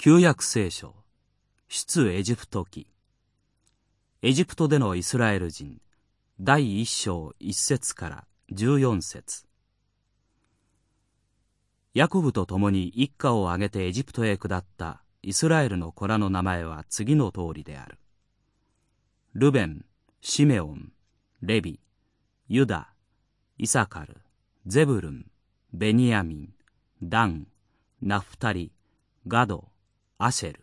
旧約聖書。出エジプト記。エジプトでのイスラエル人。第一章一節から十四節。ヤコブと共に一家を挙げてエジプトへ下ったイスラエルの子らの名前は次の通りである。ルベンシメオンレビユダイサカルゼブルンベニヤミンダンナフタリガドアシェル。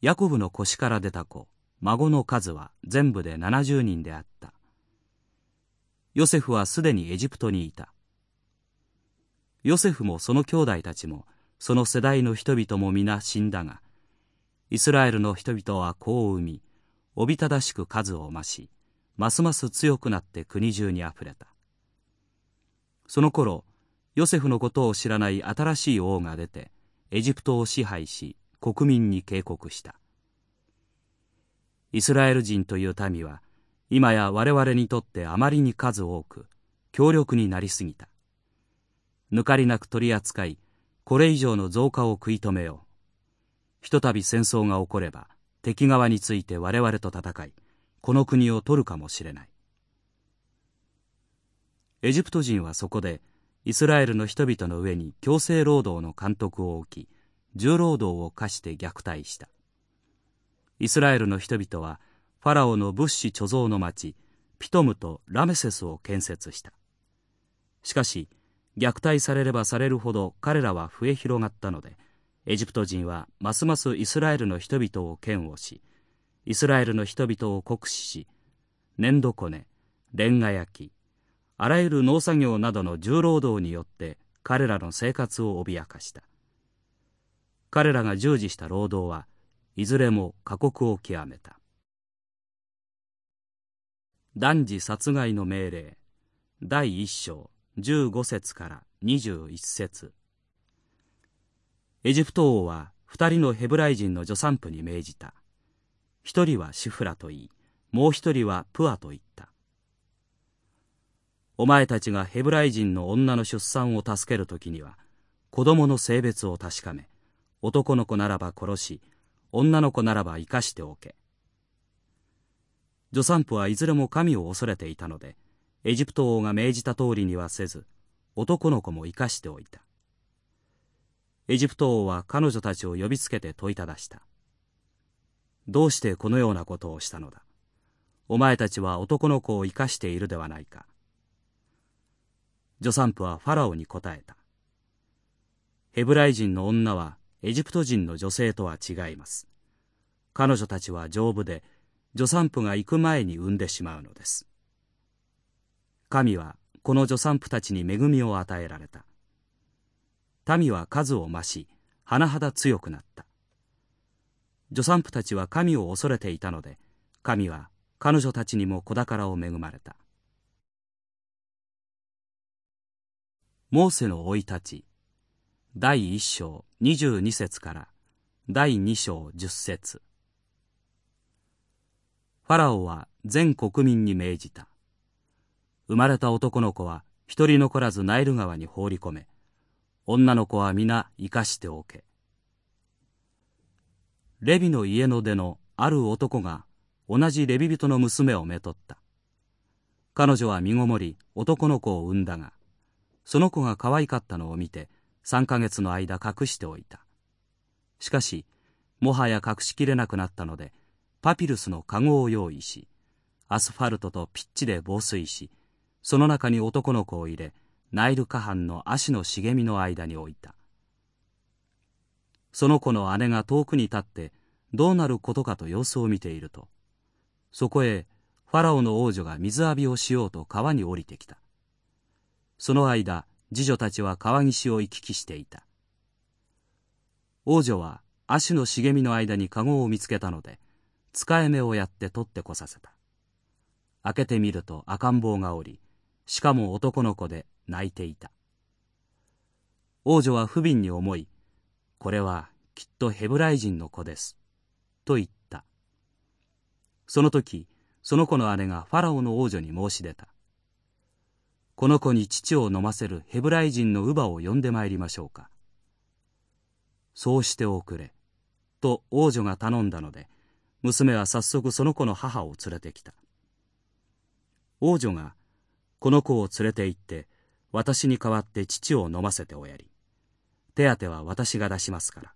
ヤコブの腰から出た子孫の数は全部で70人であった。ヨセフはすでにエジプトにいた。ヨセフもその兄弟たちもその世代の人々も皆死んだがイスラエルの人々は子を産みおびただしく数を増しますます強くなって国中にあふれた。その頃ヨセフのことを知らない新しい王が出てエジプトを支配し国民に警告した。イスラエル人という民は今や我々にとってあまりに数多く強力になりすぎた。抜かりなく取り扱いこれ以上の増加を食い止めよう。ひとたび戦争が起これば敵側について我々と戦いこの国を取るかもしれない。エジプト人はそこでイスラエルの人々の上に強制労働の監督を置き重労働を課して虐待した。イスラエルの人々はファラオの物資貯蔵の町ピトムとラメセスを建設した。しかし虐待されればされるほど彼らは増え広がったのでエジプト人はますますイスラエルの人々を嫌悪しイスラエルの人々を酷使し粘土こねレンガ焼きあらゆる農作業などの重労働によって彼らの生活を脅かした。彼らが従事した労働はいずれも過酷を極めた。男児殺害の命令。第一章15節から21節。エジプト王は二人のヘブライ人の助産婦に命じた。一人はシフラと言いもう一人はプアと言った。お前たちがヘブライ人の女の出産を助ける時には子供の性別を確かめ男の子ならば殺し女の子ならば生かしておけ。助産婦はいずれも神を恐れていたのでエジプト王が命じた通りにはせず男の子も生かしておいた。エジプト王は彼女たちを呼びつけて問いただした。どうしてこのようなことをしたのだ？お前たちは男の子を生かしているではないか。助産婦はファラオに答えた。ヘブライ人の女はエジプト人の女性とは違います。彼女たちは丈夫で、助産婦が行く前に産んでしまうのです。神はこの助産婦たちに恵みを与えられた。民は数を増し、甚だ強くなった。助産婦たちは神を恐れていたので、神は彼女たちにも子宝を恵まれた。モーセの生い立ち。第一章二十二節から。第二章十節。ファラオは全国民に命じた。生まれた男の子は一人残らずナイル川に放り込め。女の子は皆生かしておけ。レビの家の出のある男が同じレビ人の娘をめとった。彼女は身ごもり男の子を産んだがその子が可愛かったのを見て3ヶ月の間隠しておいた。しかしもはや隠しきれなくなったのでパピルスの籠を用意しアスファルトとピッチで防水しその中に男の子を入れナイル河畔の足の茂みの間に置いた。その子の姉が遠くに立ってどうなることかと様子を見ているとそこへファラオの王女が水浴びをしようと川に降りてきた。その間次女たちは川岸を行き来していた。王女は足の茂みの間に籠を見つけたので使い目をやって取ってこさせた。開けてみると赤ん坊がおりしかも男の子で泣いていた。王女は不憫に思いこれはきっとヘブライ人の子ですと言った。その時その子の姉がファラオの王女に申し出た。この子に乳を飲ませるヘブライ人の乳母を呼んでまいりましょうか。そうしておくれ。と王女が頼んだので、娘は早速その子の母を連れてきた。王女が、この子を連れて行って、私に代わって父を飲ませておやり。手当は私が出しますから。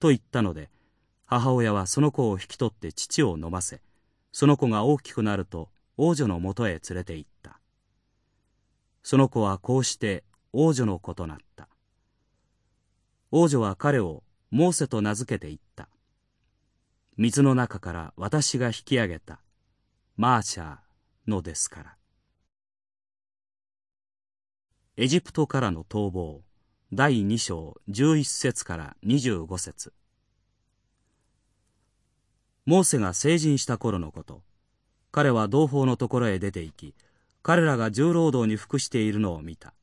と言ったので、母親はその子を引き取って父を飲ませ、その子が大きくなると王女のもとへ連れて行った。その子はこうして王女の子となった。王女は彼をモーセと名付けて言った。水の中から私が引き上げたマーシャーのですから。エジプトからの逃亡第2章11節から25節モーセが成人した頃のこと彼は同胞のところへ出て行き彼らが重労働に服しているのを見た。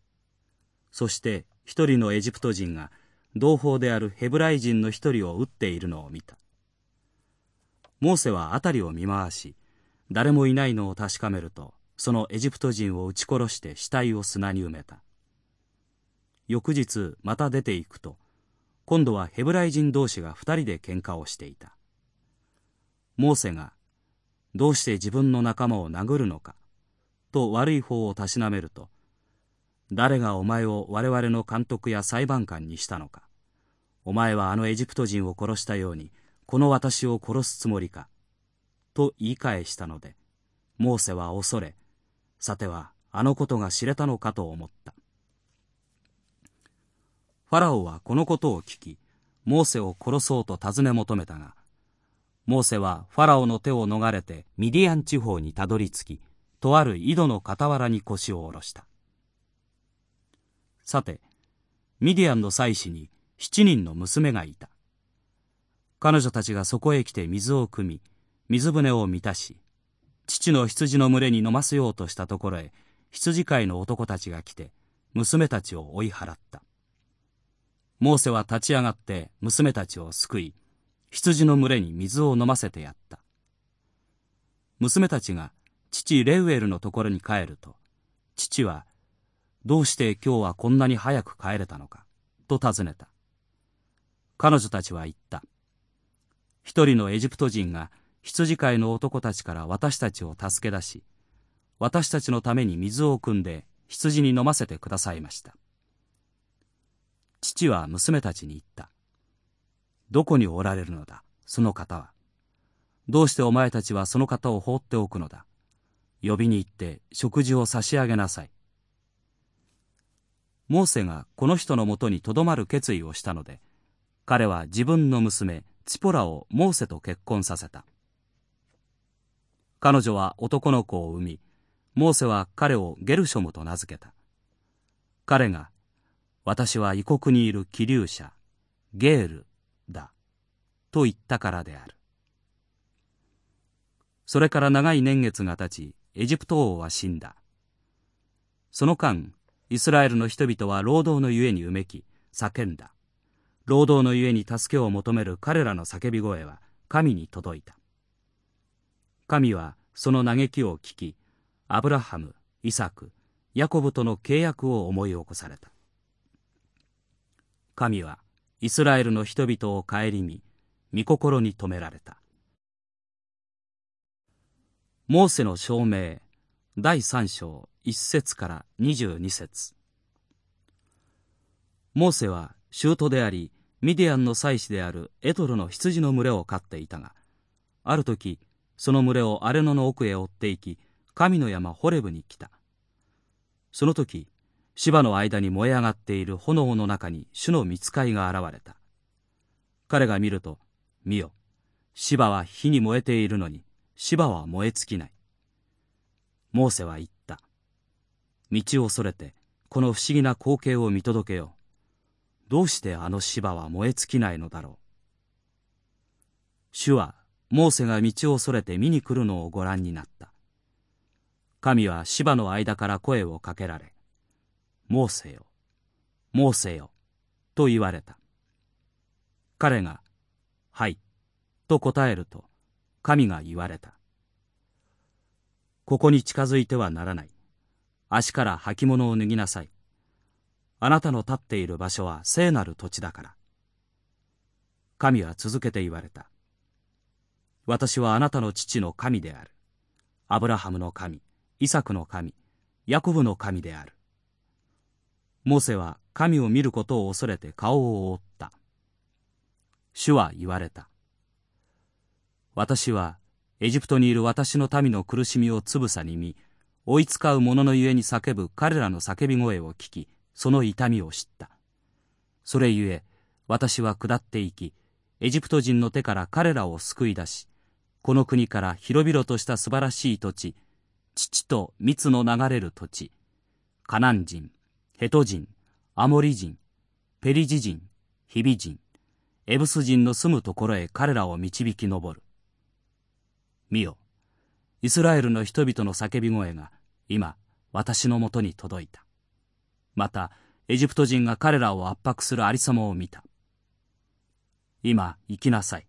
そして一人のエジプト人が同胞であるヘブライ人の一人を撃っているのを見た。モーセは辺りを見回し誰もいないのを確かめるとそのエジプト人を撃ち殺して死体を砂に埋めた。翌日また出て行くと今度はヘブライ人同士が二人で喧嘩をしていた。モーセがどうして自分の仲間を殴るのかと悪い方をたしなめると誰がお前を我々の監督や裁判官にしたのか。お前はあのエジプト人を殺したようにこの私を殺すつもりか。と言い返したのでモーセは恐れさてはあのことが知れたのかと思った。ファラオはこのことを聞きモーセを殺そうと尋ね求めたがモーセはファラオの手を逃れてミディアン地方にたどり着き、とある井戸の傍らに腰を下ろした。さて、ミディアンの妻子に七人の娘がいた。彼女たちがそこへ来て水を汲み、水舟を満たし、父の羊の群れに飲ませようとしたところへ、羊飼いの男たちが来て、娘たちを追い払った。モーセは立ち上がって娘たちを救い、羊の群れに水を飲ませてやった。娘たちが父レウエルのところに帰ると、父は、どうして今日はこんなに早く帰れたのか、と尋ねた。彼女たちは言った。一人のエジプト人が羊飼いの男たちから私たちを助け出し、私たちのために水を汲んで羊に飲ませてくださいました。父は娘たちに言った。どこにおられるのだ、その方は。どうしてお前たちはその方を放っておくのだ。呼びに行って食事を差し上げなさい。モーセがこの人のもとにとどまる決意をしたので、彼は自分の娘、チポラをモーセと結婚させた。彼女は男の子を産み、モーセは彼をゲルショムと名付けた。彼が、私は異国にいる気流者、ゲールだと言ったからであるそれから長い年月が経ちエジプト王は死んだ。その間イスラエルの人々は労働のゆえにうめき叫んだ。労働のゆえに助けを求める彼らの叫び声は神に届いた。神はその嘆きを聞きアブラハムイサクヤコブとの契約を思い起こされた。神はイスラエルの人々を顧み御心に止められた。モーセの証明。第3章1節から22節。モーセは舅でありミディアンの妻子であるエトロの羊の群れを飼っていたがある時その群れをアレノの奥へ追っていき神の山ホレブに来た。その時芝の間に燃え上がっている炎の中に主の見つかいが現れた。彼が見ると、見よ、芝は火に燃えているのに、芝は燃え尽きない。モーセは言った。道をそれて、この不思議な光景を見届けよう。どうしてあの芝は燃え尽きないのだろう。主は、モーセが道をそれて見に来るのをご覧になった。神は芝の間から声をかけられ、モーセよ、モーセよ、と言われた。彼が、はい、と答えると、神が言われた。ここに近づいてはならない。足から履物を脱ぎなさい。あなたの立っている場所は聖なる土地だから。神は続けて言われた。私はあなたの父の神である。アブラハムの神、イサクの神、ヤコブの神である。モーセは神を見ることを恐れて顔を覆った。主は言われた。私はエジプトにいる私の民の苦しみをつぶさに見、追いつかう者のゆえに叫ぶ彼らの叫び声を聞き、その痛みを知った。それゆえ、私は下っていき、エジプト人の手から彼らを救い出し、この国から広々とした素晴らしい土地、父と蜜の流れる土地、カナン人、ヘト人、アモリ人、ペリジ人、ヒビ人、エブス人の住むところへ彼らを導き上る。見よ、イスラエルの人々の叫び声が今私のもとに届いた。また、エジプト人が彼らを圧迫するありさまを見た。今、行きなさい。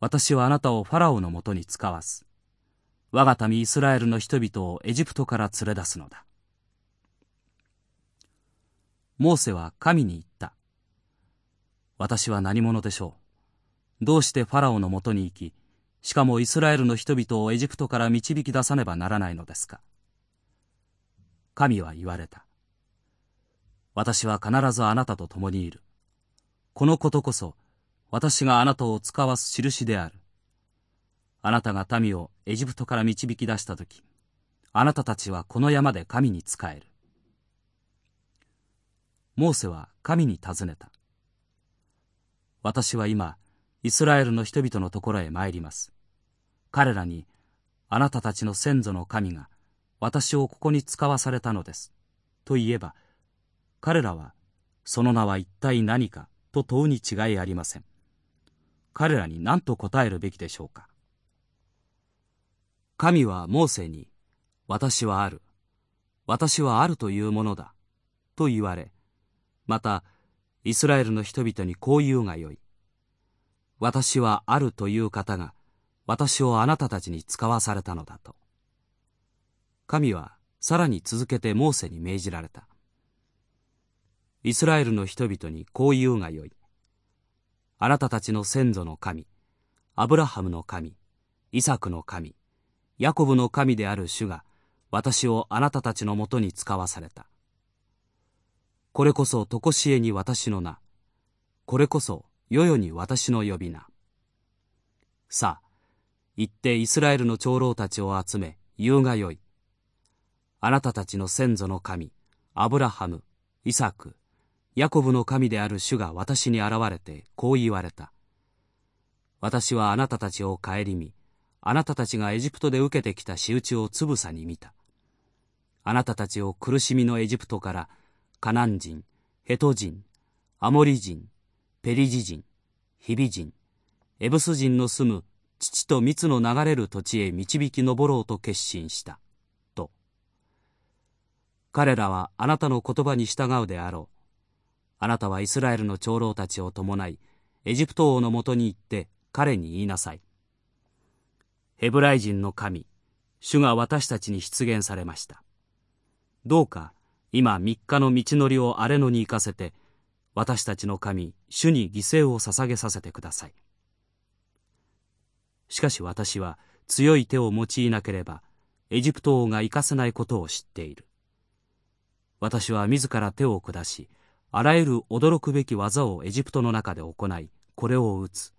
私はあなたをファラオのもとに使わす。我が民イスラエルの人々をエジプトから連れ出すのだ。モーセは神に言った。私は何者でしょう。どうしてファラオのもとに行き、しかもイスラエルの人々をエジプトから導き出さねばならないのですか。神は言われた。私は必ずあなたと共にいる。このことこそ、私があなたを使わす印である。あなたが民をエジプトから導き出したとき、あなたたちはこの山で神に仕える。モーセは神に尋ねた。私は今、イスラエルの人々のところへ参ります。彼らに、あなたたちの先祖の神が私をここに使わされたのです。と言えば、彼らは、その名は一体何かと問うに違いありません。彼らに何と答えるべきでしょうか。神はモーセに、私はある。私はあるというものだ。と言われ、また、イスラエルの人々にこう言うがよい。私はあるという方が、私をあなたたちに使わされたのだと。神はさらに続けてモーセに命じられた。イスラエルの人々にこう言うがよい。あなたたちの先祖の神、アブラハムの神、イサクの神、ヤコブの神である主が私をあなたたちのもとに使わされた。これこそとこしえに私の名、これこそ世々に私の呼び名。さあ、行ってイスラエルの長老たちを集め、言うがよい。あなたたちの先祖の神、アブラハム、イサク、ヤコブの神である主が私に現れて、こう言われた。私はあなたたちを顧み、あなたたちがエジプトで受けてきた仕打ちをつぶさに見た。あなたたちを苦しみのエジプトから、カナン人、ヘト人、アモリ人、ペリジ人、ヒビ人、エブス人の住む父と蜜の流れる土地へ導き上ろうと決心した。と。彼らはあなたの言葉に従うであろう。あなたはイスラエルの長老たちを伴い、エジプト王のもとに行って彼に言いなさい。ヘブライ人の神、主が私たちに出現されました。どうか今三日の道のりを荒れ野に行かせて、私たちの神、主に犠牲を捧げさせてください。しかし私は強い手を用いなければエジプト王が生かせないことを知っている。私は自ら手を下し、あらゆる驚くべき技をエジプトの中で行い、これを打つ。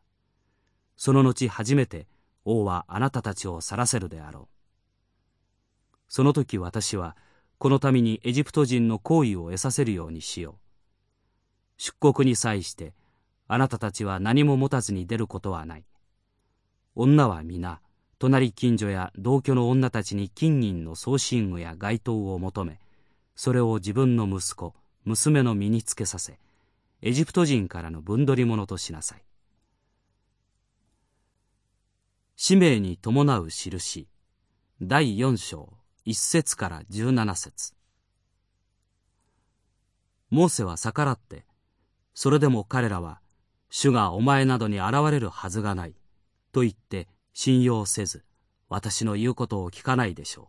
その後初めて王はあなたたちを去らせるであろう。その時私はこの民にエジプト人の行為を得させるようにしよう。出国に際してあなたたちは何も持たずに出ることはない。女は皆、隣近所や同居の女たちに金銀の送信具や街灯を求め、それを自分の息子、娘の身につけさせ、エジプト人からの分取り物としなさい。使命に伴う印、第四章、一節から十七節。モーセは逆らって、それでも彼らは、主がお前などに現れるはずがない。と言って信用せず、私の言うことを聞かないでしょう。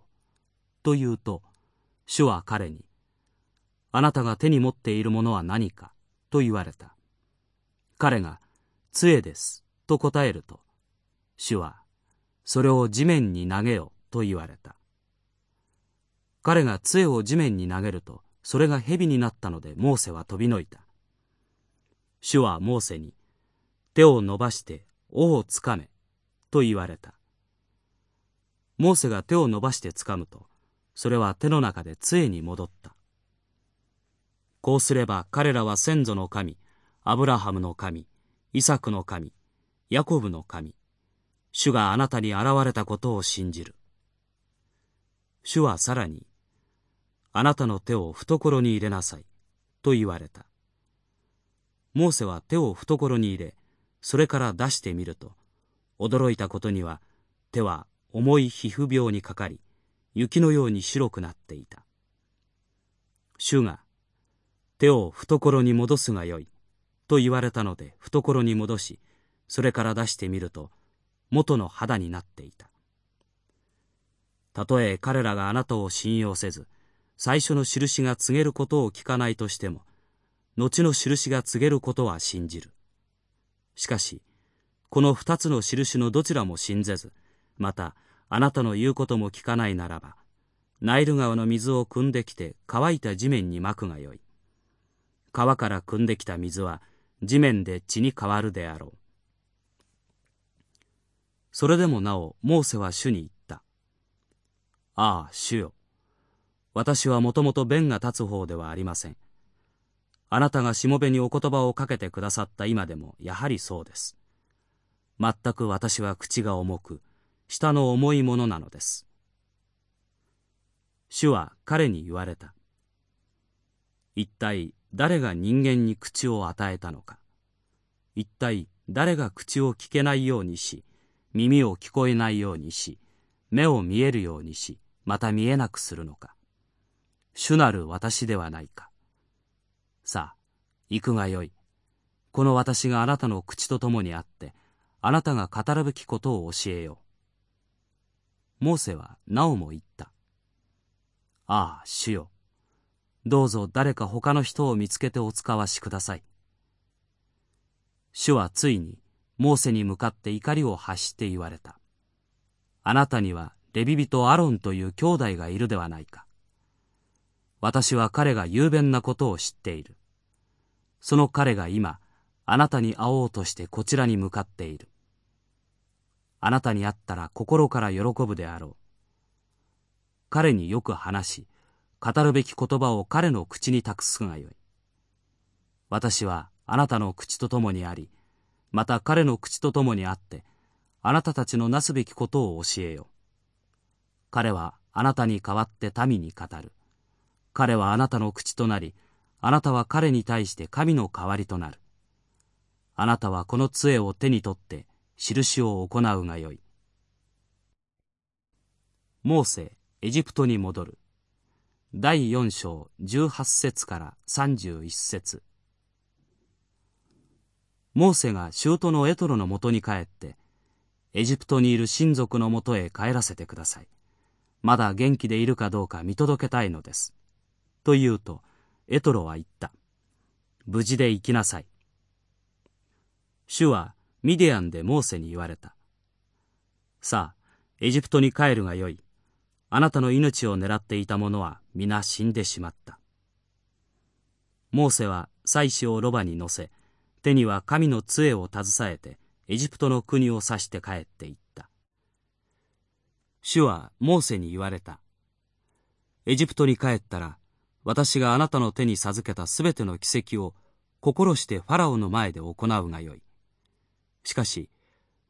と言うと、主は彼に、あなたが手に持っているものは何かと言われた。彼が、杖です、と答えると、主は、それを地面に投げよ、と言われた。彼が杖を地面に投げると、それが蛇になったので、モーセは飛びのいた。主はモーセに、手を伸ばして尾をつかめ、と言われた。モーセが手を伸ばしてつかむと、それは手の中で杖に戻った。こうすれば彼らは先祖の神、アブラハムの神、イサクの神、ヤコブの神、主があなたに現れたことを信じる。主はさらに、あなたの手を懐に入れなさい、と言われた。モーセは手を懐に入れ、それから出してみると、驚いたことには、手は重い皮膚病にかかり、雪のように白くなっていた。主が、手を懐に戻すがよい、と言われたので懐に戻し、それから出してみると、元の肌になっていた。たとえ彼らがあなたを信用せず、最初の印が告げることを聞かないとしても、後の印が告げることは信じる。しかし、この二つの印のどちらも信ぜず、また、あなたの言うことも聞かないならば、ナイル川の水を汲んできて乾いた地面にまくがよい。川から汲んできた水は地面で血に変わるであろう。それでもなお、モーセは主に言った。ああ、主よ。私はもともと弁が立つ方ではありません。あなたがしもべにお言葉をかけてくださった今でも、やはりそうです。全く私は口が重く、舌の重いものなのです。主は彼に言われた。一体誰が人間に口を与えたのか。一体誰が口を聞けないようにし、耳を聞こえないようにし、目を見えるようにし、また見えなくするのか。主なる私ではないか。さあ、行くがよい。この私があなたの口と共にあって、あなたが語るべきことを教えよう。モーセはなおも言った。ああ、主よ。どうぞ誰か他の人を見つけてお使わしください。主はついに、モーセに向かって怒りを発して言われた。あなたにはレビ人アロンという兄弟がいるではないか。私は彼が雄弁なことを知っている。その彼が今、あなたに会おうとしてこちらに向かっている。あなたに会ったら心から喜ぶであろう。彼によく話し、語るべき言葉を彼の口に託すがよい。私はあなたの口と共にあり、また彼の口と共にあって、あなたたちのなすべきことを教えよ。彼はあなたに代わって民に語る。彼はあなたの口となり、あなたは彼に対して神の代わりとなる。あなたはこの杖を手に取って印を行うがよい。モーセ、エジプトに戻る。第4章18節から31節モーセが舅のエトロのもとに帰って、エジプトにいる親族のもとへ帰らせてください。まだ元気でいるかどうか見届けたいのです。と言うと、エトロは言った。無事で行きなさい。主はミディアンでモーセに言われた。さあ、エジプトに帰るがよい。あなたの命を狙っていた者は皆死んでしまった。モーセは妻子をロバに乗せ、手には神の杖を携えて、エジプトの国を指して帰っていった。主はモーセに言われた。エジプトに帰ったら、私があなたの手に授けたすべての奇跡を心してファラオの前で行うがよい。しかし、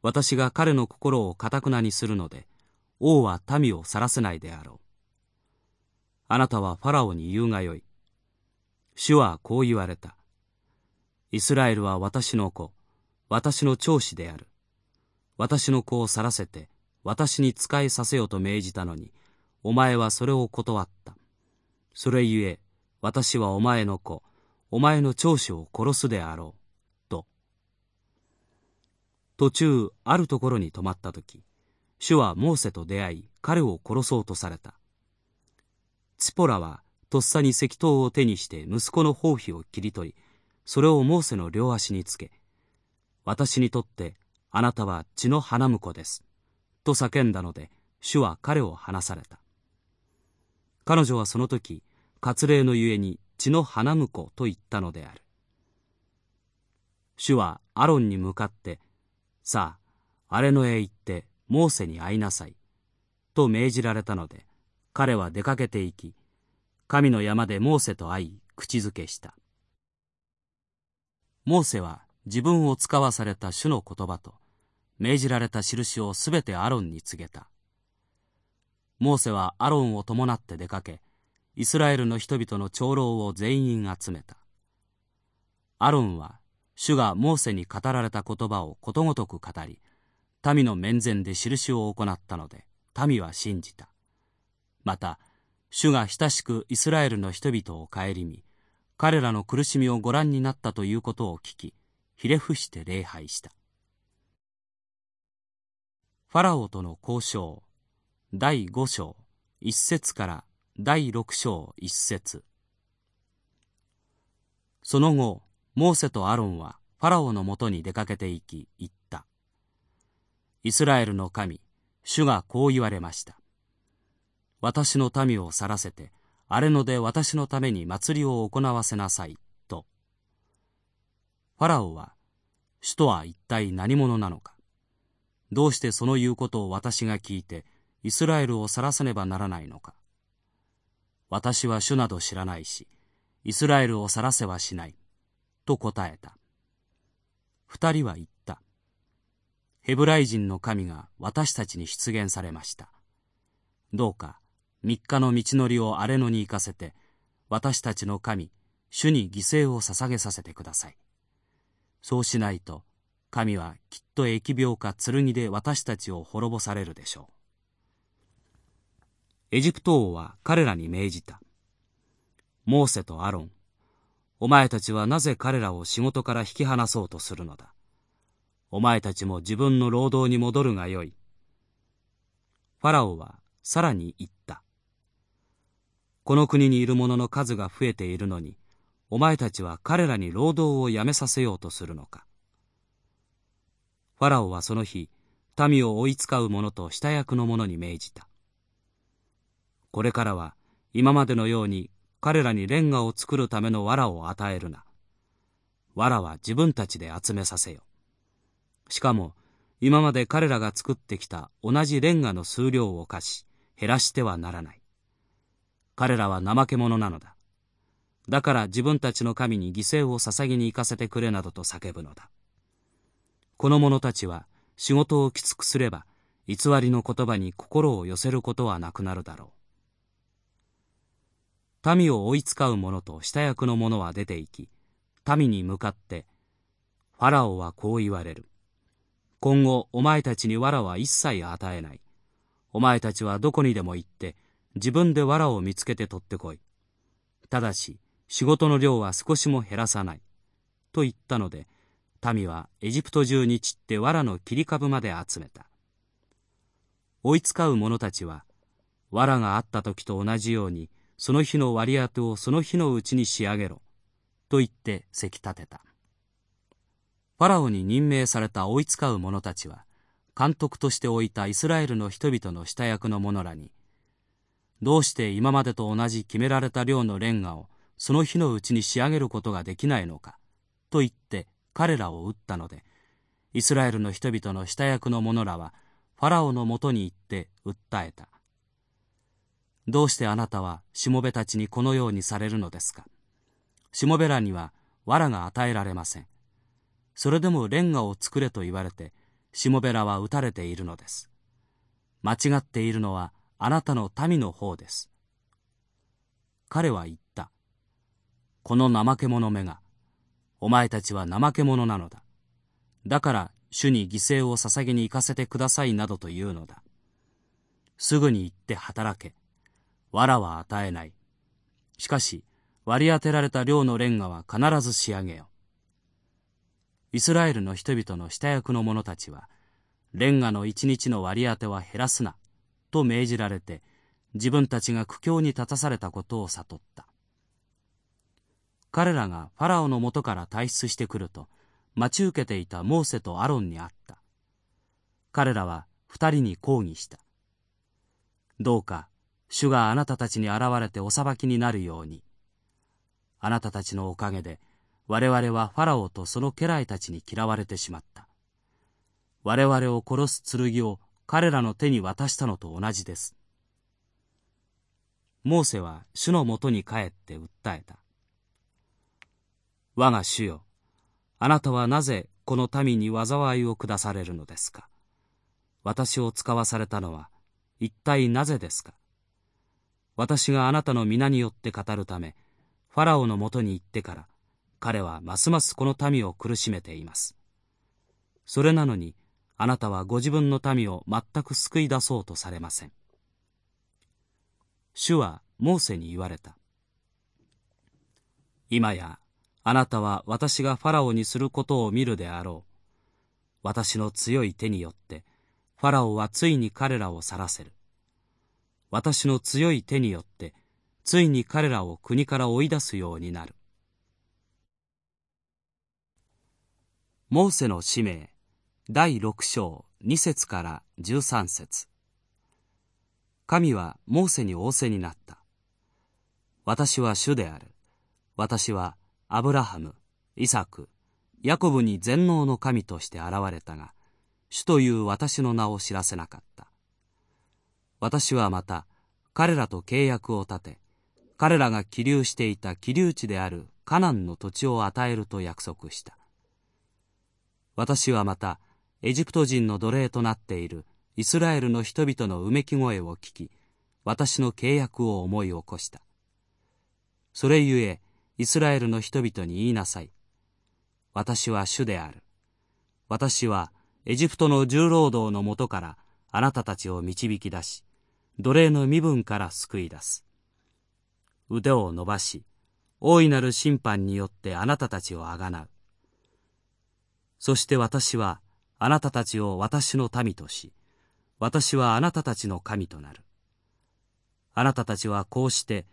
私が彼の心をかたくなにするので、王は民を去らせないであろう。あなたはファラオに言うがよい。主はこう言われた。イスラエルは私の子、私の長子である。私の子を去らせて、私に仕えさせよと命じたのに、お前はそれを断った。それゆえ、私はお前の子、お前の長子を殺すであろう。途中、あるところに泊まった時、主はモーセと出会い、彼を殺そうとされた。ツポラは、とっさに石刀を手にして息子の包皮を切り取り、それをモーセの両足につけ、私にとってあなたは血の花婿です。と叫んだので、主は彼を離された。彼女はその時、割礼のゆえに血の花婿と言ったのである。主はアロンに向かって、さあ、荒れ野へ行ってモーセに会いなさい。と命じられたので、彼は出かけて行き、神の山でモーセと会い、口づけした。モーセは自分を使わされた主の言葉と、命じられた印をすべてアロンに告げた。モーセはアロンを伴って出かけ、イスラエルの人々の長老を全員集めた。アロンは主がモーセに語られた言葉をことごとく語り、民の面前で印を行ったので、民は信じた。また、主が親しくイスラエルの人々を顧み、彼らの苦しみをご覧になったということを聞き、ひれ伏して礼拝した。ファラオとの交渉第5章1節から第6章1節その後、モーセとアロンはファラオのもとに出かけて行き、言った。イスラエルの神、主がこう言われました。私の民を去らせて、荒れ野で私のために祭りを行わせなさい、と。ファラオは、主とは一体何者なのか。どうしてその言うことを私が聞いて、イスラエルを去らせねばならないのか。私は主など知らないし、イスラエルを去らせはしない。と答えた。二人は言った。ヘブライ人の神が私たちに出現されました。どうか三日の道のりを荒れ野に行かせて、私たちの神、主に犠牲を捧げさせてください。そうしないと、神はきっと疫病か剣で私たちを滅ぼされるでしょう。エジプト王は彼らに命じた。モーセとアロン、お前たちはなぜ彼らを仕事から引き離そうとするのだ？お前たちも自分の労働に戻るがよい。ファラオはさらに言った。この国にいる者の数が増えているのに、お前たちは彼らに労働をやめさせようとするのか？ファラオはその日、民を追いつかう者と下役の者に命じた。これからは今までのように彼らにレンガを作るための藁を与えるな。藁は自分たちで集めさせよ。しかも、今まで彼らが作ってきた同じレンガの数量を貸し、減らしてはならない。彼らは怠け者なのだ。だから自分たちの神に犠牲を捧げに行かせてくれなどと叫ぶのだ。この者たちは仕事をきつくすれば、偽りの言葉に心を寄せることはなくなるだろう。民を追いつかう者と下役の者は出て行き、民に向かって、ファラオはこう言われる。今後お前たちに藁は一切与えない。お前たちはどこにでも行って、自分で藁を見つけて取ってこい。ただし、仕事の量は少しも減らさない。と言ったので、民はエジプト中に散って藁の切り株まで集めた。追いつかう者たちは、藁があった時と同じように、その日の割り当てをその日のうちに仕上げろ。と言ってせき立てた。ファラオに任命された追いつかう者たちは、監督として置いたイスラエルの人々の下役の者らに、どうして今までと同じ決められた量のレンガをその日のうちに仕上げることができないのか、と言って彼らを撃ったので、イスラエルの人々の下役の者らは、ファラオのもとに行って訴えた。どうしてあなたはしもべたちにこのようにされるのですか？しもべらには藁が与えられません。それでもレンガを作れと言われて、しもべらは撃たれているのです。間違っているのはあなたの民の方です。彼は言った。この怠け者めが、お前たちは怠け者なのだ。だから主に犠牲を捧げに行かせてくださいなどと言うのだ。すぐに行って働け。藁は与えない。しかし、割り当てられた量のレンガは必ず仕上げよ。イスラエルの人々の下役の者たちは、レンガの一日の割り当ては減らすな、と命じられて、自分たちが苦境に立たされたことを悟った。彼らがファラオのもとから退出してくると、待ち受けていたモーセとアロンに会った彼らは二人に抗議したどうか主があなたたちに現れてお裁きになるように。あなたたちのおかげで我々はファラオとその家来たちに嫌われてしまった。我々を殺す剣を彼らの手に渡したのと同じです。モーセは主のもとに帰って訴えた。我が主よあなたはなぜこの民に災いを下されるのですか？私を使わされたのは一体なぜですか？私があなたの皆によって語るためファラオのもとに行ってから彼はますますこの民を苦しめています。それなのにあなたはご自分の民を全く救い出そうとされません。主はモーセに言われた。今やあなたは私がファラオにすることを見るであろう。私の強い手によってファラオはついに彼らを去らせる。私の強い手によってついに彼らを国から追い出すようになるモーセの使命第六章二節から十三節神はモーセに仰せになった。私は主である。私はアブラハム、イサク、ヤコブに全能の神として現れたが、主という私の名を知らせなかった。私はまた彼らと契約を立て、彼らが起立していた起立地であるカナンの土地を与えると約束した。私はまたエジプト人の奴隷となっているイスラエルの人々のうめき声を聞き、私の契約を思い起こした。それゆえ、イスラエルの人々に言いなさい。私は主である。私はエジプトの重労働のもとからあなたたちを導き出し、奴隷の身分から救い出す。腕を伸ばし、大いなる審判によってあなたたちをあがなう。そして私はあなたたちを私の民とし、私はあなたたちの神となる。あなたたちはこうして、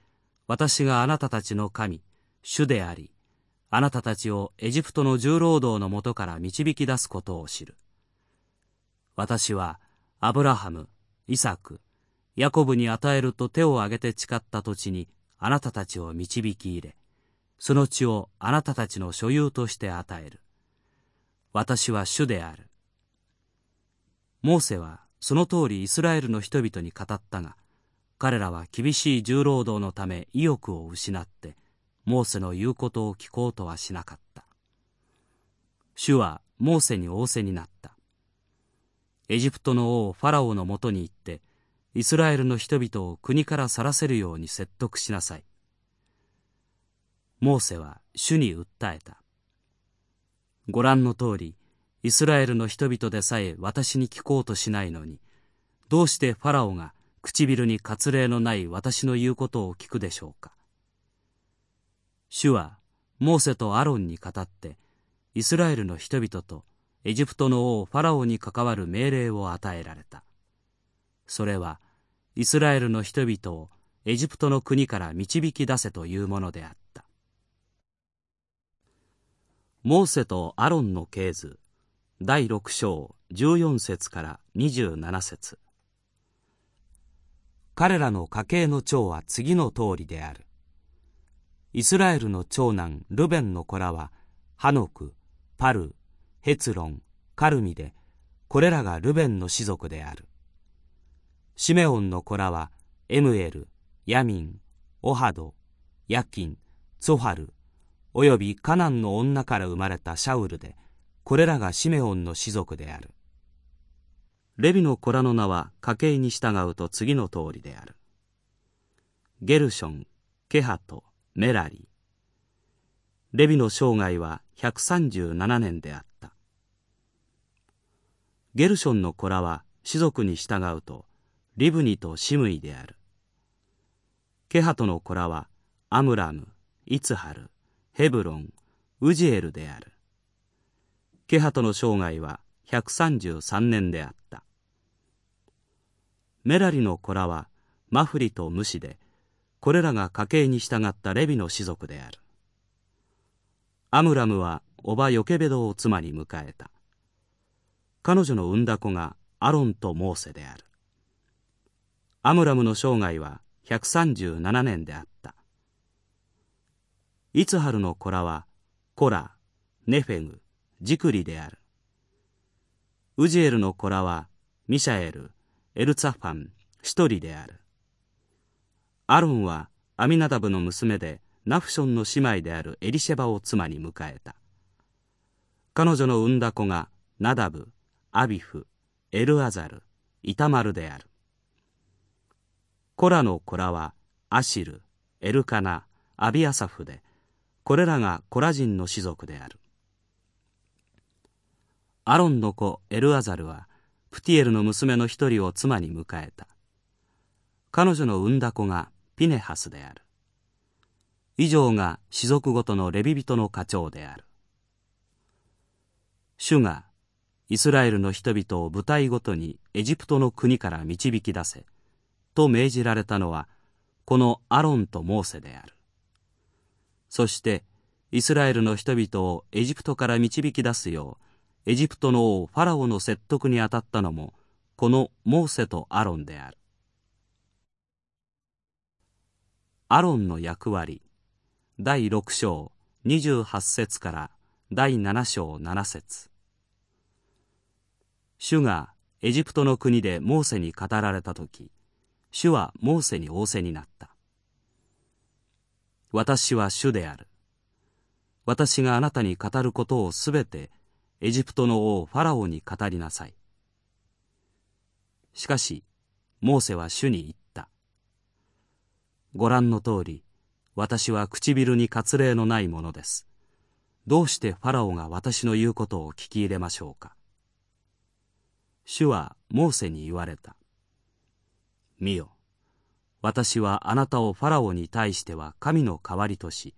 私があなたたちの神、主であり、あなたたちをエジプトの重労働のもとから導き出すことを知る。私は、アブラハム、イサク、ヤコブに与えると手を挙げて誓った土地にあなたたちを導き入れ、その地をあなたたちの所有として与える。私は主である。モーセはその通りイスラエルの人々に語ったが彼らは厳しい重労働のため意欲を失ってモーセの言うことを聞こうとはしなかった主はモーセに仰せになったエジプトの王ファラオのもとに行ってイスラエルの人々を国から去らせるように説得しなさいモーセは主に訴えたご覧の通りイスラエルの人々でさえ私に聞こうとしないのに、どうしてファラオが唇に割礼のない私の言うことを聞くでしょうか。主はモーセとアロンに語って、イスラエルの人々とエジプトの王ファラオに関わる命令を与えられた。それは、イスラエルの人々をエジプトの国から導き出せというものであった。モーセとアロンの系図第6章14節から27節彼らの家系の長は次の通りである。イスラエルの長男ルベンの子らはハノク、パル、ヘツロン、カルミで、これらがルベンの氏族である。シメオンの子らはエムエル、ヤミン、オハド、ヤキン、ツォハル、およびカナンの女から生まれたシャウルで、これらがシメオンの氏族である。レビの子らの名は家系に従うと次の通りである。ゲルション、ケハト、メラリ。レビの生涯は137年であった。ゲルションの子らは氏族に従うとリブニとシムイである。ケハトの子らはアムラム、イツハル、ヘブロン、ウジエルである。ケハトの生涯は133年であったメラリの子らはマフリとムシでこれらが家系に従ったレビの氏族であるアムラムはおばヨケベドを妻に迎えた彼女の産んだ子がアロンとモーセであるアムラムの生涯は137年であった。イツハルの子らはコラネフェグジクリである。ウジエルの子らはミシャエルエルツァファン一人である。アロンはアミナダブの娘でナフションの姉妹であるエリシェバを妻に迎えた。彼女の産んだ子がナダブアビフエルアザルイタマルである。コラの子らはアシルエルカナアビアサフでこれらがコラ人の氏族である。アロンの子エルアザルはプティエルの娘の一人を妻に迎えた。彼女の産んだ子がピネハスである。以上が氏族ごとのレビ人の課長である。主がイスラエルの人々を部隊ごとにエジプトの国から導き出せと命じられたのはこのアロンとモーセである。そしてイスラエルの人々をエジプトから導き出すようエジプトの王ファラオの説得に当たったのもこのモーセとアロンである。アロンの役割第6章28節から第7章7節。主がエジプトの国でモーセに語られた時主はモーセに仰せになった。私は主である。私があなたに語ることをすべてエジプトの王ファラオに語りなさい。しかしモーセは主に言った。ご覧の通り私は唇に割礼のないものです。どうしてファラオが私の言うことを聞き入れましょうか。主はモーセに言われた。見よ。私はあなたをファラオに対しては神の代わりとし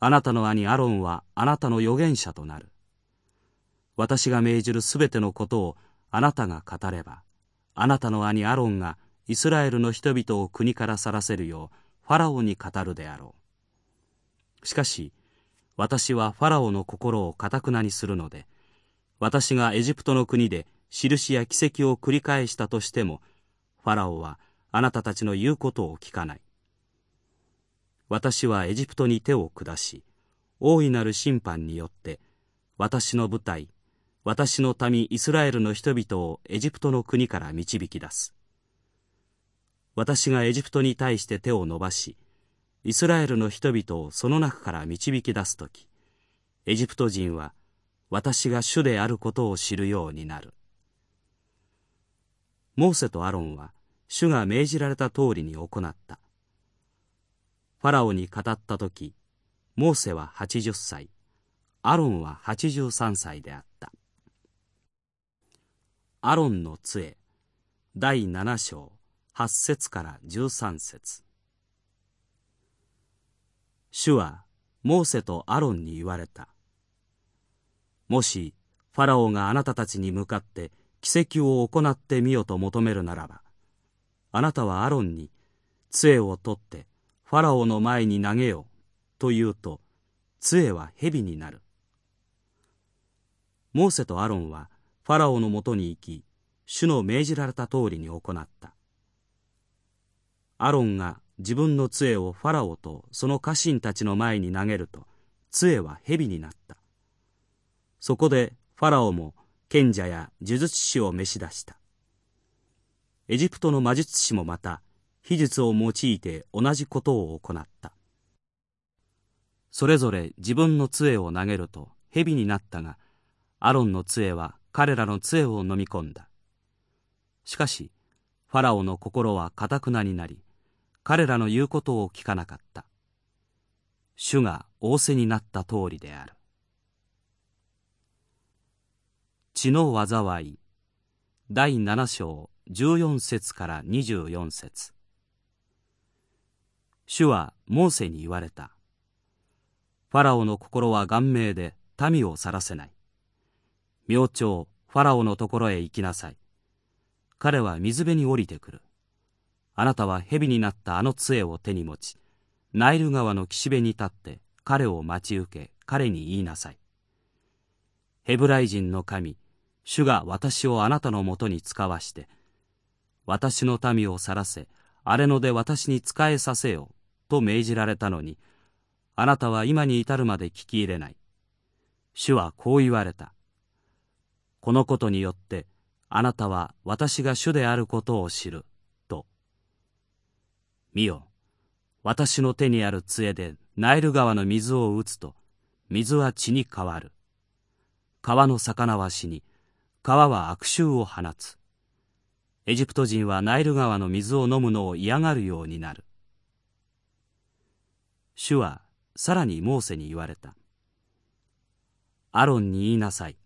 あなたの兄アロンはあなたの預言者となる。私が命じるすべてのことをあなたが語ればあなたの兄アロンがイスラエルの人々を国から去らせるようファラオに語るであろう。しかし私はファラオの心をかたくなにするので私がエジプトの国で印や奇跡を繰り返したとしてもファラオはあなたたちの言うことを聞かない。私はエジプトに手を下し大いなる審判によって私の部隊私の民イスラエルの人々をエジプトの国から導き出す。私がエジプトに対して手を伸ばしイスラエルの人々をその中から導き出す時エジプト人は私が主であることを知るようになる。モーセとアロンは主が命じられた通りに行った。ファラオに語った時モーセは80歳アロンは83歳であった。アロンの杖第7章8節から13節。主はモーセとアロンに言われた。もしファラオがあなたたちに向かって奇跡を行ってみよと求めるならばあなたはアロンに杖を取ってファラオの前に投げよと言うと杖は蛇になる。モーセとアロンはファラオのもとに行き主の命じられた通りに行った。アロンが自分の杖をファラオとその家臣たちの前に投げると杖は蛇になった。そこでファラオも賢者や呪術師を召し出した。エジプトの魔術師もまた秘術を用いて同じことを行った。それぞれ自分の杖を投げると蛇になったがアロンの杖は彼らの杖を飲み込んだ。しかしファラオの心はかたくなになり彼らの言うことを聞かなかった。主が仰せになった通りである。血の災い。第7章14節から24節。主はモーセに言われた。ファラオの心は顔面で民を去らせない。明朝ファラオのところへ行きなさい。彼は水辺に降りてくる。あなたは蛇になったあの杖を手に持ちナイル川の岸辺に立って彼を待ち受け彼に言いなさい。ヘブライ人の神主が私をあなたのもとに使わして私の民を去らせ荒れ野で私に仕えさせよと命じられたのにあなたは今に至るまで聞き入れない。主はこう言われた。このことによってあなたは私が主であることを知ると。見よ私の手にある杖でナイル川の水を打つと水は血に変わる。川の魚は死に川は悪臭を放つ。エジプト人はナイル川の水を飲むのを嫌がるようになる。主はさらにモーセに言われた。アロンに言いなさい。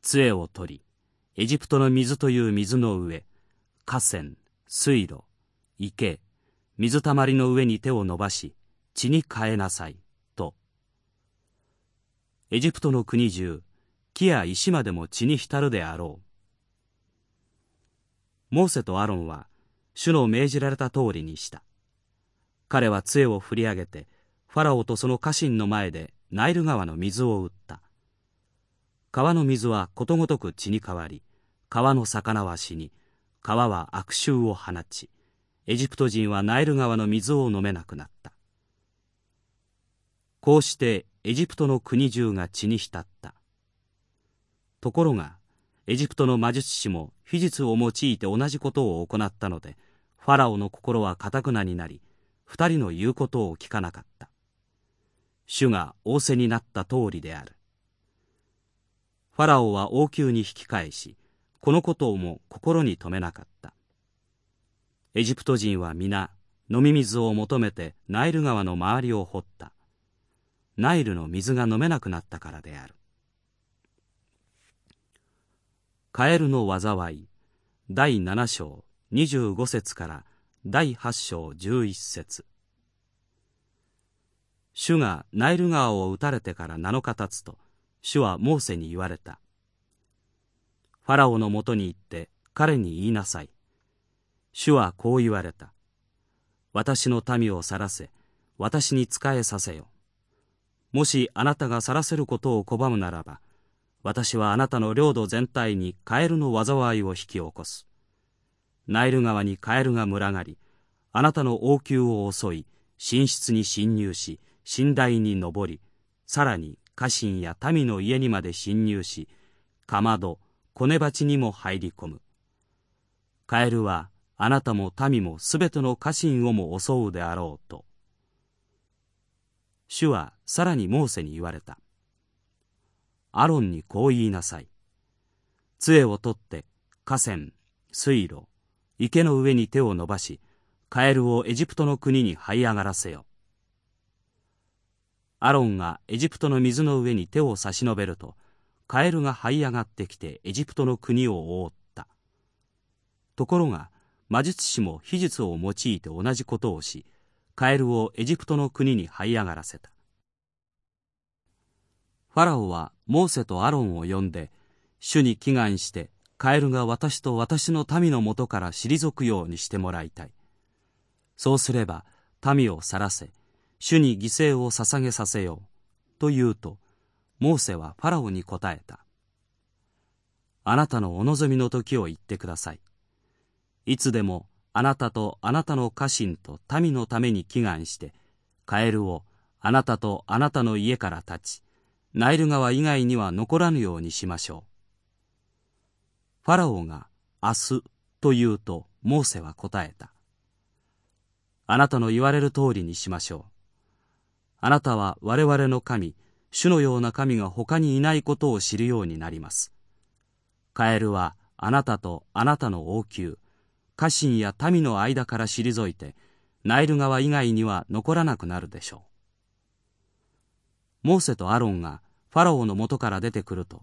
杖を取りエジプトの水という水の上河川水路池水たまりの上に手を伸ばし血に変えなさいと。エジプトの国中木や石までも血に浸るであろう。モーセとアロンは主の命じられた通りにした。彼は杖を振り上げてファラオとその家臣の前でナイル川の水を打った。川の水はことごとく血に変わり川の魚は死に川は悪臭を放ちエジプト人はナイル川の水を飲めなくなった。こうしてエジプトの国中が血に浸った。ところがエジプトの魔術師も秘術を用いて同じことを行ったのでファラオの心はかたくなになり二人の言うことを聞かなかった。主が仰せになった通りである。ファラオは王宮に引き返しこのことをも心に留めなかった。エジプト人は皆飲み水を求めてナイル川の周りを掘った。ナイルの水が飲めなくなったからである。カエルの災い第7章25節から第8章11節主がナイル川を打たれてから7日経つと主はモーセに言われたファラオのもとに行って彼に言いなさい主はこう言われた。私の民を去らせ、私に仕えさせよ。もしあなたが去らせることを拒むならば、私はあなたの領土全体にカエルの災いを引き起こす。ナイル川にカエルが群がり、あなたの王宮を襲い、寝室に侵入し、寝台に登り、さらに家臣や民の家にまで侵入し、かまど、コネ鉢にも入り込む。カエルはあなたも民もすべての家臣をも襲うであろうと。主はさらにモーセに言われた。アロンにこう言いなさい。杖を取って河川、水路、池の上に手を伸ばし、カエルをエジプトの国に這い上がらせよ。アロンがエジプトの水の上に手を差し伸べると、カエルが這い上がってきてエジプトの国を覆った。ところが、魔術師も秘術を用いて同じことをしカエルをエジプトの国に這い上がらせたファラオはモーセとアロンを呼んで主に祈願してカエルが私と私の民のもとから退くようにしてもらいたい。そうすれば民を去らせ主に犠牲を捧げさせようと言うとモーセはファラオに答えた。あなたのお望みの時を言ってください。いつでもあなたとあなたの家臣と民のために祈願してカエルをあなたとあなたの家から立ちナイル川以外には残らぬようにしましょう。ファラオが明日と言うとモーセは答えた。あなたの言われる通りにしましょう。あなたは我々の神主のような神が他にいないことを知るようになります。カエルはあなたとあなたの王宮家臣や民の間から退いてナイル川以外には残らなくなるでしょう。モーセとアロンがファラオの元から出てくると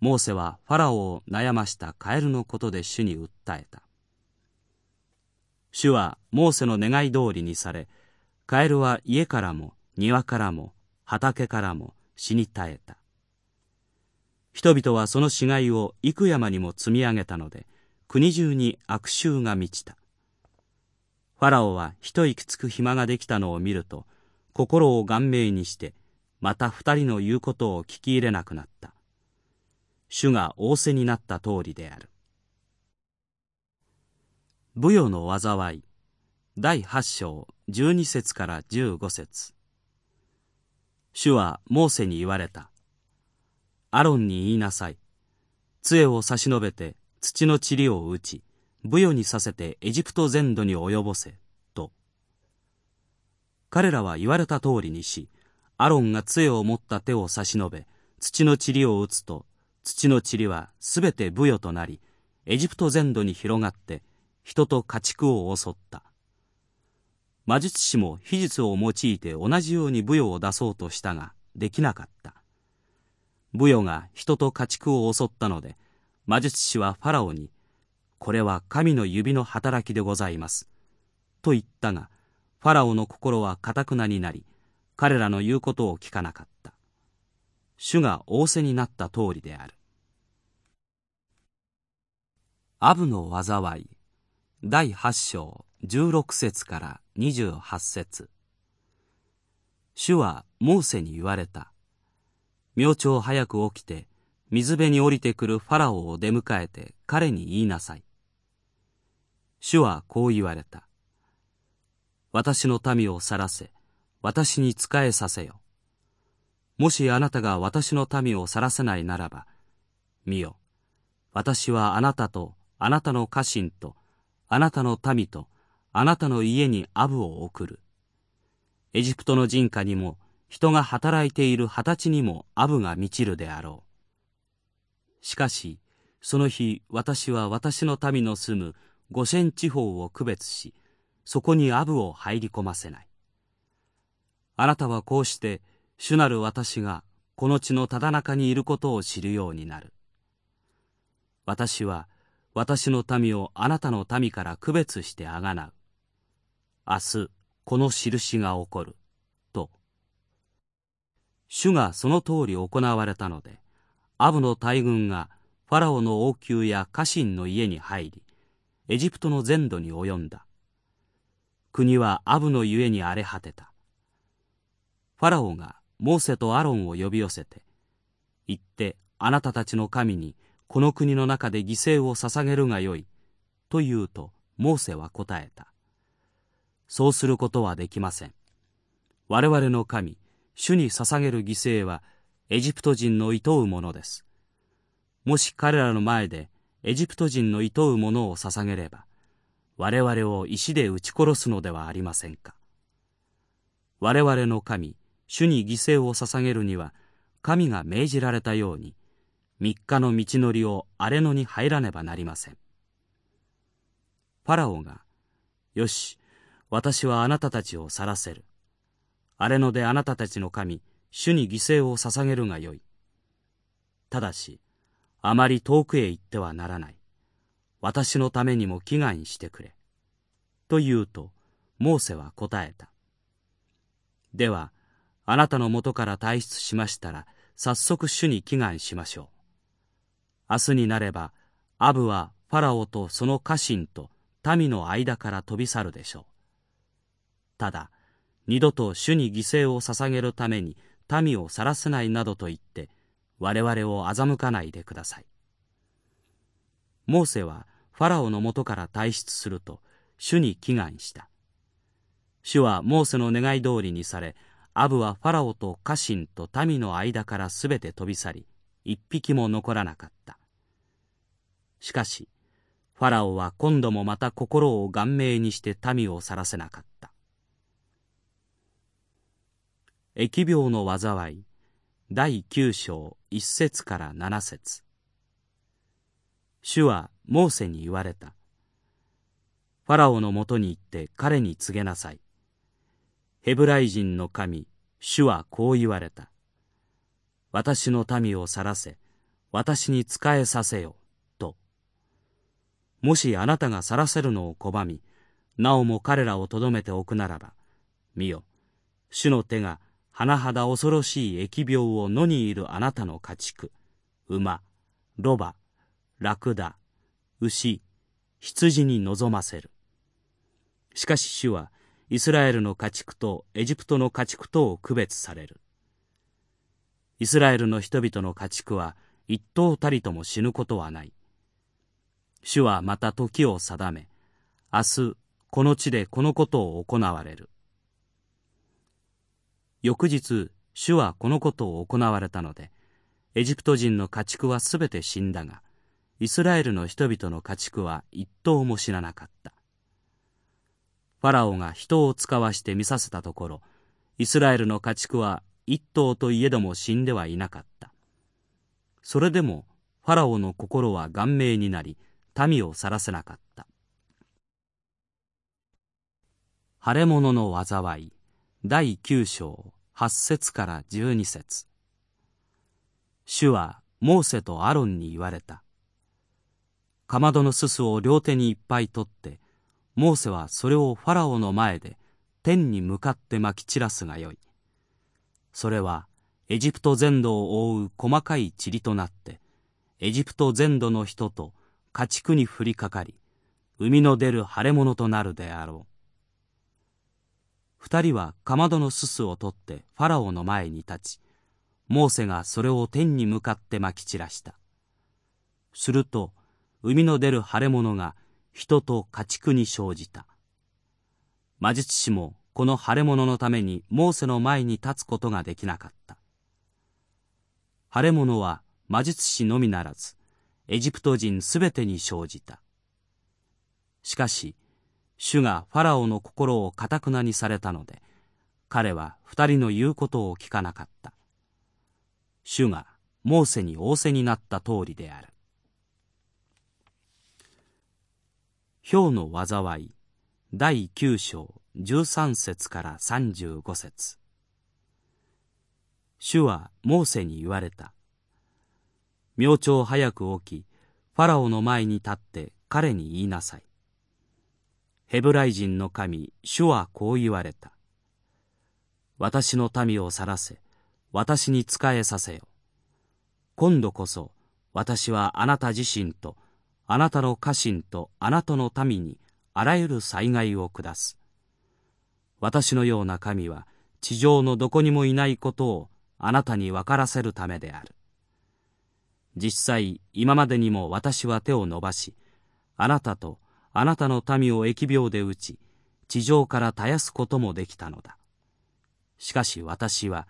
モーセはファラオを悩ましたカエルのことで主に訴えた。主はモーセの願い通りにされカエルは家からも庭からも畑からも死に絶えた。人々はその死骸を幾山にも積み上げたので国中に悪臭が満ちた。ファラオは一息つく暇ができたのを見ると心を顔面にしてまた二人の言うことを聞き入れなくなった。主が仰せになった通りである。舞踊の災い第8章12節から15節。主はモーセに言われた。アロンに言いなさい。杖を差し伸べて土の塵を打ち舞踊にさせてエジプト全土に及ぼせと。彼らは言われた通りにしアロンが杖を持った手を差し伸べ土の塵を打つと土の塵はすべて舞踊となりエジプト全土に広がって人と家畜を襲った。魔術師も秘術を用いて同じように舞踊を出そうとしたができなかった。舞踊が人と家畜を襲ったので魔術師はファラオに「これは神の指の働きでございます」と言ったがファラオの心はかたくなになり彼らの言うことを聞かなかった。主が仰せになった通りである。アブの災い。第8章16節から28節。主はモーセに言われた。明朝早く起きて水辺に降りてくるファラオを出迎えて彼に言いなさい。主はこう言われた。私の民を去らせ私に仕えさせよ。もしあなたが私の民を去らせないならば、見よ、私はあなたとあなたの家臣とあなたの民とあなたの家にアブを送る。エジプトの人家にも人が働いている二十歳にもアブが満ちるであろう。しかし、その日私は私の民の住む五線地方を区別し、そこにアブを入り込ませない。あなたはこうして主なる私がこの地のただ中にいることを知るようになる。私は私の民をあなたの民から区別してあがなう。明日この印が起こる。と。主がその通り行われたので、アブの大軍がファラオの王宮や家臣の家に入り、エジプトの全土に及んだ。国はアブのゆえに荒れ果てた。ファラオがモーセとアロンを呼び寄せて、行ってあなたたちの神にこの国の中で犠牲を捧げるがよい。と言うと、モーセは答えた。そうすることはできません。我々の神、主に捧げる犠牲は、エジプト人の厭うものです。もし彼らの前で、エジプト人の厭うものを捧げれば、我々を石で撃ち殺すのではありませんか。我々の神、主に犠牲を捧げるには神が命じられたように三日の道のりを荒れ野に入らねばなりません。パラオが「よし私はあなたたちを去らせる。荒れ野であなたたちの神主に犠牲を捧げるがよい。ただしあまり遠くへ行ってはならない。私のためにも祈願してくれ」と言うとモーセは答えた。ではあなたのもとから退出しましたら、早速主に祈願しましょう。明日になれば、アブはファラオとその家臣と民の間から飛び去るでしょう。ただ、二度と主に犠牲を捧げるために民を去らせないなどと言って、我々を欺かないでください。モーセはファラオのもとから退出すると、主に祈願した。主はモーセの願い通りにされ、アブはファラオと家臣と民の間からすべて飛び去り、一匹も残らなかった。しかし、ファラオは今度もまた心を顔面にして民を去らせなかった。疫病の災い第九章一節から七節主はモーセに言われた。ファラオのもとに行って彼に告げなさい。ヘブライ人の神、主はこう言われた。私の民を去らせ、私に仕えさせよ、と。もしあなたが去らせるのを拒み、なおも彼らをとどめておくならば、見よ、主の手が甚だ恐ろしい疫病を野にいるあなたの家畜、馬、ロバ、ラクダ、牛、羊に望ませる。しかし主は、イスラエルの家畜とエジプトの家畜とを区別される。イスラエルの人々の家畜は一頭たりとも死ぬことはない。主はまた時を定め明日この地でこのことを行われる。翌日主はこのことを行われたのでエジプト人の家畜はすべて死んだがイスラエルの人々の家畜は一頭も死ななかった。ファラオが人を使わして見させたところイスラエルの家畜は一頭といえども死んではいなかった。それでもファラオの心は顔面になり民を去らせなかった。腫れ物の災い第九章八節から十二節。主はモーセとアロンに言われた。かまどのすすを両手にいっぱい取ってモーセはそれをファラオの前で天に向かってまき散らすがよい。それはエジプト全土を覆う細かい塵となってエジプト全土の人と家畜に降りかかり海の出る腫れ物となるであろう。二人はかまどのすすを取ってファラオの前に立ちモーセがそれを天に向かってまき散らした。すると海の出る腫れ物が人と家畜に生じた。魔術師もこの腫れ物のためにモーセの前に立つことができなかった。腫れ物は魔術師のみならずエジプト人すべてに生じた。しかし主がファラオの心をかたくなにされたので彼は二人の言うことを聞かなかった。主がモーセに仰せになった通りである。氷の災い。第九章十三節から三十五節。主はモーセに言われた。明朝早く起きファラオの前に立って彼に言いなさい。ヘブライ人の神主はこう言われた。私の民を去らせ私に仕えさせよ。今度こそ私はあなた自身とあなたの家臣とあなたの民にあらゆる災害を下す。私のような神は地上のどこにもいないことをあなたに分からせるためである。実際今までにも私は手を伸ばし、あなたとあなたの民を疫病で打ち、地上から絶やすこともできたのだ。しかし私は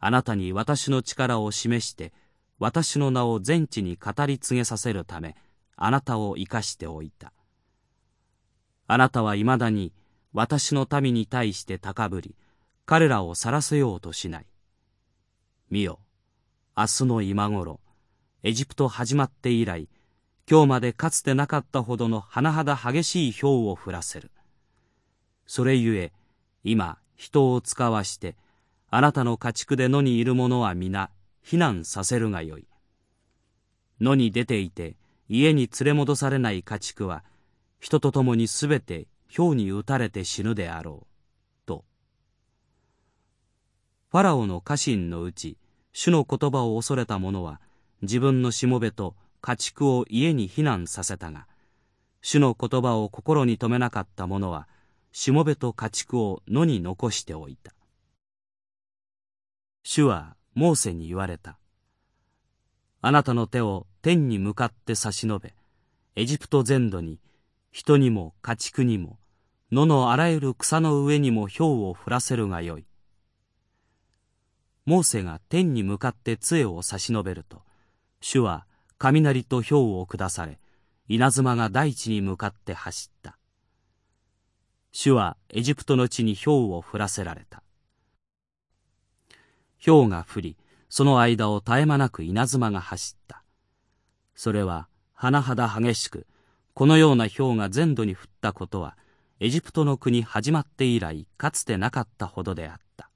あなたに私の力を示して私の名を全地に語り継げさせるためあなたを生かしておいた。あなたはいまだに私の民に対して高ぶり、彼らを去らせようとしない。見よ、明日の今頃、エジプト始まって以来、今日までかつてなかったほどの甚だ激しい氷を降らせる。それゆえ、今、人を使わして、あなたの家畜で野にいる者は皆、避難させるがよい。野に出ていて、家に連れ戻されない家畜は人と共にすべて氷に打たれて死ぬであろう。と。ファラオの家臣のうち主の言葉を恐れた者は自分のしもべと家畜を家に避難させたが主の言葉を心に留めなかった者はしもべと家畜を野に残しておいた。主はモーセに言われた。あなたの手を天に向かって差し伸べ、エジプト全土に、人にも家畜にも、野のあらゆる草の上にも氷を降らせるがよい。モーセが天に向かって杖を差し伸べると、主は雷と氷を下され、稲妻が大地に向かって走った。主はエジプトの地に氷を降らせられた。氷が降り、その間を絶え間なく稲妻が走った。それは甚だ激しく、このような氷が全土に降ったことは、エジプトの国始まって以来かつてなかったほどであった。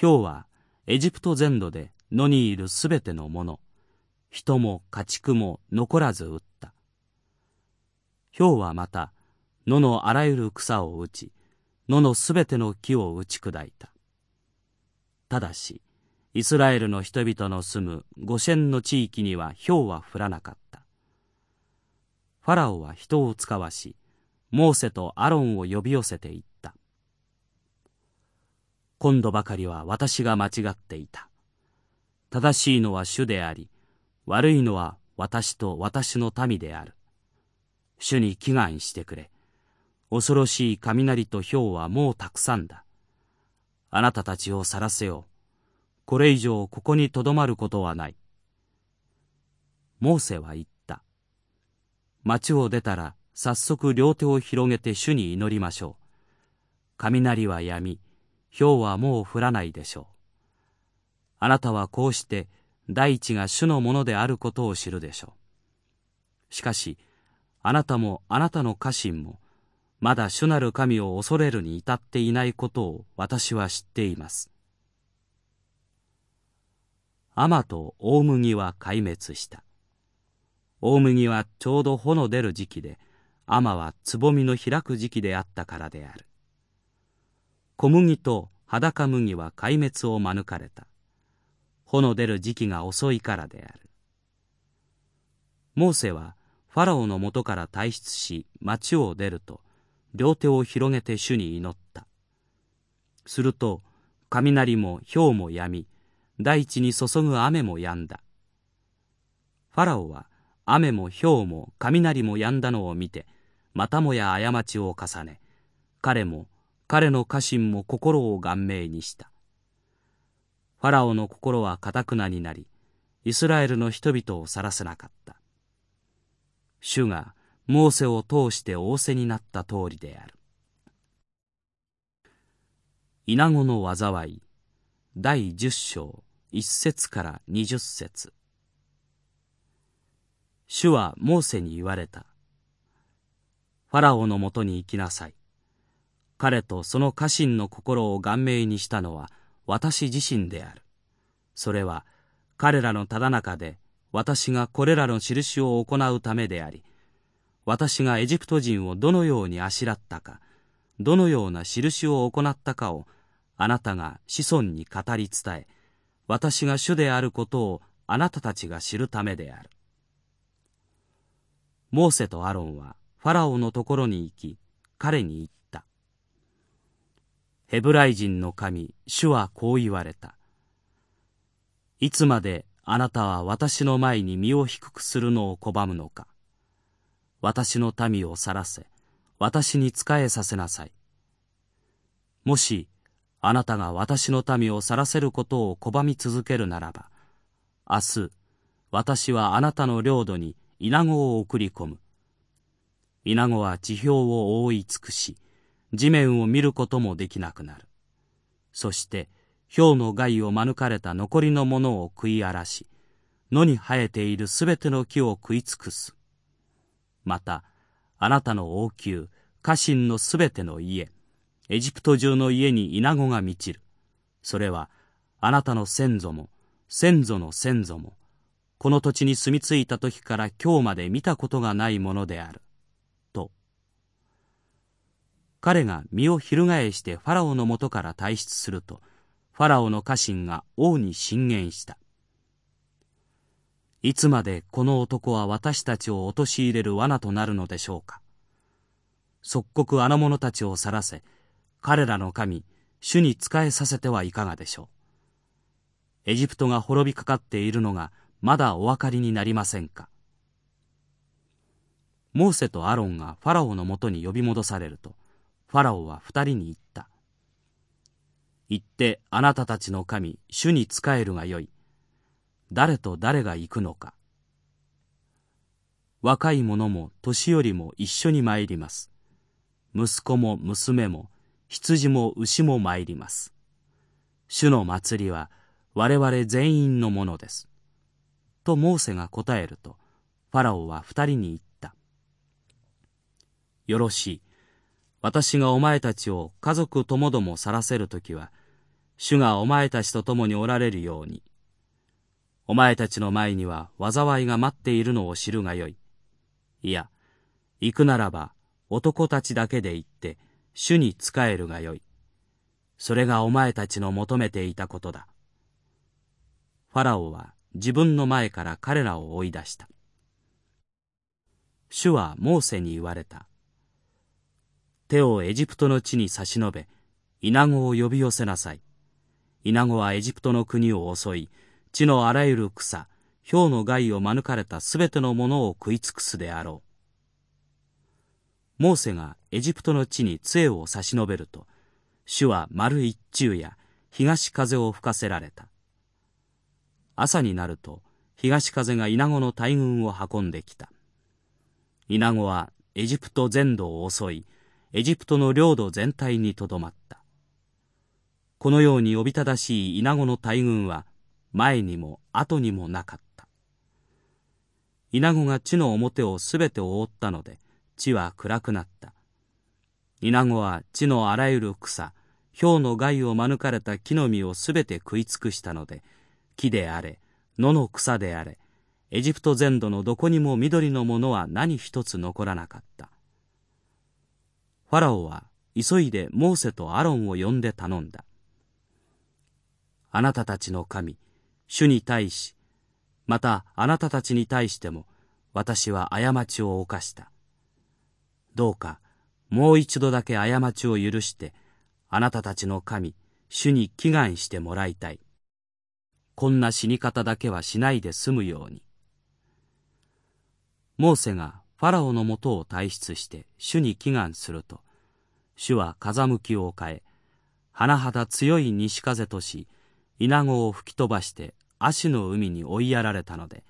氷はエジプト全土で野にいるすべてのもの、人も家畜も残らず打った。氷はまた野のあらゆる草を打ち、野のすべての木を打ち砕いた。ただし、イスラエルの人々の住むゴシェンの地域には氷は降らなかった。ファラオは人を使わし、モーセとアロンを呼び寄せていった。今度ばかりは私が間違っていた。正しいのは主であり、悪いのは私と私の民である。主に祈願してくれ。恐ろしい雷と氷はもうたくさんだ。あなたたちを晒せよう。これ以上ここにとどまることはない。モーセは言った。町を出たら早速両手を広げて主に祈りましょう。雷はやみ、氷はもう降らないでしょう。あなたはこうして大地が主のものであることを知るでしょう。しかし、あなたもあなたの家臣も、まだ主なる神を恐れるに至っていないことを私は知っています。アマと大麦は壊滅した。大麦はちょうど穂の出る時期で、アマはつぼみの開く時期であったからである。小麦と裸麦は壊滅を免れた。穂の出る時期が遅いからである。モーセはファラオのもとから退出し町を出ると両手を広げて主に祈った。すると雷も氷もやみ大地に注ぐ雨もやんだ。ファラオは雨も氷も雷もやんだのを見てまたもや過ちを重ね彼も彼の家臣も心を顔面にした。ファラオの心はかたくなになり、イスラエルの人々を晒せなかった。主がモーセを通して仰せになった通りである。イナゴの災い第十章一節から二十節主はモーセに言われた。ファラオのもとに行きなさい。彼とその家臣の心を顔面にしたのは私自身である。それは彼らのただ中で私がこれらの印を行うためであり、私がエジプト人をどのようにあしらったか、どのような印を行ったかをあなたが子孫に語り伝え、私が主であることをあなたたちが知るためである。モーセとアロンはファラオのところに行き、彼に言った。ヘブライ人の神、主はこう言われた。いつまであなたは私の前に身を低くするのを拒むのか。私の民を去らせ、私に仕えさせなさい。もし、あなたが私の民を去らせることを拒み続けるならば、明日、私はあなたの領土に稲子を送り込む。稲子は地表を覆い尽くし、地面を見ることもできなくなる。そして、氷の害を免れた残りのものを食い荒らし、野に生えているすべての木を食い尽くす。また、あなたの王宮、家臣のすべての家、エジプト中の家に稲子が満ちる。それは、あなたの先祖も、先祖の先祖も、この土地に住み着いた時から今日まで見たことがないものである。と彼が身を翻してファラオのもとから退出すると、ファラオの家臣が王に進言した。いつまでこの男は私たちを陥れる罠となるのでしょうか。即刻あの者たちを去らせ、彼らの神、主に仕えさせてはいかがでしょう。エジプトが滅びかかっているのがまだお分かりになりませんか。モーセとアロンがファラオのもとに呼び戻されると、ファラオは二人に言った。行ってあなたたちの神、主に仕えるがよい。誰と誰が行くのか。若い者も年寄りも一緒に参ります。息子も娘も羊も牛も参ります。主の祭りは我々全員のものです。とモーセが答えると、ファラオは二人に言った。よろしい。私がお前たちを家族ともども去らせるときは、主がお前たちと共におられるように。お前たちの前には災いが待っているのを知るがよい。いや、行くならば男たちだけで行って、主に仕えるがよい。それがお前たちの求めていたことだ。ファラオは自分の前から彼らを追い出した。主はモーセに言われた。手をエジプトの地に差し伸べ、イナゴを呼び寄せなさい。イナゴはエジプトの国を襲い、地のあらゆる草氷の害を免れたすべてのものを食い尽くすであろうモーセがエジプトの地に杖を差し伸べると主は丸一中や東風を吹かせられた。朝になると東風がイナゴの大群を運んできた。イナゴはエジプト全土を襲いエジプトの領土全体にとどまった。このようにおびただしいイナゴの大群は前にも後にもなかった。イナゴが地の表をすべて覆ったので地は暗くなった。イナゴは地のあらゆる草氷の害を免れた木の実をすべて食い尽くしたので木であれ野の草であれエジプト全土のどこにも緑のものは何一つ残らなかった。ファラオは急いでモーセとアロンを呼んで頼んだ。あなたたちの神主に対しまたあなたたちに対しても私は過ちを犯した。どうかもう一度だけ過ちを許してあなたたちの神主に祈願してもらいたい。こんな死に方だけはしないで済むように。モーセがファラオのもとを退出して主に祈願すると主は風向きを変え甚だ強い西風とし稲子を吹き飛ばして足の海に追いやられたので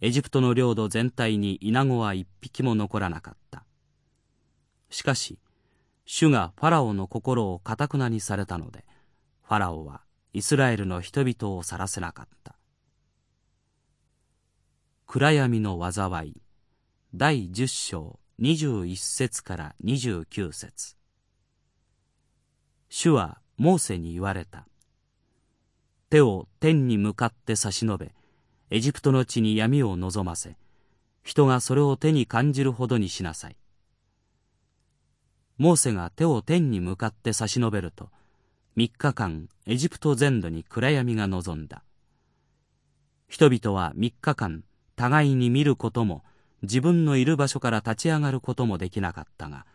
エジプトの領土全体に稲子は一匹も残らなかった。しかし主がファラオの心をかたくなにされたのでファラオはイスラエルの人々を去らせなかった。暗闇の災い第10章21節から29節。主はモーセに言われた。手を天に向かって差し伸べエジプトの地に闇を望ませ人がそれを手に感じるほどにしなさい。モーセが手を天に向かって差し伸べると3日間エジプト全土に暗闇が望んだ。人々は3日間互いに見ることも自分のいる場所から立ち上がることもできなかったが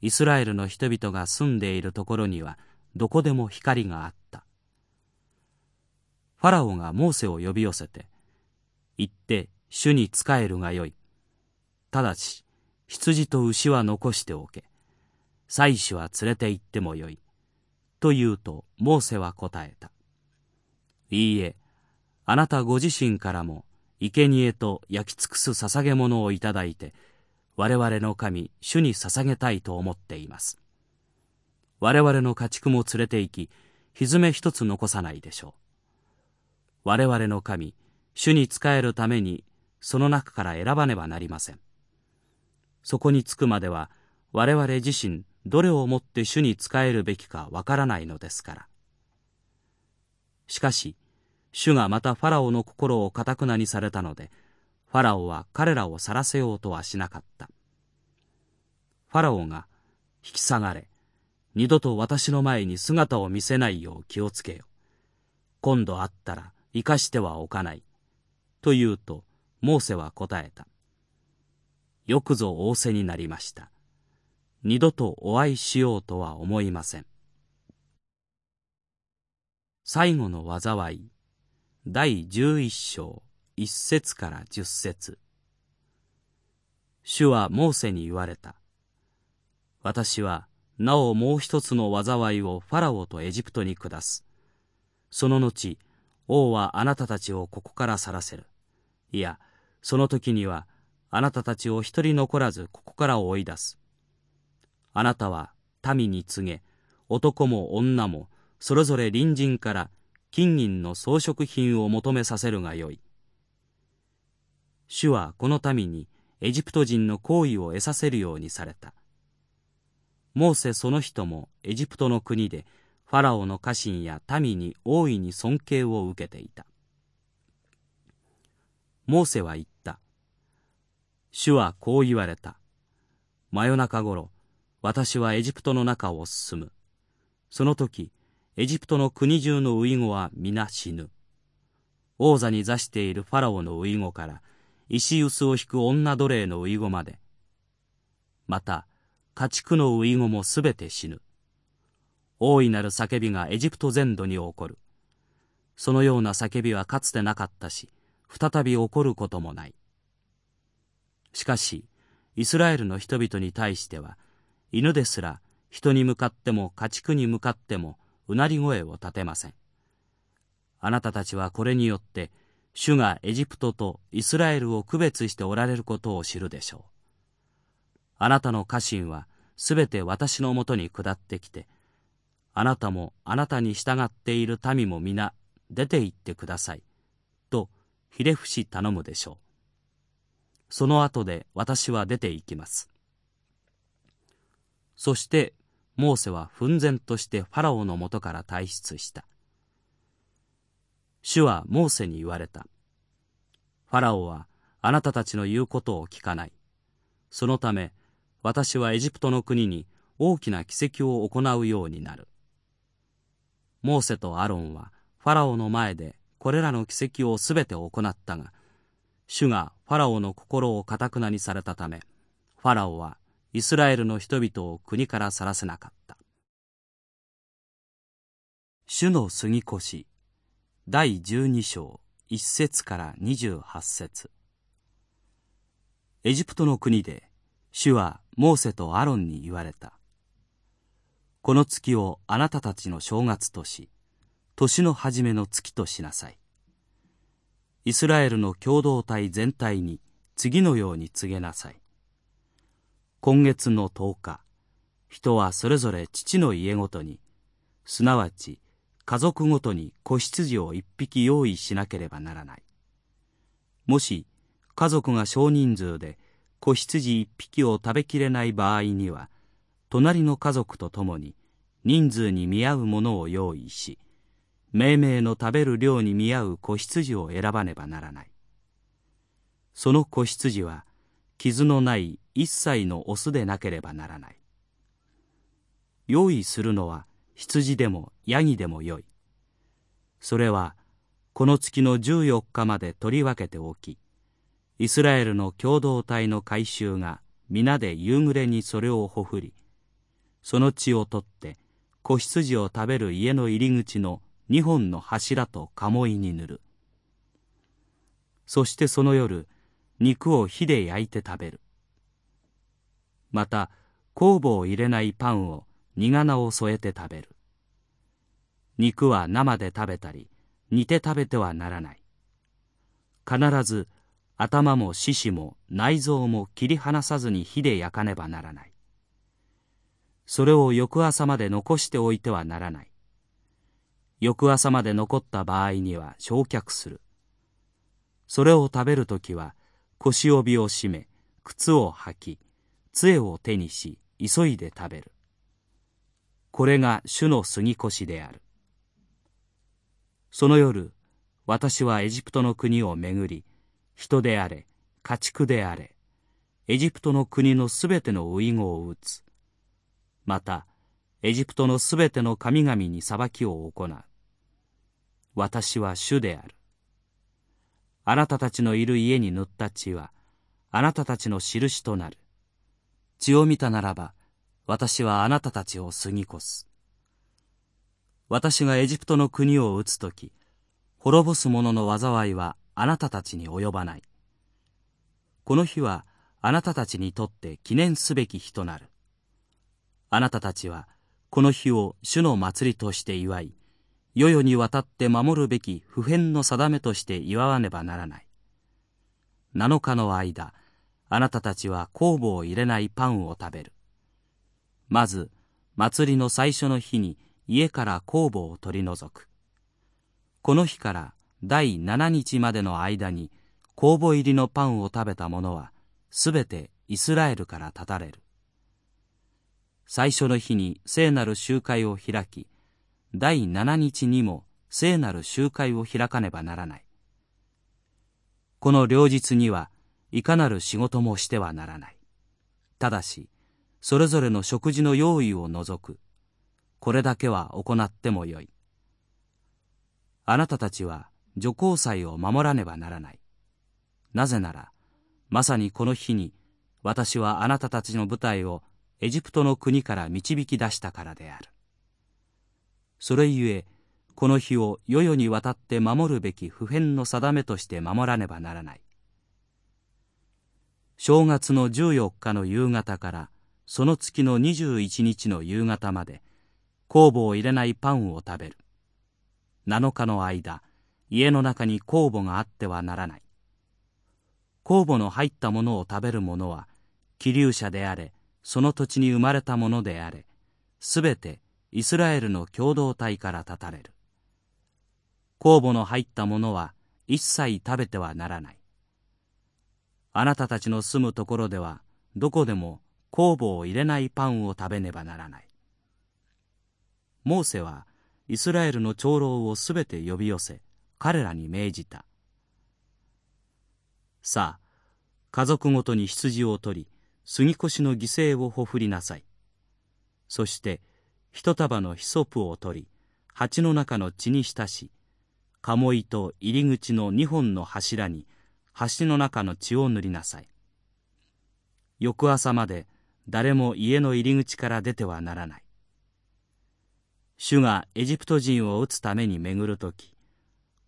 イスラエルの人々が住んでいるところにはどこでも光があった。ファラオがモーセを呼び寄せて行って主に仕えるがよい。ただし羊と牛は残しておけ。妻子は連れて行ってもよいと言うとモーセは答えた。いいえ、あなたご自身からも生贄と焼き尽くす捧げ物をいただいて、我々の神、主に捧げたいと思っています。我々の家畜も連れて行き、ひめ一つ残さないでしょう。我々の神、主に仕えるために、その中から選ばねばなりません。そこに着くまでは、我々自身、どれをもって主に仕えるべきかわからないのですから。しかし主がまたファラオの心をかたくなにされたのでファラオは彼らを去らせようとはしなかった。ファラオが引き下がれ二度と私の前に姿を見せないよう気をつけよ。今度会ったら生かしてはおかない。と言うとモーセは答えた。よくぞ仰せになりました。二度とお会いしようとは思いません。最後の災い第十一章一節から十節。主はモーセに言われた。私はなおもう一つの災いをファラオとエジプトに下す。その後王はあなたたちをここから去らせる。いやその時にはあなたたちを一人残らずここから追い出す。あなたは民に告げ男も女もそれぞれ隣人から金銀の装飾品を求めさせるがよい。主はこの民にエジプト人の行為を得させるようにされた。モーセその人もエジプトの国でファラオの家臣や民に大いに尊敬を受けていた。モーセは言った。主はこう言われた。真夜中頃私はエジプトの中を進む。その時、エジプトの国中のウイゴは皆死ぬ。王座に座しているファラオのウイゴから、石臼を引く女奴隷のウイゴまで。また、家畜のウイゴもすべて死ぬ。大いなる叫びがエジプト全土に起こる。そのような叫びはかつてなかったし再び起こることもないしかしイスラエルの人々に対しては犬ですら人に向かっても家畜に向かってもうなり声を立てません。あなたたちはこれによって主がエジプトとイスラエルを区別しておられることを知るでしょう。あなたの家臣はすべて私のもとに下ってきてあなたもあなたに従っている民も皆出て行ってくださいとひれ伏し頼むでしょう。その後で私は出て行きます。そしてモーセは奮然としてファラオのもとから退出した。主はモーセに言われた。ファラオはあなたたちの言うことを聞かない。そのため私はエジプトの国に大きな奇跡を行うようになる。モーセとアロンはファラオの前でこれらの奇跡をすべて行ったが主がファラオの心をかたくなにされたためファラオはイスラエルの人々を国から去らせなかった。主の杉越第12章1節から28節。エジプトの国で主はモーセとアロンに言われた。この月をあなたたちの正月とし年の初めの月としなさい。イスラエルの共同体全体に次のように告げなさい。今月の10日人はそれぞれ父の家ごとにすなわち家族ごとに子羊を一匹用意しなければならない。もし家族が少人数で子羊一匹を食べきれない場合には隣の家族と共に人数に見合うものを用意し命名の食べる量に見合う子羊を選ばねばならない。その子羊は傷のない一切のオスでなければならない。用意するのは羊でもヤギでもよい。それはこの月の14日まで取り分けておきイスラエルの共同体の改宗が皆で夕暮れにそれをほふりその血を取って子羊を食べる家の入り口の二本の柱と鴨居に塗る。そしてその夜肉を火で焼いて食べる。また酵母を入れないパンを煮仮を添えて食べる。肉は生で食べたり煮て食べてはならない。必ず頭も獅子も内臓も切り離さずに火で焼かねばならない。それを翌朝まで残しておいてはならない。翌朝まで残った場合には焼却する。それを食べるときは腰帯を締め、靴を履き、杖を手にし、急いで食べる。これが主の杉越である。その夜、私はエジプトの国を巡り、人であれ、家畜であれ、エジプトの国のすべての遺語を打つ。また、エジプトのすべての神々に裁きを行う。私は主である。あなたたちのいる家に塗った血は、あなたたちの印となる。血を見たならば、私はあなたたちを過ぎ越す。私がエジプトの国を打つとき、滅ぼす者の災いはあなたたちに及ばない。この日はあなたたちにとって記念すべき日となる。あなたたちはこの日を主の祭りとして祝い、世々にわたって守るべき普遍の定めとして祝わねばならない。7日の間、あなたたちは酵母を入れないパンを食べる。まず、祭りの最初の日に家から酵母を取り除く。この日から第7日までの間に酵母入りのパンを食べた者は、すべてイスラエルから断たれる。最初の日に聖なる集会を開き、第7日にも聖なる集会を開かねばならない。この両日にはいかなる仕事もしてはならない。ただし、それぞれの食事の用意を除く。これだけは行ってもよい。あなたたちは女皇祭を守らねばならない。なぜなら、まさにこの日に私はあなたたちの部隊をエジプトの国から導き出したからである。それゆえ、この日を世々にわたって守るべき普遍の定めとして守らねばならない正月の14日の夕方からその月の21日の夕方まで酵母を入れないパンを食べる。7日の間家の中に酵母があってはならない。酵母の入ったものを食べる者は気流者であれその土地に生まれたものであれすべてイスラエルの共同体から断たれる。酵母の入ったものは一切食べてはならない。あなたたちの住むところではどこでも酵母を入れないパンを食べねばならない。モーセはイスラエルの長老をすべて呼び寄せ彼らに命じた。さあ家族ごとに羊を取り杉越の犠牲をほふりなさい。そして一束のヒソプを取り鉢の中の血に浸し鴨居と入り口の二本の柱に橋の中の血を塗りなさい。翌朝まで誰も家の入り口から出てはならない。主がエジプト人を撃つために巡る時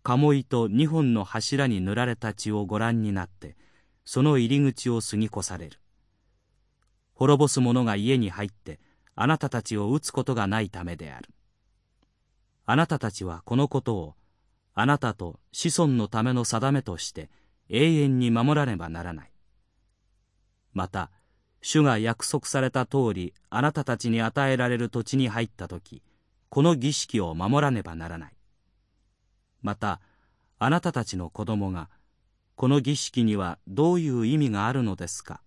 鴨居と二本の柱に塗られた血をご覧になってその入り口を過ぎ越される。滅ぼす者が家に入ってあなたたちを撃つことがないためである。あなたたちはこのことをあなたと子孫のための定めとして永遠に守らねばならない。また、主が約束された通りあなたたちに与えられる土地に入った時、この儀式を守らねばならない。また、あなたたちの子供が、この儀式にはどういう意味があるのですか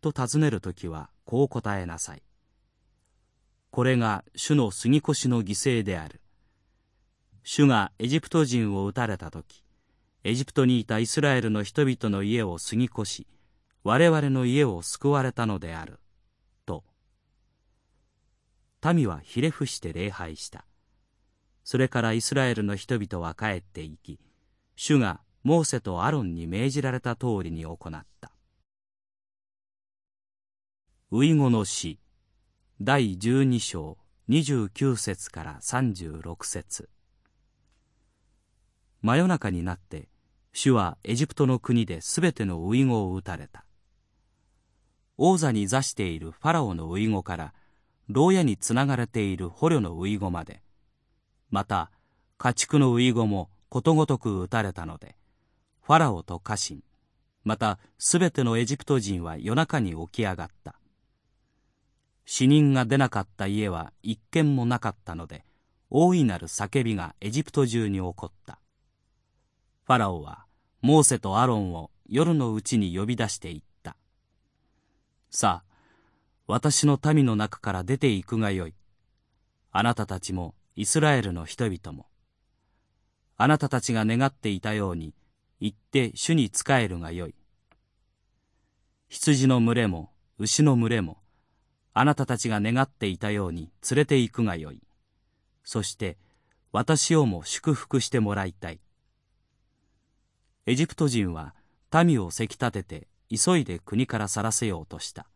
と尋ねる時はこう答えなさい。これが主の杉越の犠牲である。主がエジプト人を撃たれた時、エジプトにいたイスラエルの人々の家を過ぎ越し我々の家を救われたのである。と。民はひれ伏して礼拝した。それからイスラエルの人々は帰っていき主がモーセとアロンに命じられた通りに行った。ウイゴの詩第12章29節から36節。真夜中になって主はエジプトの国で全ての遺語を打たれた。王座に座しているファラオの遺語から牢屋につながれている捕虜の遺語まで、また家畜の遺語もことごとく打たれたので、ファラオと家臣、また全てのエジプト人は夜中に起き上がった。死人が出なかった家は一軒もなかったので、大いなる叫びがエジプト中に起こった。ファラオはモーセとアロンを夜のうちに呼び出していった。さあ、私の民の中から出て行くがよい。あなたたちもイスラエルの人々も。あなたたちが願っていたように、行って主に仕えるがよい。羊の群れも牛の群れも、あなたたちが願っていたように連れて行くがよい。そして私をも祝福してもらいたい。エジプト人は民をせき立てて急いで国から去らせようとした。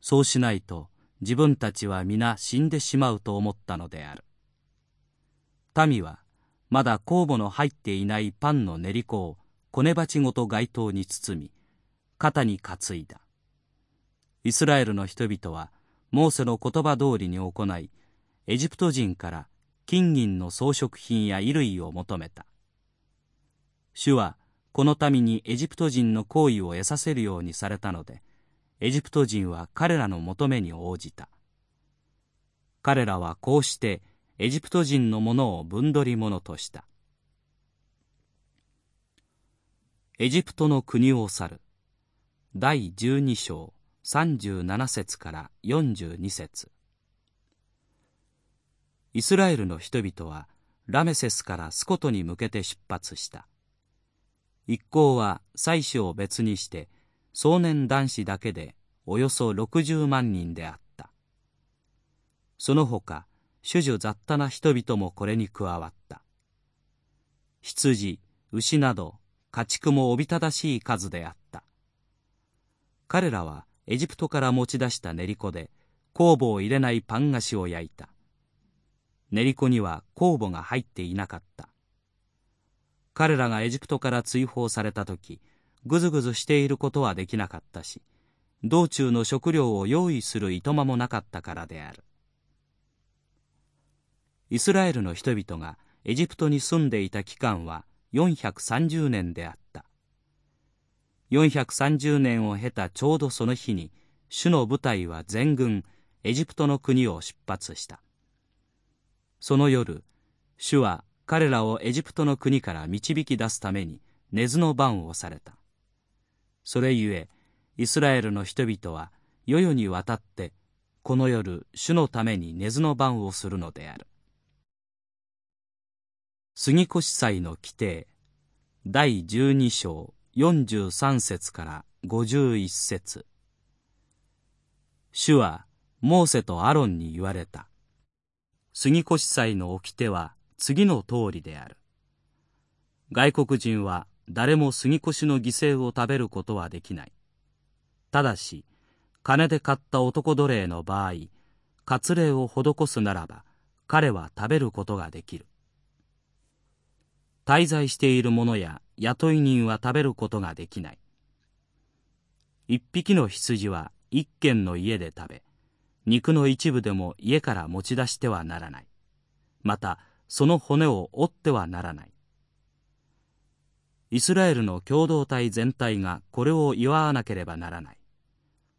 そうしないと自分たちは皆死んでしまうと思ったのである。民はまだ酵母の入っていないパンの練り粉をコネ鉢ごと街灯に包み肩に担いだ。イスラエルの人々はモーセの言葉通りに行いエジプト人から金銀の装飾品や衣類を求めた。主はこの民にエジプト人の行為を得させるようにされたのでエジプト人は彼らの求めに応じた。彼らはこうしてエジプト人のものを分取り物とした。エジプトの国を去る。第12章37節から42節。イスラエルの人々はラメセスからスコトに向けて出発した。一行は妻子を別にして壮年男子だけでおよそ60万人であった。その他種々雑多な人々もこれに加わった。羊牛など家畜もおびただしい数であった。彼らはエジプトから持ち出した練り粉で酵母を入れないパン菓子を焼いた。練り子には酵母が入っていなかった。彼らがエジプトから追放された時ぐずぐずしていることはできなかったし道中の食料を用意するいとまもなかったからである。イスラエルの人々がエジプトに住んでいた期間は430年であった。430年を経たちょうどその日に主の部隊は全軍エジプトの国を出発した。その夜主は彼らをエジプトの国から導き出すために根津の番をされた。それゆえイスラエルの人々は世々にわたってこの夜主のために根津の番をするのである。杉越祭の規定第12章43節から51節。主はモーセとアロンに言われた。杉越祭の掟は次の通りである。外国人は誰も杉越の犠牲を食べることはできない。ただし金で買った男奴隷の場合割礼を施すならば彼は食べることができる。滞在している者や雇い人は食べることができない。一匹の羊は一軒の家で食べ肉の一部でも家から持ち出してはならない。またその骨を折ってはならない。イスラエルの共同体全体がこれを祝わなければならない。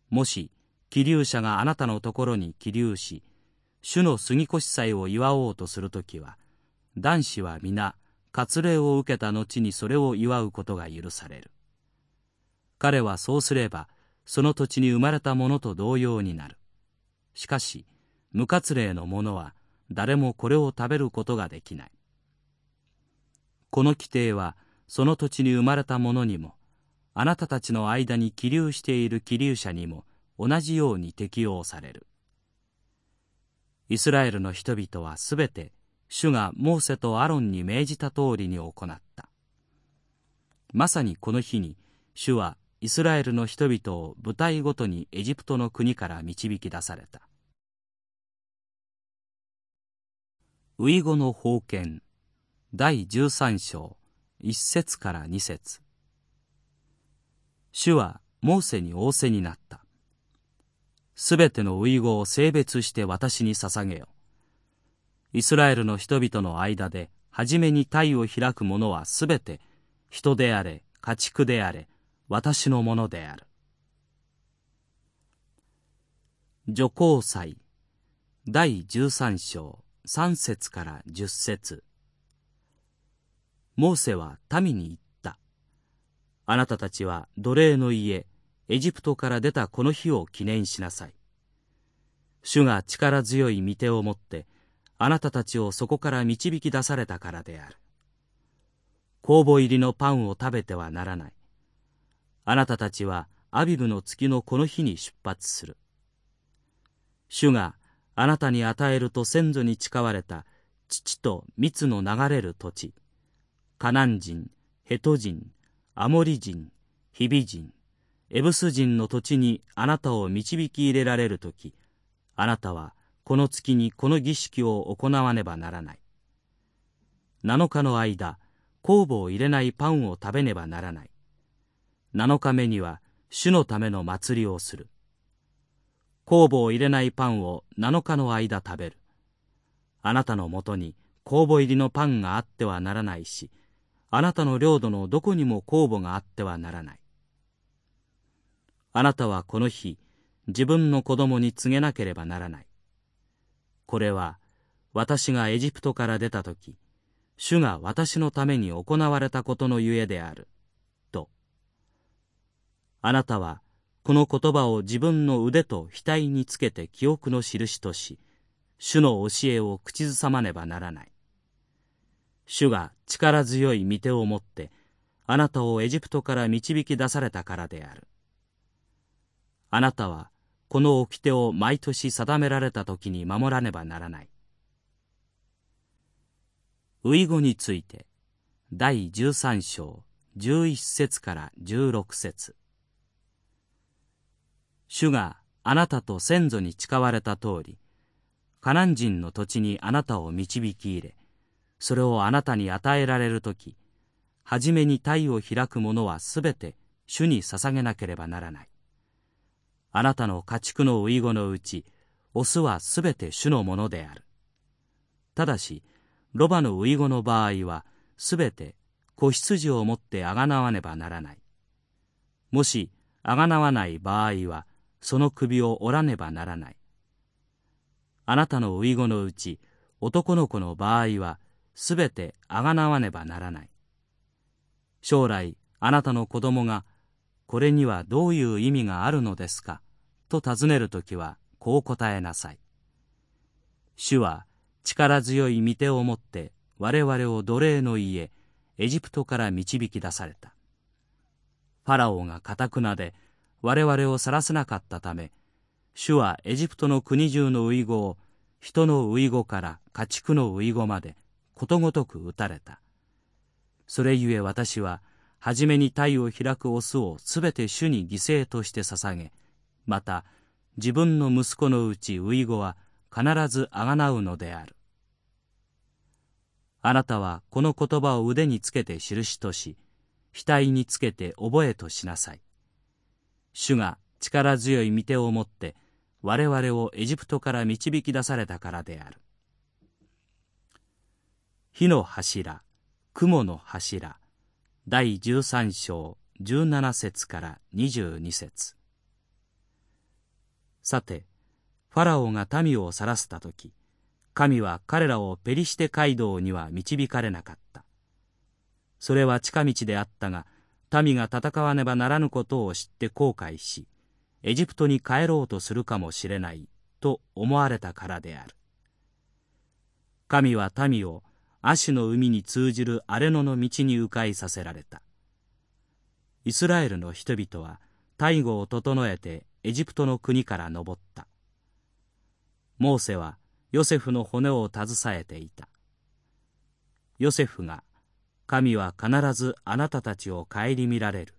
もし気流者があなたのところに気流し主の杉越祭を祝おうとするときは男子は皆割礼を受けた後にそれを祝うことが許される。彼はそうすればその土地に生まれた者と同様になる。しかし無割礼の者は誰もこれを食べることができない。この規定はその土地に生まれた者にもあなたたちの間に起立している起立者にも同じように適用される。イスラエルの人々はすべて主がモーセとアロンに命じた通りに行った。まさにこの日に主はイスラエルの人々を部隊ごとにエジプトの国から導き出された。ウイゴの封建第13章。1節から2節。主はモーセに仰せになった。すべてのウイゴを性別して私に捧げよ。イスラエルの人々の間で初めに体を開く者はすべて人であれ家畜であれ私のものである。女皇祭。第13章。3節から10節モーセは民に言ったあなたたちは奴隷の家エジプトから出たこの日を記念しなさい主が力強い御手を持ってあなたたちをそこから導き出されたからである。酵母入りのパンを食べてはならない。あなたたちはアビブの月のこの日に出発する。主があなたに与えると先祖に誓われた父と蜜の流れる土地、カナン人、ヘト人、アモリ人、ヒビ人、エブス人の土地にあなたを導き入れられるとき、あなたはこの月にこの儀式を行わねばならない。7日の間、酵母を入れないパンを食べねばならない。7日目には主のための祭りをする。酵母を入れないパンを7日の間食べる。あなたのもとに酵母入りのパンがあってはならないし、あなたの領土のどこにも酵母があってはならない。あなたはこの日、自分の子供に告げなければならない。これは私がエジプトから出た時主が私のために行われたことのゆえであるとあなたはこの言葉を自分の腕と額につけて記憶の印とし主の教えを口ずさまねばならない。主が力強い御手を持ってあなたをエジプトから導き出されたからである。あなたはこの掟を毎年定められた時に守らねばならない。ウイゴについて第13章11節から16節。主があなたと先祖に誓われた通り、カナン人の土地にあなたを導き入れそれをあなたに与えられる時初めに体を開く者はすべて主に捧げなければならない。あなたの家畜のウイゴのうちオスはすべて主のものである。ただしロバのウイゴの場合はすべて子羊をもってあがなわねばならない。もしあがなわない場合はその首を折らねばならない。あなたのウイゴのうち男の子の場合はすべてあがなわねばならない。将来あなたの子供がこれにはどういう意味があるのですかと尋ねるときはこう答えなさい。主は力強い御手を持って我々を奴隷の家エジプトから導き出された。ファラオがかたくなで我々を晒せなかったため主はエジプトの国中の遺語を人の遺語から家畜の遺語までことごとく打たれた。それゆえ私は初めに体を開くオスをすべて主に犠牲として捧げまた自分の息子のうち遺語は必ずあがなうのである。あなたはこの言葉を腕につけて印とし額につけて覚えとしなさい。主が力強い御手を持って我々をエジプトから導き出されたからである。火の柱雲の柱第13章17節から22節。さてファラオが民を去らせた時神は彼らをペリシテ街道には導かれなかった。それは近道であったが民が戦わねばならぬことを知って後悔しエジプトに帰ろうとするかもしれないと思われたからである。神は民をアシュの海に通じる荒野の道に迂回させられた。イスラエルの人々は大護を整えてエジプトの国から登った。モーセはヨセフの骨を携えていた。ヨセフが神は必ずあなたたちを顧みられる。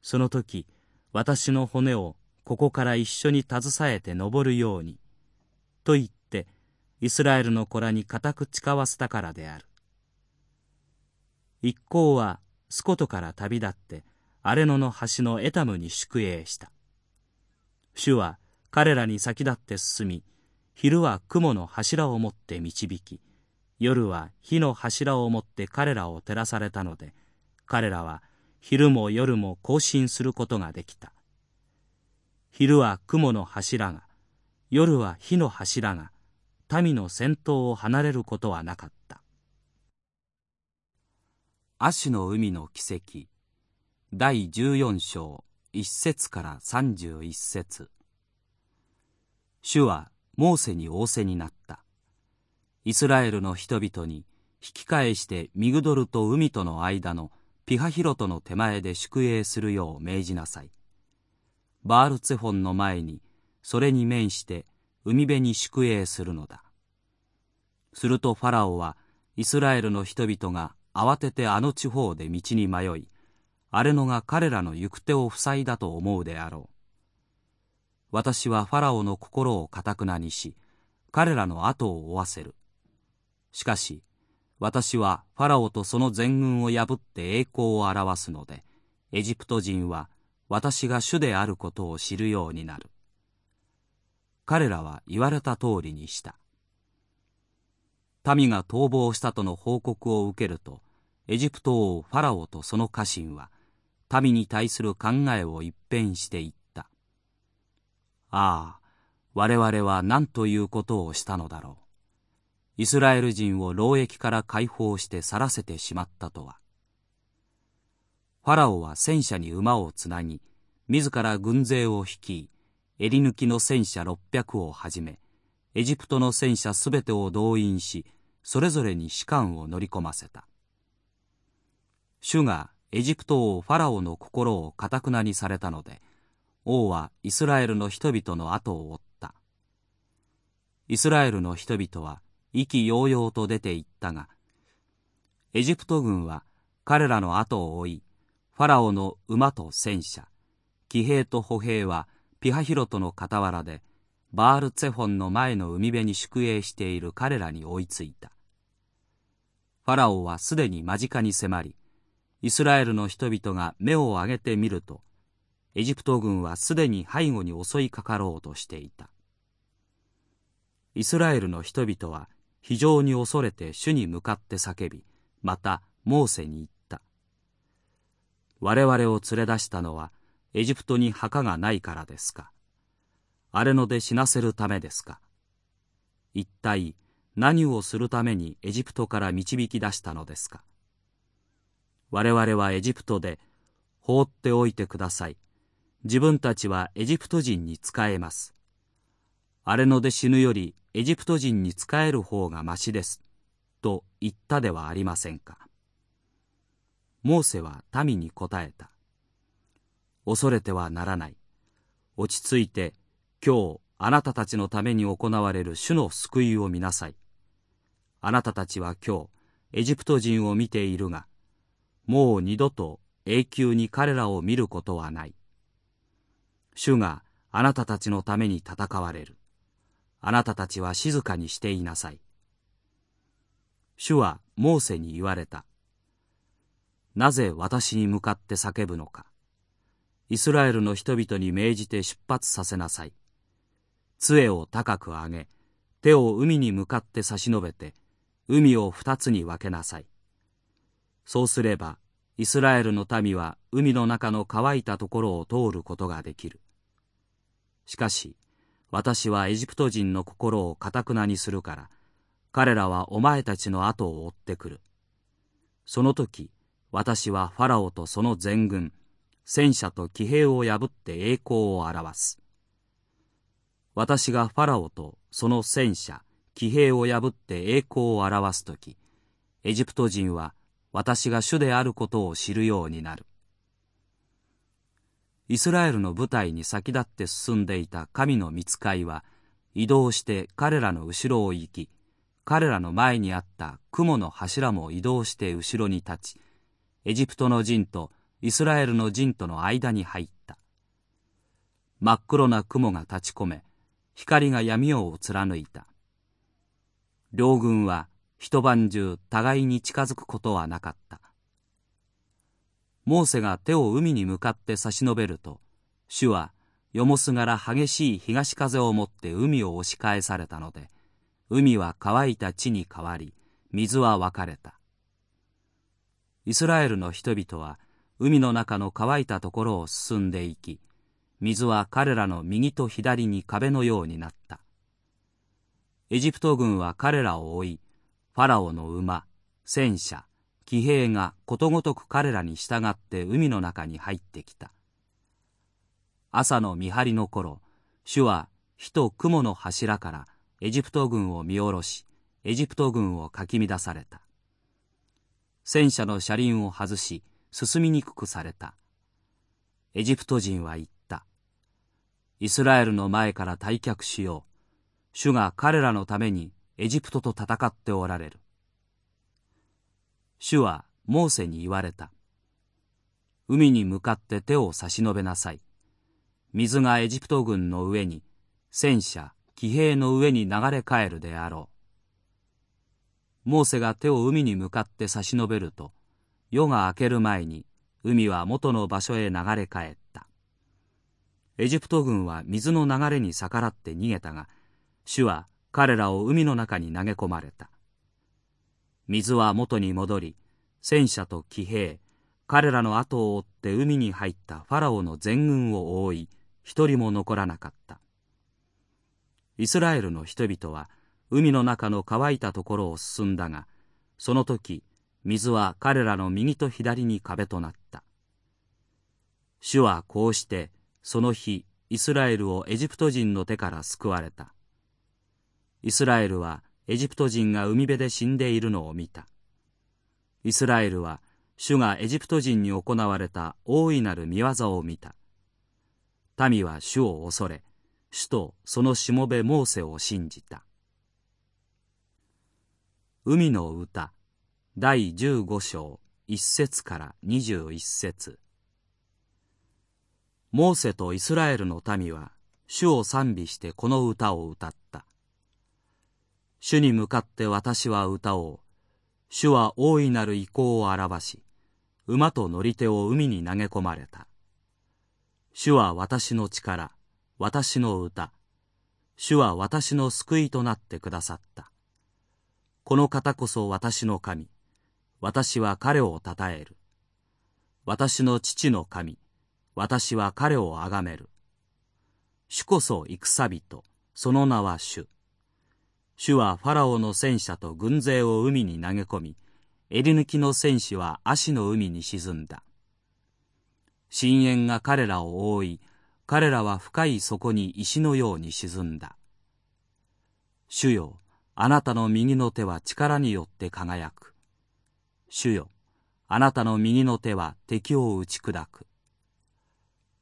その時私の骨をここから一緒に携えて登るようにと言ってイスラエルの子らに固く誓わせたからである。一行はスコトから旅立って荒レノの橋のエタムに宿営した。主は彼らに先立って進み昼は雲の柱を持って導き夜は火の柱を持って彼らを照らされたので彼らは昼も夜も行進することができた。昼は雲の柱が夜は火の柱が民の先頭を離れることはなかった。足の海の奇跡。第14章1節から31節。主はモーセに仰せになった。イスラエルの人々に引き返してミグドルと海との間のピハヒロトの手前で宿営するよう命じなさい。バールツェフォンの前にそれに面して海辺に宿営するのだ。するとファラオはイスラエルの人々が慌ててあの地方で道に迷い、荒れ野が彼らの行く手を塞いだと思うであろう。私はファラオの心をかたくなにし、彼らの後を追わせる。しかし私はファラオとその全軍を破って栄光を表すのでエジプト人は私が主であることを知るようになる。彼らは言われた通りにした。民が逃亡したとの報告を受けるとエジプト王ファラオとその家臣は民に対する考えを一変していったああ我々は何ということをしたのだろう。イスラエル人を労役から解放して去らせてしまったとは。ファラオは戦車に馬をつなぎ自ら軍勢を率い襟抜きの戦車600をはじめエジプトの戦車すべてを動員しそれぞれに士官を乗り込ませた。主がエジプト王ファラオの心をかたくなにされたので王はイスラエルの人々の後を追った。イスラエルの人々は意気揚々と出て行ったがエジプト軍は彼らの後を追いファラオの馬と戦車騎兵と歩兵はピハヒロトの傍らでバールツェフォンの前の海辺に宿営している彼らに追いついた。ファラオはすでに間近に迫り、イスラエルの人々が目を上げてみると、エジプト軍はすでに背後に襲いかかろうとしていた。イスラエルの人々は非常に恐れて主に向かって叫び、またモーセに言った。我々を連れ出したのはエジプトに墓がないからですか。荒れ野で死なせるためですか。一体何をするためにエジプトから導き出したのですか。我々はエジプトで放っておいてください。自分たちはエジプト人に仕えます。荒れ野で死ぬよりエジプト人に仕える方がましです。と言ったではありませんか。モーセは民に答えた。恐れてはならない。落ち着いて今日あなたたちのために行われる主の救いを見なさい。あなたたちは今日エジプト人を見ているが、もう二度と永久に彼らを見ることはない。主があなたたちのために戦われる。あなたたちは静かにしていなさい。主はモーセに言われた。なぜ私に向かって叫ぶのか。イスラエルの人々に命じて出発させなさい。杖を高く上げ、手を海に向かって差し伸べて、海を二つに分けなさい。そうすれば、イスラエルの民は海の中の乾いたところを通ることができる。しかし、私はエジプト人の心をかたくなにするから、彼らはお前たちの後を追ってくる。その時、私はファラオとその全軍、戦車と騎兵を破って栄光を表す。私がファラオとその戦車、騎兵を破って栄光を表す時、エジプト人は私が主であることを知るようになる。イスラエルの部隊に先立って進んでいた神の見つかいは移動して彼らの後ろを行き、彼らの前にあった雲の柱も移動して後ろに立ち、エジプトの陣とイスラエルの陣との間に入った。真っ黒な雲が立ち込め、光が闇を貫いた。両軍は一晩中互いに近づくことはなかった。モーセが手を海に向かって差し伸べると、主はよもすがら激しい東風をもって海を押し返されたので、海は乾いた地に変わり、水は分かれた。イスラエルの人々は海の中の乾いたところを進んでいき、水は彼らの右と左に壁のようになった。エジプト軍は彼らを追い、ファラオの馬、戦車、騎兵がことごとく彼らに従って海の中に入ってきた。朝の見張りの頃、主は火と雲の柱からエジプト軍を見下ろし、エジプト軍をかき乱された。戦車の車輪を外し、進みにくくされた。エジプト人は言った。イスラエルの前から退却しよう。主が彼らのためにエジプトと戦っておられる。主はモーセに言われた。海に向かって手を差し伸べなさい。水がエジプト軍の上に、戦車、騎兵の上に流れ帰るであろう。モーセが手を海に向かって差し伸べると、夜が明ける前に海は元の場所へ流れ帰った。エジプト軍は水の流れに逆らって逃げたが、主は彼らを海の中に投げ込まれた。水は元に戻り、戦車と騎兵、彼らの後を追って海に入ったファラオの全軍を覆い、一人も残らなかった。イスラエルの人々は海の中の乾いたところを進んだが、その時、水は彼らの右と左に壁となった。主はこうして、その日、イスラエルをエジプト人の手から救われた。イスラエルはエジプト人が海辺で死んでいるのを見た。イスラエルは主がエジプト人に行われた大いなる見業を見た。民は主を恐れ、主とそのしもべモーセを信じた。海の歌第15章1節から21節モーセとイスラエルの民は主を賛美してこの歌を歌った。主に向かって私は歌おう。主は大いなる意向を表し、馬と乗り手を海に投げ込まれた。主は私の力、私の歌。主は私の救いとなってくださった。この方こそ私の神。私は彼を称える。私の父の神。私は彼を崇める。主こそ戦人。その名は主。主はファラオの戦車と軍勢を海に投げ込み、襟抜きの戦士は足の海に沈んだ。深淵が彼らを覆い、彼らは深い底に石のように沈んだ。主よ、あなたの右の手は力によって輝く。主よ、あなたの右の手は敵を打ち砕く。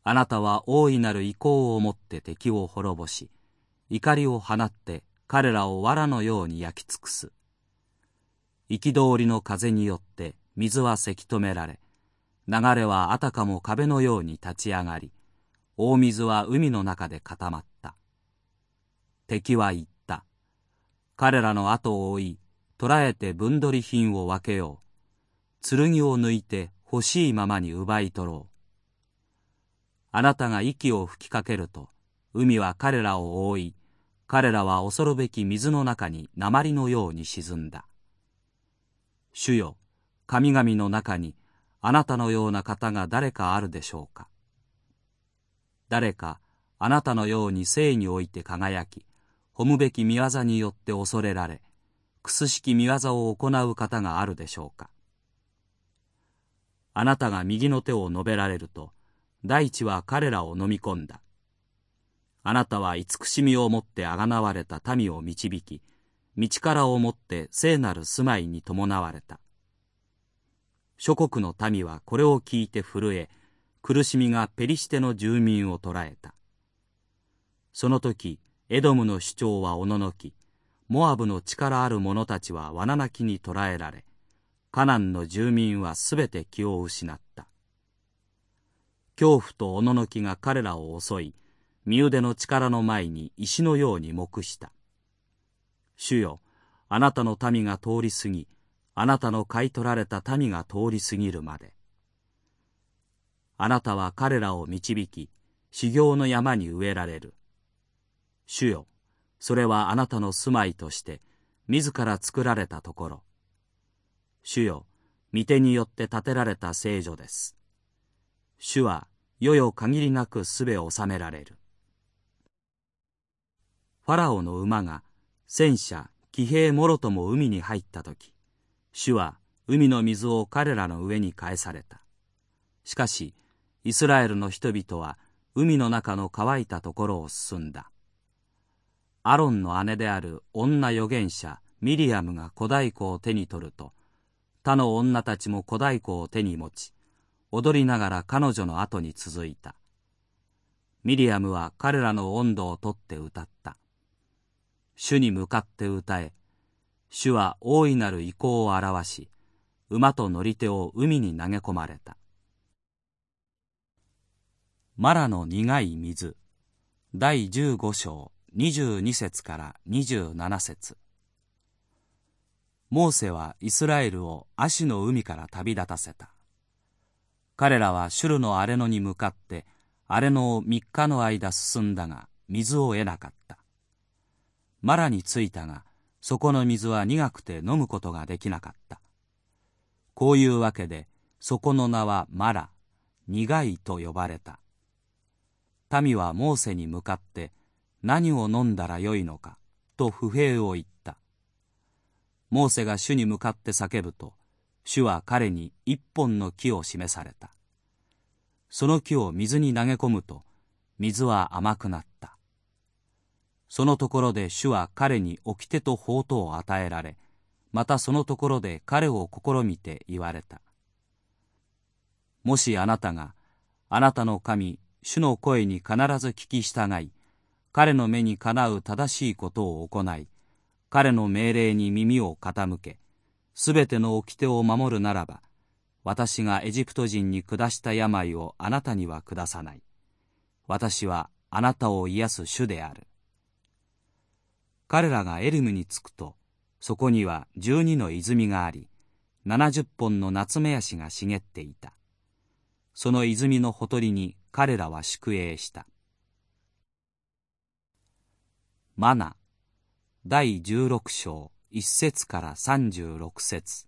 あなたは大いなる意向を持って敵を滅ぼし、怒りを放って彼らを藁のように焼き尽くす。憤りの風によって水はせき止められ、流れはあたかも壁のように立ち上がり、大水は海の中で固まった。敵は言った。彼らの後を追い、捕らえて分取り品を分けよう。剣を抜いて欲しいままに奪い取ろう。あなたが息を吹きかけると、海は彼らを覆い、彼らは恐るべき水の中に鉛のように沈んだ。主よ、神々の中にあなたのような方が誰かあるでしょうか。誰かあなたのように生において輝き、褒むべき見業によって恐れられ、くすしき見業を行う方があるでしょうか。あなたが右の手を述べられると、大地は彼らを飲み込んだ。あなたは慈しみをもってあがなわれた民を導き、道からをもって聖なる住まいに伴われた。諸国の民はこれを聞いて震え、苦しみがペリシテの住民を捕らえた。その時、エドムの主張はおののき、モアブの力ある者たちは罠泣きに捕らえられ、カナンの住民はすべて気を失った。恐怖とおののきが彼らを襲い、身腕の力の前に石のように黙した。主よ、あなたの民が通り過ぎ、あなたの買い取られた民が通り過ぎるまで。あなたは彼らを導き、修行の山に植えられる。主よ、それはあなたの住まいとして、自ら作られたところ。主よ、御手によって建てられた聖女です。主は、世々限りなくすべを治められる。ファラオの馬が戦車騎兵もろとも海に入った時主は海の水を彼らの上に返された。しかしイスラエルの人々は海の中の乾いたところを進んだ。アロンの姉である女預言者ミリアムが小太鼓を手に取ると他の女たちも小太鼓を手に持ち踊りながら彼女の後に続いた。ミリアムは彼らの温度をとって歌った。主に向かって歌え、主は大いなる意向を表し、馬と乗り手を海に投げ込まれた。マラの苦い水、第15章22節から27節モーセはイスラエルをアシの海から旅立たせた。彼らはシュルの荒野に向かって荒れ野を3日の間進んだが水を得なかった。マラに着いたが、そこの水は苦くて飲むことができなかった。こういうわけで、そこの名はマラ、苦いと呼ばれた。民はモーセに向かって、何を飲んだらよいのか、と不平を言った。モーセが主に向かって叫ぶと、主は彼に一本の木を示された。その木を水に投げ込むと、水は甘くなった。そのところで主は彼に掟と法とを与えられ、またそのところで彼を試みて言われた。もしあなたが、あなたの神、主の声に必ず聞き従い、彼の目にかなう正しいことを行い、彼の命令に耳を傾け、すべての掟を守るならば、私がエジプト人に下した病をあなたには下さない。私はあなたを癒す主である。彼らがエルムに着くと、そこには十二の泉があり、七十本の夏目足が茂っていた。その泉のほとりに彼らは宿営した。マナ第十六章一節から三十六節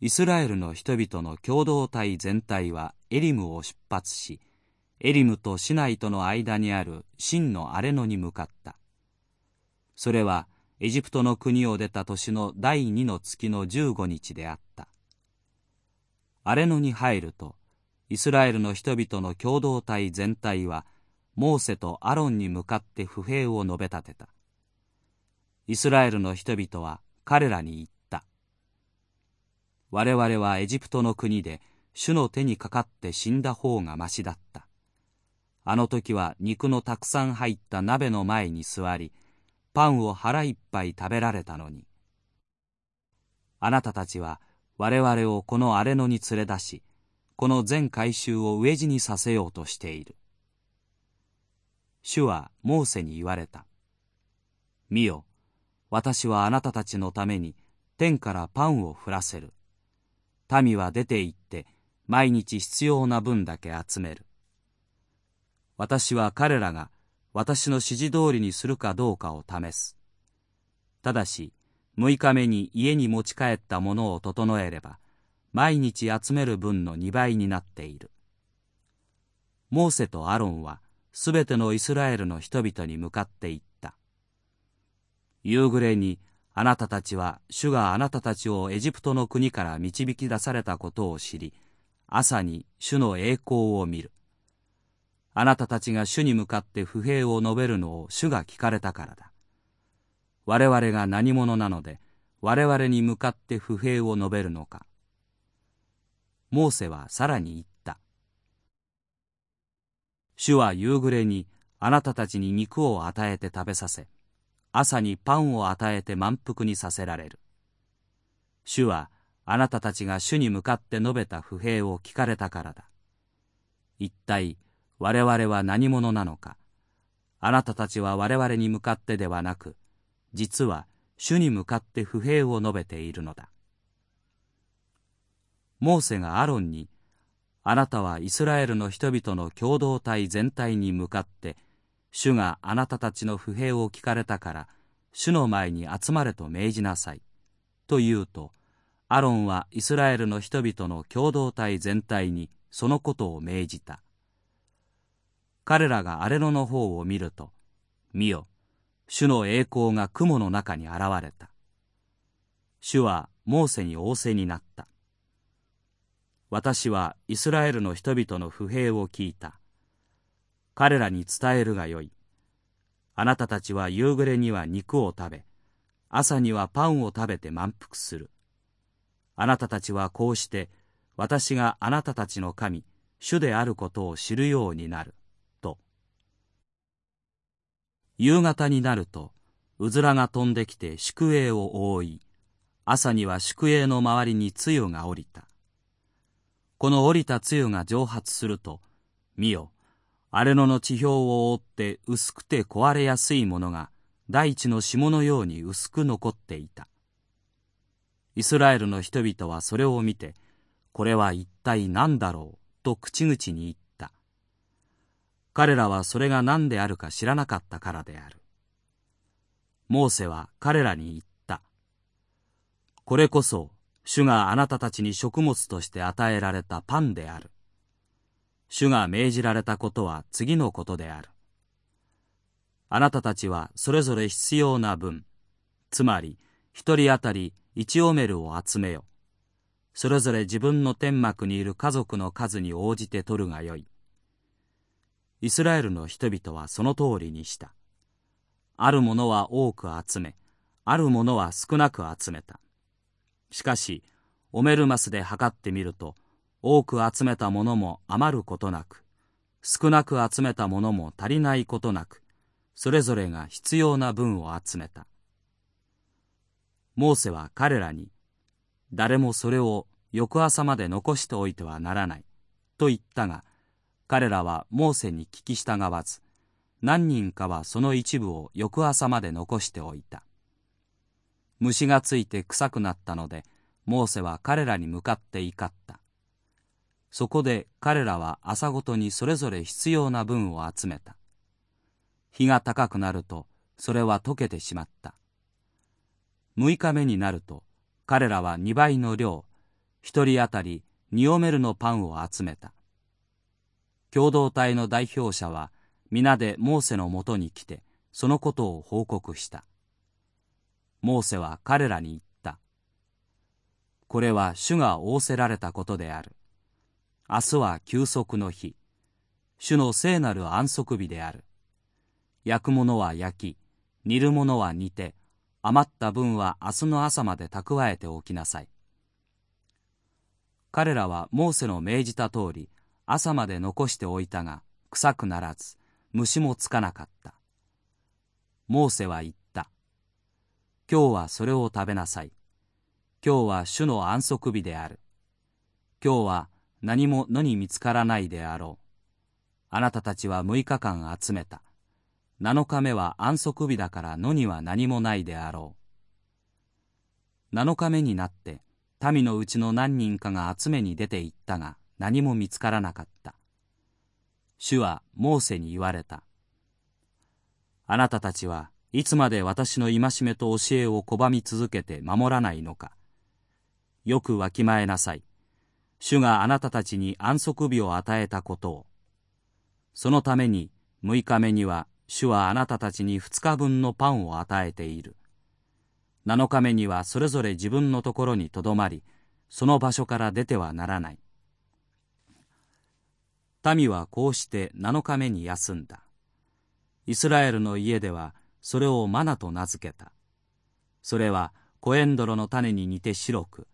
イスラエルの人々の共同体全体はエリムを出発し、エリムとシナイとの間にある真のアレノに向かった。それはエジプトの国を出た年の第二の月の十五日であった。アレノに入ると、イスラエルの人々の共同体全体は、モーセとアロンに向かって不平を述べ立てた。イスラエルの人々は彼らに言った。我々はエジプトの国で主の手にかかって死んだ方がましだった。あの時は肉のたくさん入った鍋の前に座り、パンを腹いっぱい食べられたのに。あなたたちは我々をこの荒れ野に連れ出し、この全改宗を飢え死にさせようとしている。主はモーセに言われた。見よ、私はあなたたちのために天からパンを降らせる。民は出て行って毎日必要な分だけ集める。私は彼らが私の指示通りにするかどうかを試す。ただし、6日目に家に持ち帰ったものを整えれば、毎日集める分の2倍になっている。モーセとアロンは、すべてのイスラエルの人々に向かって言った。夕暮れに、あなたたちは主があなたたちをエジプトの国から導き出されたことを知り、朝に主の栄光を見る。あなたたちが主に向かって不平を述べるのを主が聞かれたからだ。我々が何者なので、我々に向かって不平を述べるのか。モーセはさらに言った。主は夕暮れにあなたたちに肉を与えて食べさせ、朝にパンを与えて満腹にさせられる。主はあなたたちが主に向かって述べた不平を聞かれたからだ。一体我々は何者なのか。あなたたちは我々に向かってではなく、実は主に向かって不平を述べているのだ。モーセがアロンに、あなたはイスラエルの人々の共同体全体に向かって、主があなたたちの不平を聞かれたから、主の前に集まれと命じなさい。と言うと、アロンはイスラエルの人々の共同体全体にそのことを命じた。彼らが荒れ野の方を見ると、見よ、主の栄光が雲の中に現れた。主はモーセに仰せになった。私はイスラエルの人々の不平を聞いた。彼らに伝えるがよい。あなたたちは夕暮れには肉を食べ、朝にはパンを食べて満腹する。あなたたちはこうして、私があなたたちの神、主であることを知るようになる。夕方になると、うずらが飛んできて宿営を覆い、朝には宿営の周りに露が降りた。この降りた露が蒸発すると、見よ、荒れ野の地表を覆って薄くて壊れやすいものが大地の霜のように薄く残っていた。イスラエルの人々はそれを見て、これは一体何だろうと口々に言った。彼らはそれが何であるか知らなかったからである。モーセは彼らに言った。これこそ主があなたたちに食物として与えられたパンである。主が命じられたことは次のことである。あなたたちはそれぞれ必要な分、つまり一人当たり一オメルを集めよ。それぞれ自分の天幕にいる家族の数に応じて取るがよい。イスラエルの人々はその通りにした。あるものは多く集め、あるものは少なく集めた。しかし、オメルマスで測ってみると、多く集めたものも余ることなく、少なく集めたものも足りないことなく、それぞれが必要な分を集めた。モーセは彼らに、誰もそれを翌朝まで残しておいてはならない、と言ったが、彼らはモーセに聞き従わず何人かはその一部を翌朝まで残しておいた。虫がついて臭くなったのでモーセは彼らに向かって怒った。そこで彼らは朝ごとにそれぞれ必要な分を集めた。日が高くなるとそれは溶けてしまった。6日目になると彼らは2倍の量一人当たり2オメルのパンを集めた。共同体の代表者は皆でモーセのもとに来てそのことを報告した。モーセは彼らに言った。これは主が仰せられたことである。明日は休息の日。主の聖なる安息日である。焼くものは焼き煮るものは煮て余った分は明日の朝まで蓄えておきなさい。彼らはモーセの命じた通り朝まで残しておいたが臭くならず虫もつかなかったモーセは言った今日はそれを食べなさい今日は主の安息日である今日は何も野に見つからないであろう。あなたたちは6日間集めた。7日目は安息日だから野には何もないであろう。7日目になって民のうちの何人かが集めに出て行ったが何も見つからなかった。主はモーセに言われた。あなたたちはいつまで私の戒めと教えを拒み続けて守らないのか。よくわきまえなさい。主があなたたちに安息日を与えたことを。そのために6日目には主はあなたたちに2日分のパンを与えている。7日目にはそれぞれ自分のところにとどまり、その場所から出てはならない。民はこうして7日目に休んだ。イスラエルの家ではそれをマナと名付けた。それはコエンドロの種に似て白く、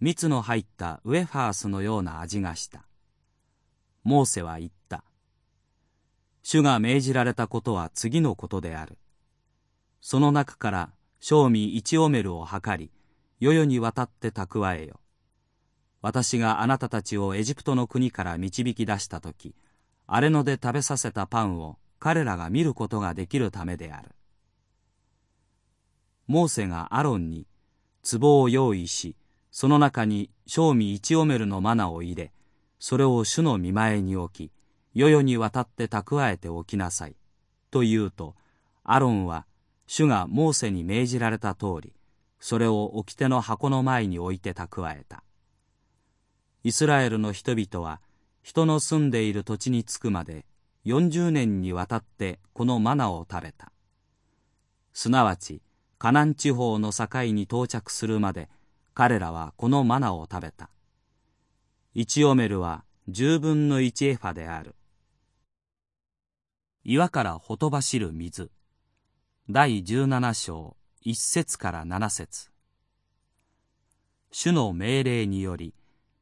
蜜の入ったウェファースのような味がした。モーセは言った。主が命じられたことは次のことである。その中から賞味一オメルを測り、世々にわたって蓄えよ。私があなたたちをエジプトの国から導き出した時、荒れ野で食べさせたパンを彼らが見ることができるためである。モーセがアロンに壺を用意し、その中に賞味一オメルのマナを入れ、それを主の見前に置き、世々にわたって蓄えておきなさい。と言うと、アロンは主がモーセに命じられた通り、それを掟の箱の前に置いて蓄えた。イスラエルの人々は、人の住んでいる土地に着くまで40年にわたってこのマナを食べた。すなわち、カナン地方の境に到着するまで彼らはこのマナを食べた。1オメルは10分の1エファである。岩からほとばしる水。第17章1節から7節主の命令により、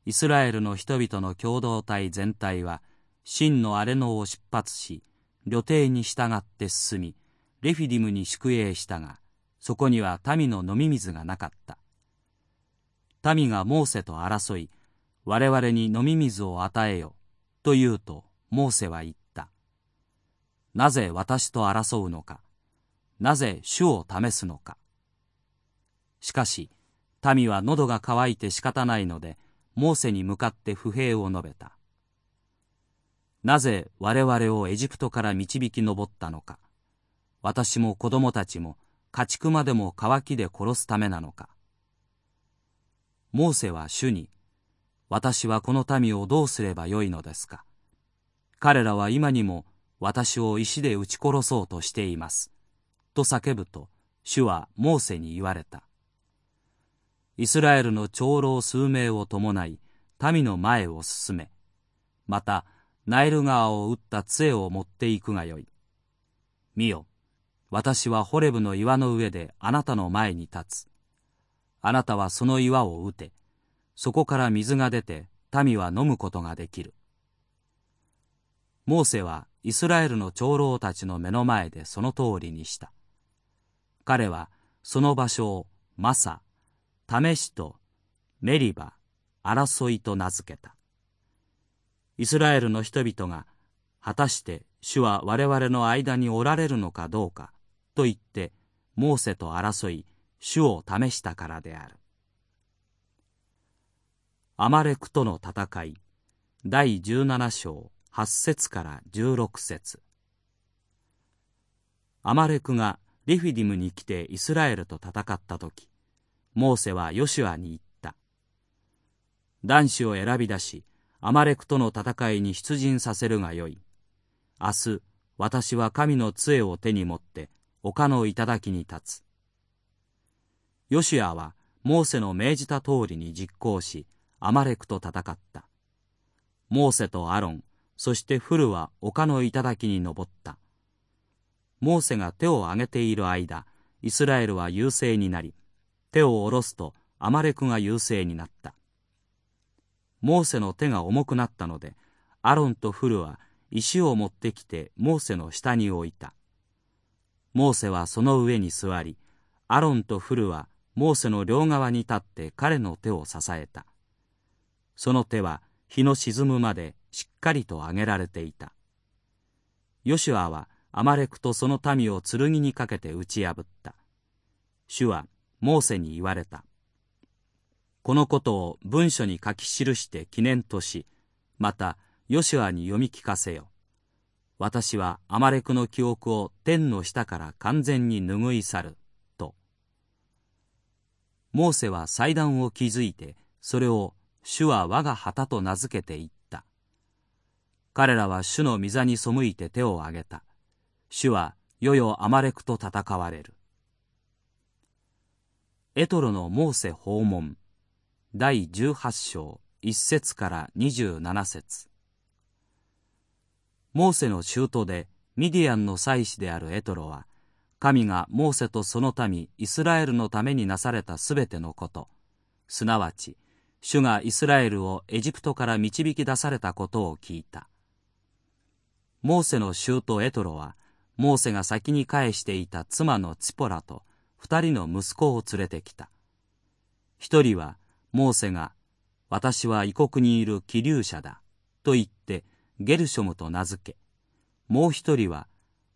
イスラエルの人々の共同体全体は、真の荒れ野を出発し、旅程に従って進み、レフィディムに宿営したが、そこには民の飲み水がなかった。民がモーセと争い、我々に飲み水を与えよ、と言うと、モーセは言った。なぜ私と争うのか？なぜ主を試すのか？しかし、民は喉が渇いて仕方ないので、モーセに向かって不平を述べた。なぜ我々をエジプトから導き上ったのか。私も子供たちも家畜までも渇きで殺すためなのか。モーセは主に、私はこの民をどうすればよいのですか。彼らは今にも私を石で撃ち殺そうとしています。と叫ぶと、主はモーセに言われた。イスラエルの長老数名を伴い、民の前を進め、また、ナイル川を打った杖を持っていくがよい。見よ、私はホレブの岩の上であなたの前に立つ。あなたはその岩を打て、そこから水が出て民は飲むことができる。モーセはイスラエルの長老たちの目の前でその通りにした。彼はその場所をマサ、試しとメリバ、争いと名付けた。イスラエルの人々が果たして主は我々の間におられるのかどうかと言ってモーセと争い主を試したからであるアマレクとの戦い第17章8節から16節アマレクがリフィディムに来てイスラエルと戦った時モーセはヨシュアに言った。男子を選び出しアマレクとの戦いに出陣させるがよい。明日私は神の杖を手に持って丘の頂に立つ。ヨシュアはモーセの命じた通りに実行しアマレクと戦った。モーセとアロンそしてフルは丘の頂に登った。モーセが手を挙げている間イスラエルは優勢になり手を下ろすとアマレクが優勢になった。モーセの手が重くなったのでアロンとフルは石を持ってきてモーセの下に置いた。モーセはその上に座りアロンとフルはモーセの両側に立って彼の手を支えた。その手は日の沈むまでしっかりと上げられていた。ヨシュアはアマレクとその民を剣にかけて打ち破った。主はモーセに言われた。このことを文書に書き記して記念としまたヨシュアに読み聞かせよ。私はアマレクの記憶を天の下から完全に拭い去ると。モーセは祭壇を築いてそれを主は我が旗と名付けて言った。彼らは主の御座に背いて手を挙げた。主はよよアマレクと戦われる。エトロのモーセ訪問。第18章1節から27節。モーセの舅でミディアンの祭司であるエトロは神がモーセとその民イスラエルのためになされたすべてのこと。すなわち主がイスラエルをエジプトから導き出されたことを聞いた。モーセの舅エトロはモーセが先に返していた妻のツポラと二人の息子を連れてきた一人はモーセが私は異国にいる気流者だと言ってゲルショムと名付け、もう一人は、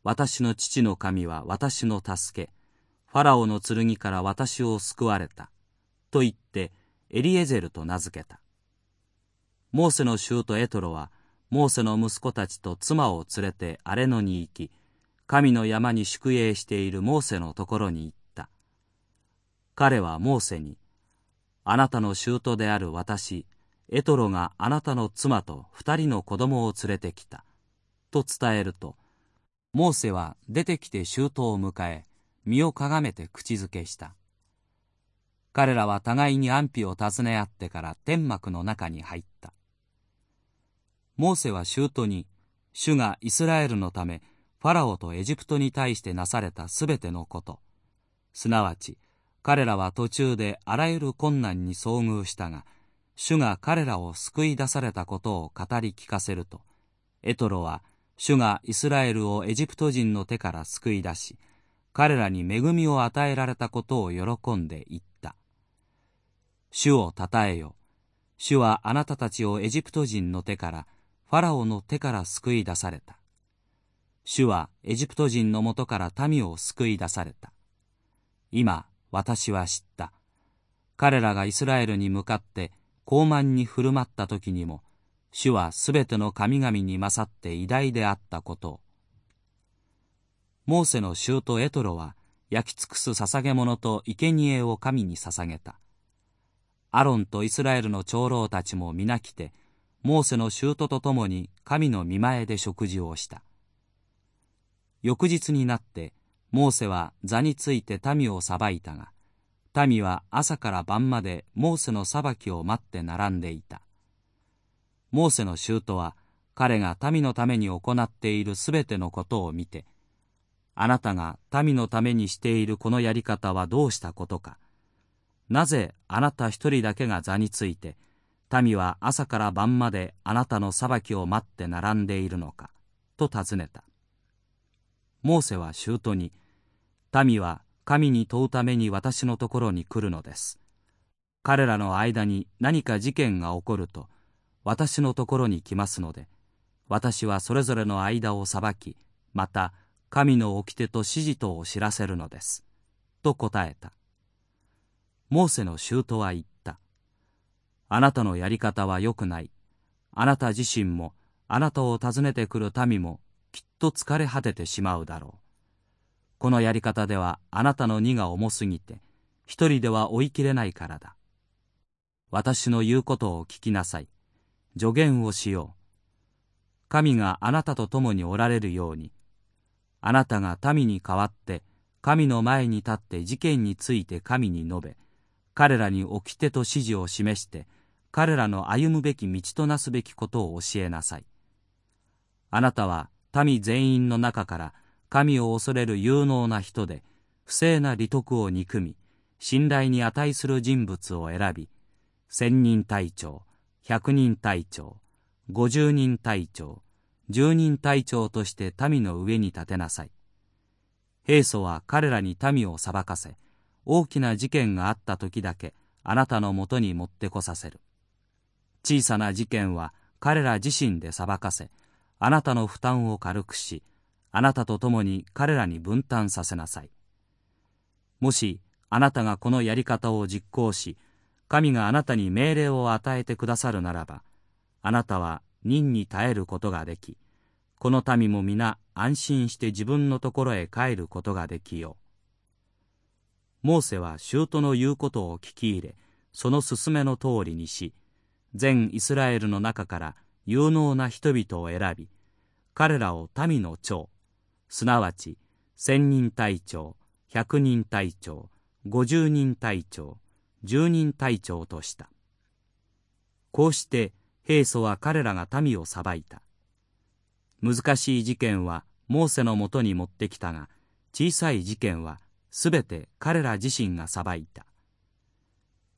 私の父の神は私の助け、ファラオの剣から私を救われた、と言ってエリエゼルと名付けた。モーセの舅エトロは、モーセの息子たちと妻を連れて荒野に行き、神の山に宿営しているモーセのところに行っ。彼はモーセに、あなたの舅である私、エトロがあなたの妻と二人の子供を連れてきた。と伝えると、モーセは出てきて舅を迎え、身をかがめて口づけした。彼らは互いに安否を尋ね合ってから天幕の中に入った。モーセは舅に、主がイスラエルのため、ファラオとエジプトに対してなされたすべてのこと、すなわち、彼らは途中であらゆる困難に遭遇したが、主が彼らを救い出されたことを語り聞かせると、エトロは主がイスラエルをエジプト人の手から救い出し、彼らに恵みを与えられたことを喜んで言った。主をたたえよ。主はあなたたちをエジプト人の手から、ファラオの手から救い出された。主はエジプト人のもとから民を救い出された。今、私は知った。彼らがイスラエルに向かって高慢に振る舞った時にも主はすべての神々に勝って偉大であったことを。モーセの舅エトロは焼き尽くす捧げ物と生贄を神に捧げた。アロンとイスラエルの長老たちも皆来てモーセの舅と共に神の見前で食事をした。翌日になってモーセは座について民を裁いたが民は朝から晩までモーセの裁きを待って並んでいた。モーセの舅は彼が民のために行っているすべてのことを見て、あなたが民のためにしているこのやり方はどうしたことか。なぜあなた一人だけが座について、民は朝から晩まであなたの裁きを待って並んでいるのか、と尋ねた。モーセは舅に、民は神に問うために私のところに来るのです。彼らの間に何か事件が起こると、私のところに来ますので、私はそれぞれの間を裁きまた神の掟と指示とを知らせるのです」と答えた。モーセの舅は言った「あなたのやり方は良くない。あなた自身もあなたを訪ねてくる民もきっと疲れ果ててしまうだろう。このやり方ではあなたの荷が重すぎて一人では追いきれないからだ。私の言うことを聞きなさい。助言をしよう。神があなたと共におられるように。あなたが民に代わって神の前に立って事件について神に述べ彼らに掟と指示を示して彼らの歩むべき道となすべきことを教えなさい。あなたは民全員の中から神を恐れる有能な人で不正な利得を憎み信頼に値する人物を選び千人隊長百人隊長五十人隊長十人隊長として民の上に立てなさい。平素は彼らに民を裁かせ大きな事件があった時だけあなたのもとに持ってこさせる。小さな事件は彼ら自身で裁かせあなたの負担を軽くしあなたと共に彼らに分担させなさい。もしあなたがこのやり方を実行し神があなたに命令を与えてくださるならばあなたは任に耐えることができこの民も皆安心して自分のところへ帰ることができよう。モーセは舅の言うことを聞き入れその勧めの通りにし全イスラエルの中から有能な人々を選び彼らを民の長すなわち千人隊長百人隊長五十人隊長十人隊長とした。こうして平素は彼らが民を裁いた。難しい事件はモーセのもとに持ってきたが小さい事件はすべて彼ら自身が裁いた。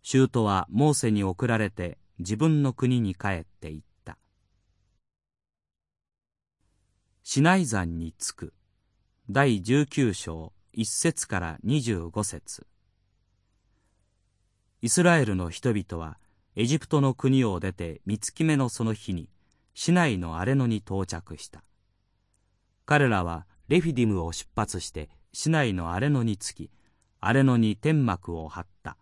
舅はモーセに送られて自分の国に帰っていた。シナイ山に着く。第19章1節から25節。イスラエルの人々はエジプトの国を出て三月目のその日に市内のアレノに到着した。彼らはレフィディムを出発して市内のアレノに着きアレノに天幕を張った。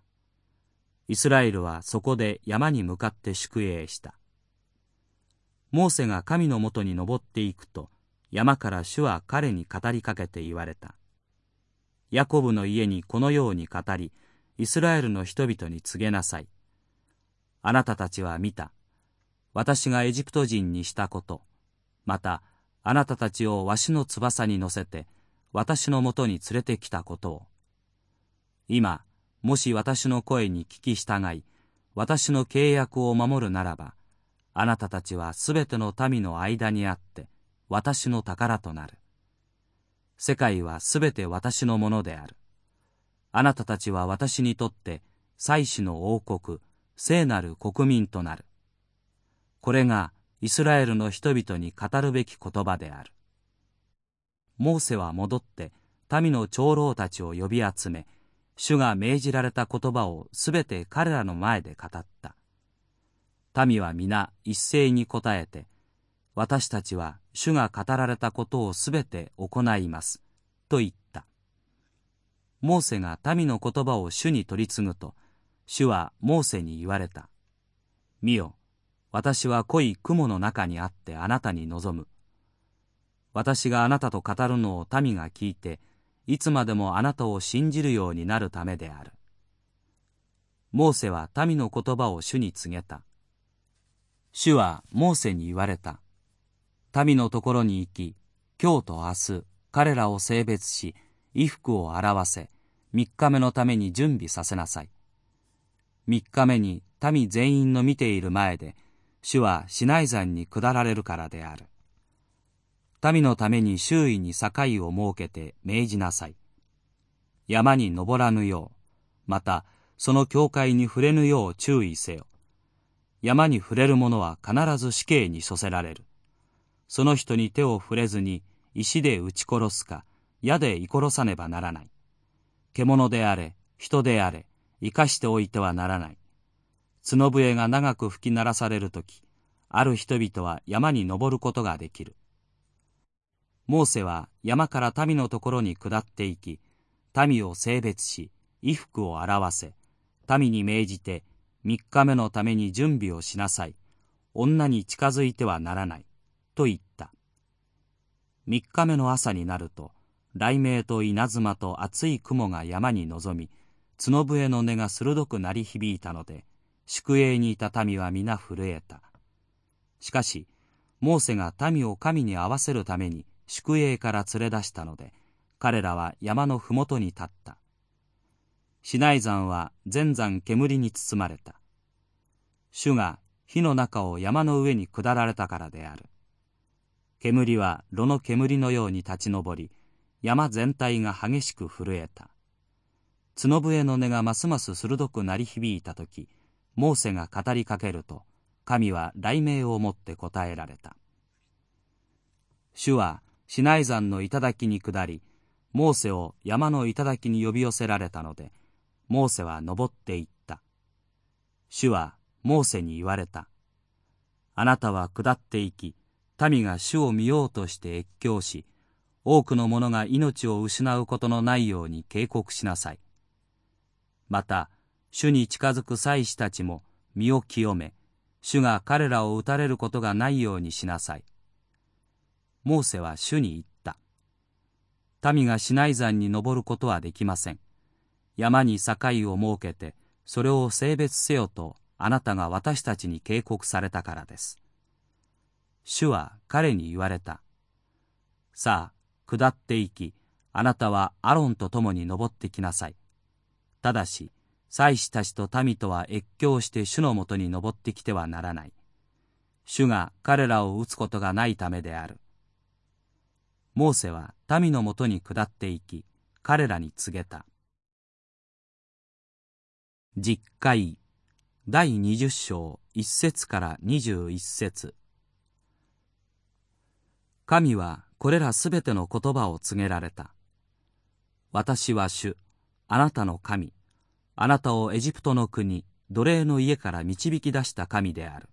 イスラエルはそこで山に向かって宿営した。モーセが神のもとに登っていくと山から主は彼に語りかけて言われたヤコブの家にこのように語りイスラエルの人々に告げなさい。あなたたちは見た。私がエジプト人にしたこと、また、あなたたちをわしの翼に乗せて、私のもとに連れてきたことを。今、もし私の声に聞き従い、私の契約を守るならば、あなたたちはすべての民の間にあって、私の宝となる。世界はすべて私のものである。あなたたちは私にとって祭司の王国聖なる国民となるこれがイスラエルの人々に語るべき言葉であるモーセは戻って民の長老たちを呼び集め主が命じられた言葉をすべて彼らの前で語った民は皆一斉に答えて私たちは主が語られたことをすべて行いますと言ったモーセが民の言葉を主に取り次ぐと、主はモーセに言われた。見よ、私は濃い雲の中にあってあなたに望む。私があなたと語るのを民が聞いて、いつまでもあなたを信じるようになるためである。モーセは民の言葉を主に告げた。主はモーセに言われた。民のところに行き、今日と明日、彼らを性別し、衣服を洗わせ、三日目のために準備させなさい。三日目に民全員の見ている前で、主はシナイ山に下られるからである。民のために周囲に境を設けて命じなさい。山に登らぬよう、またその境界に触れぬよう注意せよ。山に触れる者は必ず死刑に処せられる。その人に手を触れずに石で撃ち殺すか、矢で居殺さねばならない。獣であれ、人であれ、生かしておいてはならない。角笛が長く吹き鳴らされるとき、ある人々は山に登ることができる。モーセは山から民のところに下っていき、民を性別し、衣服を表せ、民に命じて、三日目のために準備をしなさい。女に近づいてはならない。と言った。三日目の朝になると、雷鳴と稲妻と厚い雲が山に臨み、角笛の音が鋭く鳴り響いたので、宿営にいた民は皆震えた。しかし、モーセが民を神に合わせるために宿営から連れ出したので、彼らは山のふもとに立った。シナイ山は全山煙に包まれた。主が火の中を山の上に下られたからである。煙は炉の煙のように立ち上り、山全体が激しく震えた。角笛の音がますます鋭く鳴り響いたとき、モーセが語りかけると、神は雷鳴をもって答えられた。主はシナイ山の頂に下り、モーセを山の頂に呼び寄せられたので、モーセは登っていった。主はモーセに言われた。あなたは下っていき、民が主を見ようとして越境し、多くの者が命を失うことのないように警告しなさい。また、主に近づく祭司たちも身を清め、主が彼らを撃たれることがないようにしなさい。モーセは主に言った。民がシナイ山に登ることはできません。山に境を設けて、それを性別せよとあなたが私たちに警告されたからです。主は彼に言われた。さあ、下っていき、あなたはアロンと共に登ってきなさい。ただし、祭司たちと民とは越境して主のもとに登ってきてはならない。主が彼らを撃つことがないためである。モーセは民のもとに下っていき、彼らに告げた。実会第20章1節から21節神はこれらすべての言葉を告げられた。私は主、あなたの神、あなたをエジプトの国、奴隷の家から導き出した神である。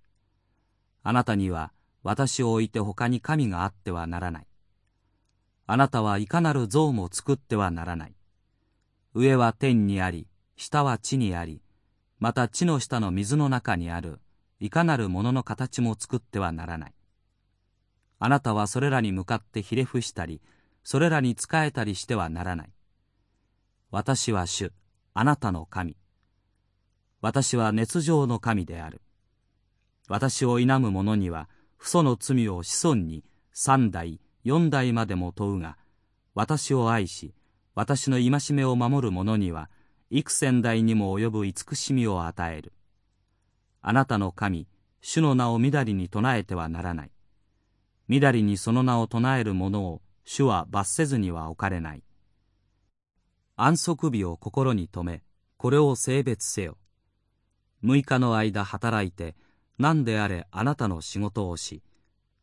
あなたには私を置いて他に神があってはならない。あなたはいかなる像も作ってはならない。上は天にあり、下は地にあり、また地の下の水の中にある、いかなるものの形も作ってはならない。あなたはそれらに向かってひれ伏したり、それらに仕えたりしてはならない。私は主、あなたの神。私は熱情の神である。私を否む者には、父祖の罪を子孫に三代、四代までも問うが、私を愛し、私の戒めを守る者には、幾千代にも及ぶ慈しみを与える。あなたの神、主の名をみだりに唱えてはならない。みだりにその名を唱える者を主は罰せずには置かれない。安息日を心に留め、これを性別せよ。6日の間働いて、何であれあなたの仕事をし、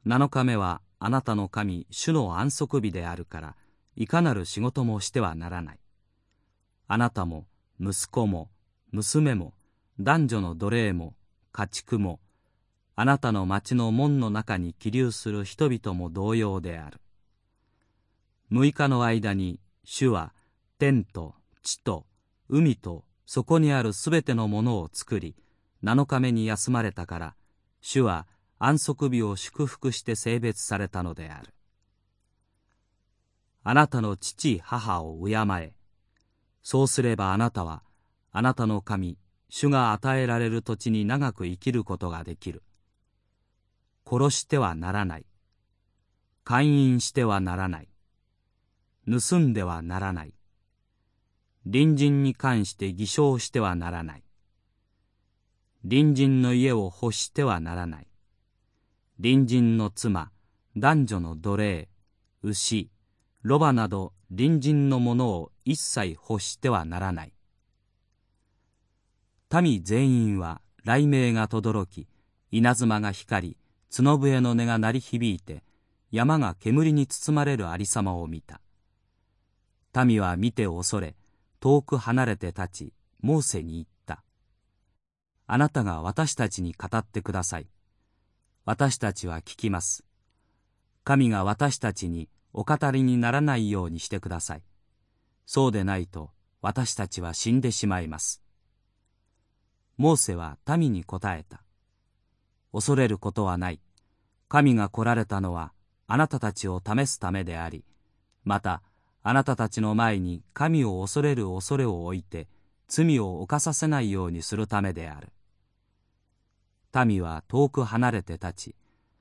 7日目はあなたの神、主の安息日であるから、いかなる仕事もしてはならない。あなたも、息子も、娘も、男女の奴隷も、家畜も、あなたの町の門の中に起立する人々も同様である。6日の間に、主は、天と地と海とそこにあるすべてのものを作り7日目に休まれたから主は安息日を祝福して性別されたのである。あなたの父母を敬え。そうすればあなたはあなたの神主が与えられる土地に長く生きることができる。殺してはならない勧誘してはならない盗んではならない隣人に関して偽証してはならない。隣人の家を欲してはならない。隣人の妻、男女の奴隷、牛、ロバなど隣人のものを一切欲してはならない。民全員は雷鳴が轟き、稲妻が光り、角笛の音が鳴り響いて、山が煙に包まれるありさまを見た。民は見て恐れ、遠く離れて立ち、モーセに言った。あなたが私たちに語ってください。私たちは聞きます神が私たちにお語りにならないようにしてくださいそうでないと私たちは死んでしまいますモーセは民に答えた恐れることはない。神が来られたのはあなたたちを試すためでありまたあなたたちの前に神を恐れる恐れを置いて罪を犯させないようにするためである。民は遠く離れて立ち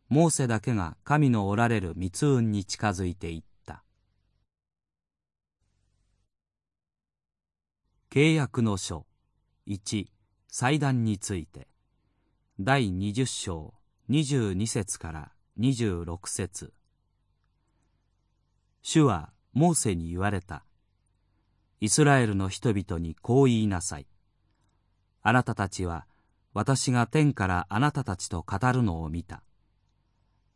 モーセだけが神のおられる密雲に近づいていった。契約の書1祭壇について。第20章22節から26節主はモーセに言われた。イスラエルの人々にこう言いなさい。あなたたちは私が天からあなたたちと語るのを見た。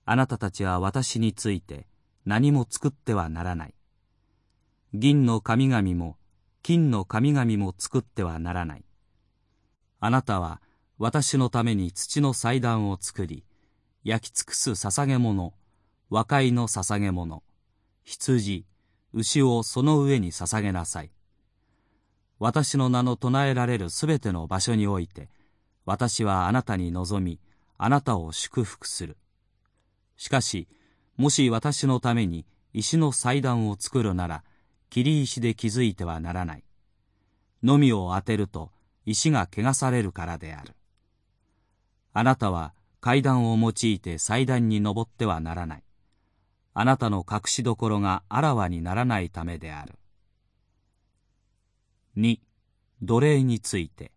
あなたたちは私について何も作ってはならない。銀の神々も金の神々も作ってはならない。あなたは私のために土の祭壇を作り、焼き尽くす捧げ物、和解の捧げ物、羊、牛をその上に捧げなさい。私の名の唱えられるすべての場所において、私はあなたに望み、あなたを祝福する。しかし、もし私のために石の祭壇を作るなら、切り石で築いてはならない。のみを当てると石が汚されるからである。あなたは階段を用いて祭壇に登ってはならない。あなたの隠しどころがあらわにならないためである。2. 奴隷について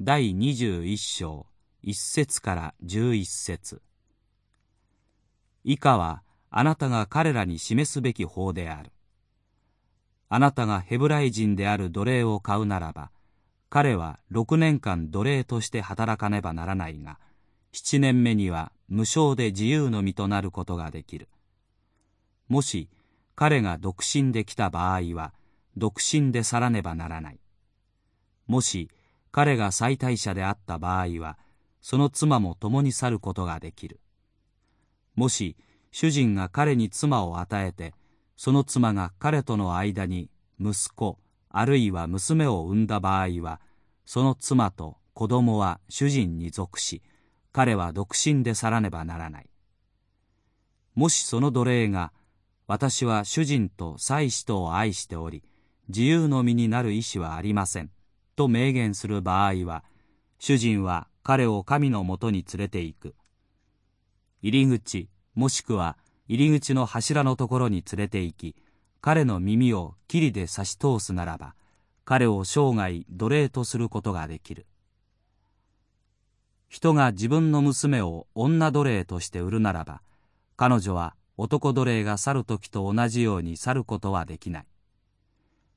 第21章1節から11節以下はあなたが彼らに示すべき法である。あなたがヘブライ人である奴隷を買うならば、彼は6年間奴隷として働かねばならないが、7年目には無償で自由の身となることができる。もし彼が独身で来た場合は、独身で去らねばならない。もし彼が妻帯者であった場合は、その妻も共に去ることができる。もし主人が彼に妻を与えて、その妻が彼との間に息子、あるいは娘を産んだ場合はその妻と子供は主人に属し彼は独身で去らねばならない。もしその奴隷が私は主人と妻子とを愛しており自由の身になる意思はありませんと明言する場合は主人は彼を神のもとに連れて行く。入り口もしくは入り口の柱のところに連れて行き彼の耳を霧で差し通すならば彼を生涯奴隷とすることができる。人が自分の娘を女奴隷として売るならば彼女は男奴隷が去る時と同じように去ることはできない。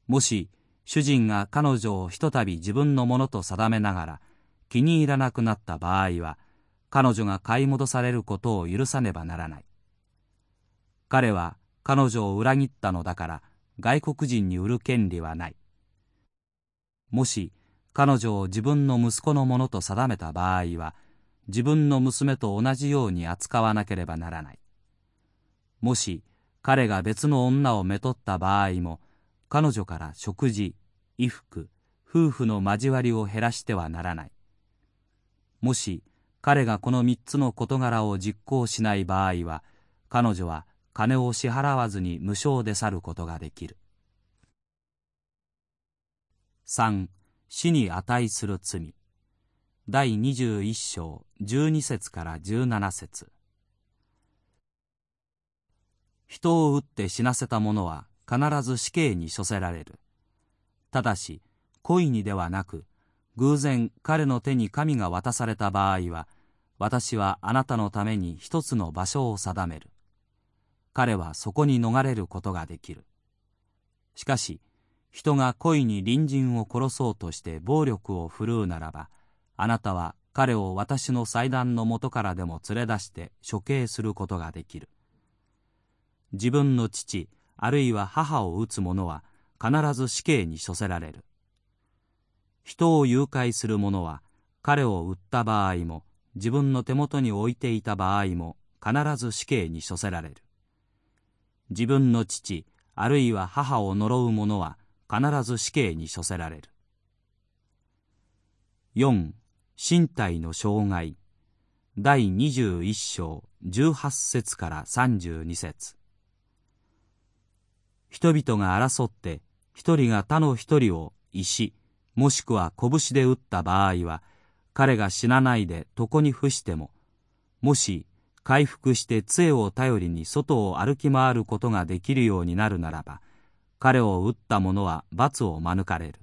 もし主人が彼女をひとたび自分のものと定めながら気に入らなくなった場合は彼女が買い戻されることを許さねばならない。彼は彼女を裏切ったのだから外国人に売る権利はない。もし彼女を自分の息子のものと定めた場合は自分の娘と同じように扱わなければならない。もし彼が別の女をめとった場合も彼女から食事、衣服、夫婦の交わりを減らしてはならない。もし彼がこの三つの事柄を実行しない場合は彼女は金を支払わずに無償で去ることができる。3. 死に値する罪第21章12節から17節人を撃って死なせた者は必ず死刑に処せられる。ただし、故意にではなく、偶然彼の手に神が渡された場合は、私はあなたのために一つの場所を定める。彼はそこに逃れることができる。しかし、人が故意に隣人を殺そうとして暴力を振るうならば、あなたは彼を私の祭壇の元からでも連れ出して処刑することができる。自分の父、あるいは母を撃つ者は必ず死刑に処せられる。人を誘拐する者は彼を撃った場合も自分の手元に置いていた場合も必ず死刑に処せられる。自分の父あるいは母を呪う者は必ず死刑に処せられる。4. 身体の障害第21章18節から32節人々が争って一人が他の一人を石もしくは拳で撃った場合は彼が死なないで床に伏してももし回復して杖を頼りに外を歩き回ることができるようになるならば彼を撃った者は罰を免れる。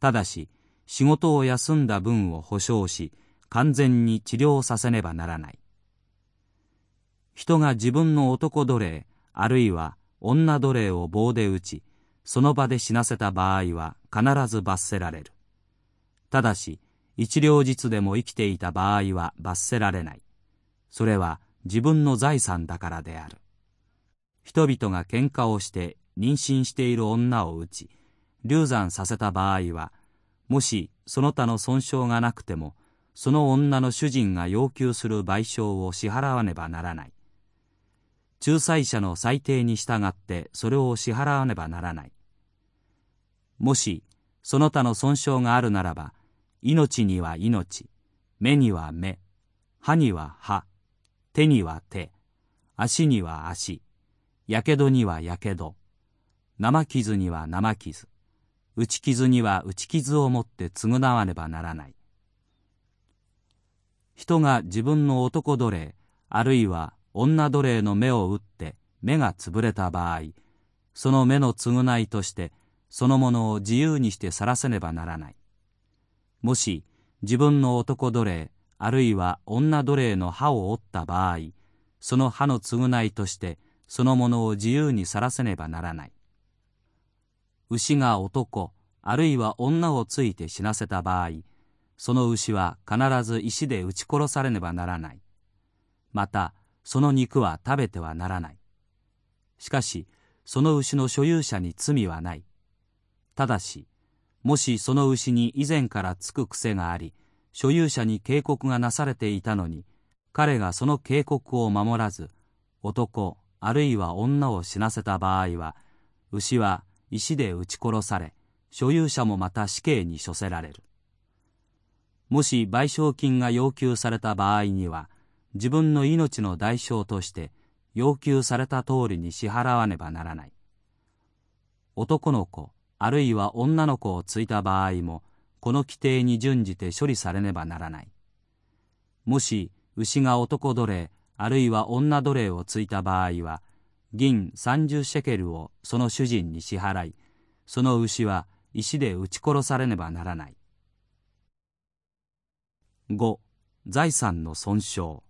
ただし仕事を休んだ分を保証し完全に治療させねばならない。人が自分の男奴隷あるいは女奴隷を棒で打ちその場で死なせた場合は必ず罰せられる。ただし一両日でも生きていた場合は罰せられない。それは自分の財産だからである。人々が喧嘩をして妊娠している女を打ち流産させた場合はもしその他の損傷がなくてもその女の主人が要求する賠償を支払わねばならない。仲裁者の裁定に従ってそれを支払わねばならない。もしその他の損傷があるならば命には命目には目歯には歯手には手、足には足、やけどにはやけど、生傷には生傷、打ち傷には打ち傷をもって償わねばならない。人が自分の男奴隷、あるいは女奴隷の目を打って目が潰れた場合、その目の償いとして、そのものを自由にして去らせねばならない。もし自分の男奴隷、あるいは女奴隷の歯を折った場合その歯の償いとしてそのものを自由にさらせねばならない。牛が男あるいは女をついて死なせた場合その牛は必ず石で撃ち殺されねばならない。またその肉は食べてはならない。しかしその牛の所有者に罪はない。ただしもしその牛に以前からつく癖があり所有者に警告がなされていたのに彼がその警告を守らず男あるいは女を死なせた場合は牛は石で撃ち殺され所有者もまた死刑に処せられる。もし賠償金が要求された場合には自分の命の代償として要求された通りに支払わねばならない。男の子あるいは女の子をついた場合もこの規定に準じて処理されねばならない。もし牛が男奴隷あるいは女奴隷をついた場合は銀30シェケルをその主人に支払いその牛は石で撃ち殺されねばならない。5財産の損傷。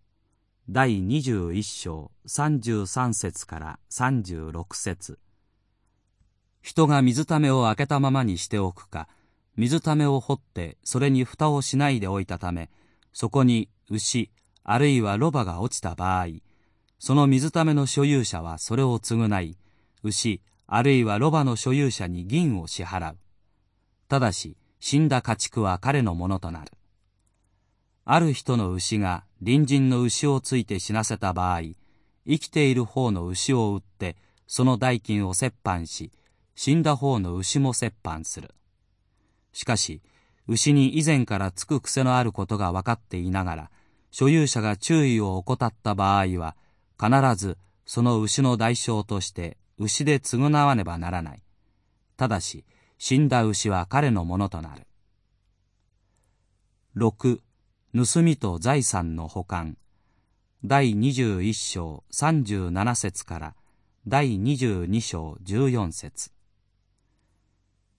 第21章33節から36節。人が水ためを開けたままにしておくか水ためを掘ってそれに蓋をしないでおいたためそこに牛あるいはロバが落ちた場合その水ための所有者はそれを償い牛あるいはロバの所有者に銀を支払う。ただし死んだ家畜は彼のものとなる。ある人の牛が隣人の牛をついて死なせた場合生きている方の牛を売ってその代金を折半し死んだ方の牛も折半する。しかし、牛に以前からつく癖のあることが分かっていながら、所有者が注意を怠った場合は、必ずその牛の代償として牛で償わねばならない。ただし、死んだ牛は彼のものとなる。6. 盗みと財産の保管第21章37節から第22章14節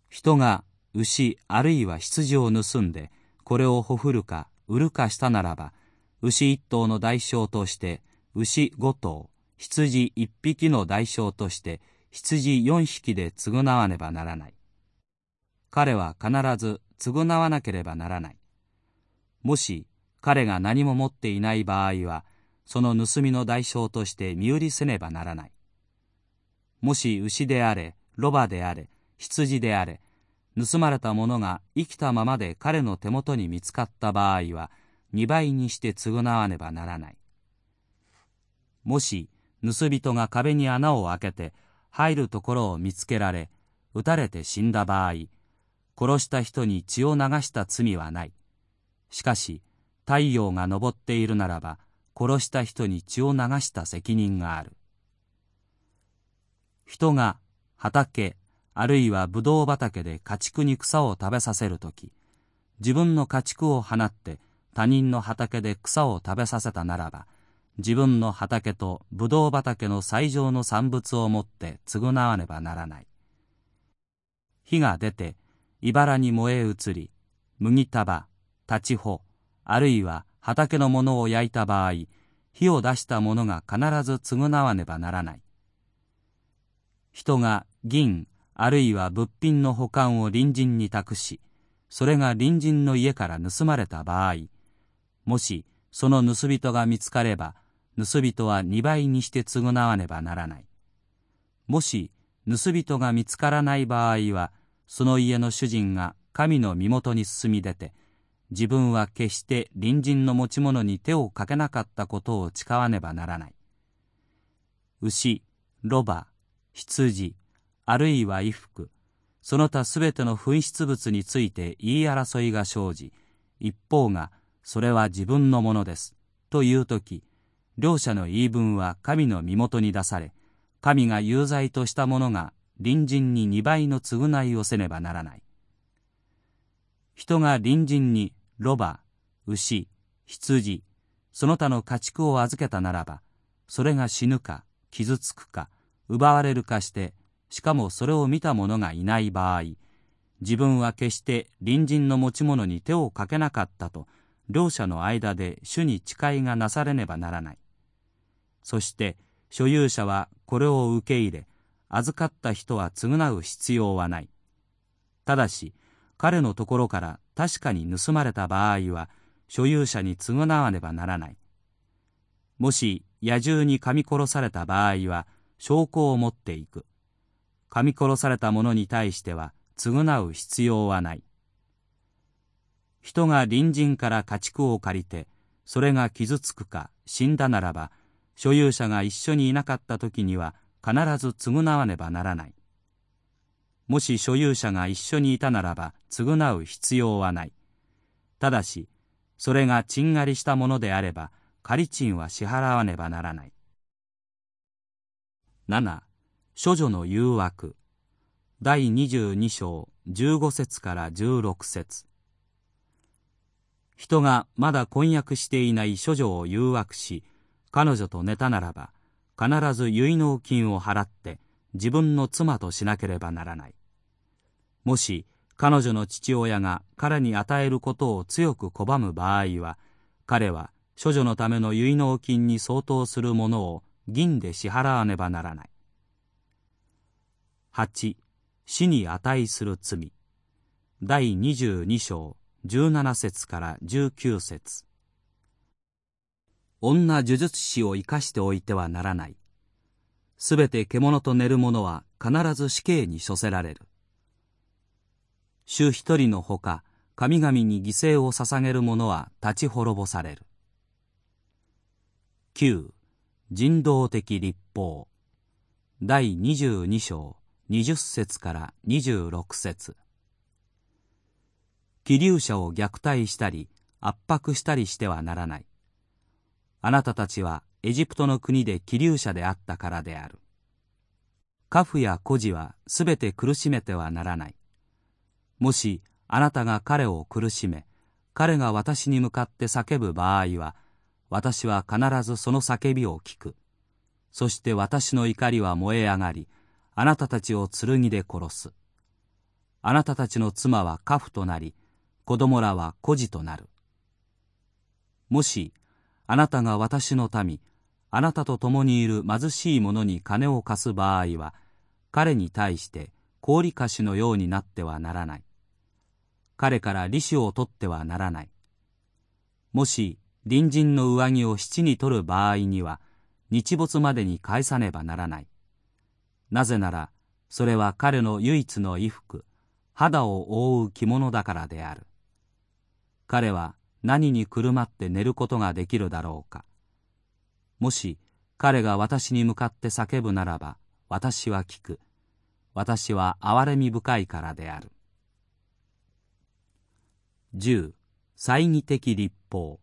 人が牛あるいは羊を盗んでこれをほふるか売るかしたならば牛一頭の代償として牛五頭羊一匹の代償として羊四匹で償わねばならない。彼は必ず償わなければならない。もし彼が何も持っていない場合はその盗みの代償として身売りせねばならない。もし牛であれロバであれ羊であれ盗まれたものが生きたままで彼の手元に見つかった場合は二倍にして償わねばならない。もし盗人が壁に穴を開けて入るところを見つけられ撃たれて死んだ場合殺した人に血を流した罪はないしかし太陽が昇っているならば殺した人に血を流した責任がある人が畑あるいはブドウ畑で家畜に草を食べさせる時自分の家畜を放って他人の畑で草を食べさせたならば自分の畑とブドウ畑の最上の産物をもって償わねばならない。火が出て、茨に燃え移り、麦束、立ち穂、あるいは畑のものを焼いた場合、火を出した者が必ず償わねばならない。人が銀、あるいは物品の保管を隣人に託し、それが隣人の家から盗まれた場合、もしその盗人が見つかれば、盗人は二倍にして償わねばならない。もし盗人が見つからない場合は、その家の主人が神の身元に進み出て、自分は決して隣人の持ち物に手をかけなかったことを誓わねばならない。牛、ロバ、羊、あるいは衣服、その他すべての紛失物について言い争いが生じ、一方が、それは自分のものです、というとき、両者の言い分は神の身元に出され、神が有罪とした者が隣人に二倍の償いをせねばならない。人が隣人にロバ、牛、羊、その他の家畜を預けたならば、それが死ぬか、傷つくか、奪われるかして、しかもそれを見た者がいない場合、自分は決して隣人の持ち物に手をかけなかったと、両者の間で主に誓いがなされねばならない。そして所有者はこれを受け入れ預かった人は償う必要はない。ただし彼のところから確かに盗まれた場合は所有者に償わねばならない。もし野獣に噛み殺された場合は証拠を持っていく。噛み殺された者に対しては償う必要はない人が隣人から家畜を借りてそれが傷つくか死んだならば所有者が一緒にいなかった時には必ず償わねばならない。もし所有者が一緒にいたならば償う必要はない。ただし、それが賃借りしたものであれば、仮賃は支払わねばならない。7. 処女の誘惑。第22章15節から16節。人がまだ婚約していない処女を誘惑し彼女と寝たならば必ず結納金を払って自分の妻としなければならない。もし彼女の父親が彼に与えることを強く拒む場合は彼は処女のための結納金に相当するものを銀で支払わねばならない。8死に値する罪第22章17節から19節女呪術師を生かしておいてはならない。すべて獣と寝る者は必ず死刑に処せられる。主一人のほか、神々に犠牲を捧げる者は立ち滅ぼされる。9. 人道的立法第22章20節から26節気流者を虐待したり圧迫したりしてはならない。あなたたちはエジプトの国で気流者であったからである。カフや孤児はすべて苦しめてはならない。もしあなたが彼を苦しめ、彼が私に向かって叫ぶ場合は、私は必ずその叫びを聞く。そして私の怒りは燃え上がり、あなたたちを剣で殺す。あなたたちの妻はカフとなり、子供らは孤児となる。もしあなたが私の民、あなたと共にいる貧しい者に金を貸す場合は、彼に対して氷貸しのようになってはならない。彼から利子を取ってはならない。もし隣人の上着を七に取る場合には、日没までに返さねばならない。なぜなら、それは彼の唯一の衣服、肌を覆う着物だからである。彼は何にくるまって寝ることができるだろうか。もし彼が私に向かって叫ぶならば私は聞く。私は憐れみ深いからである。10猜疑的立法。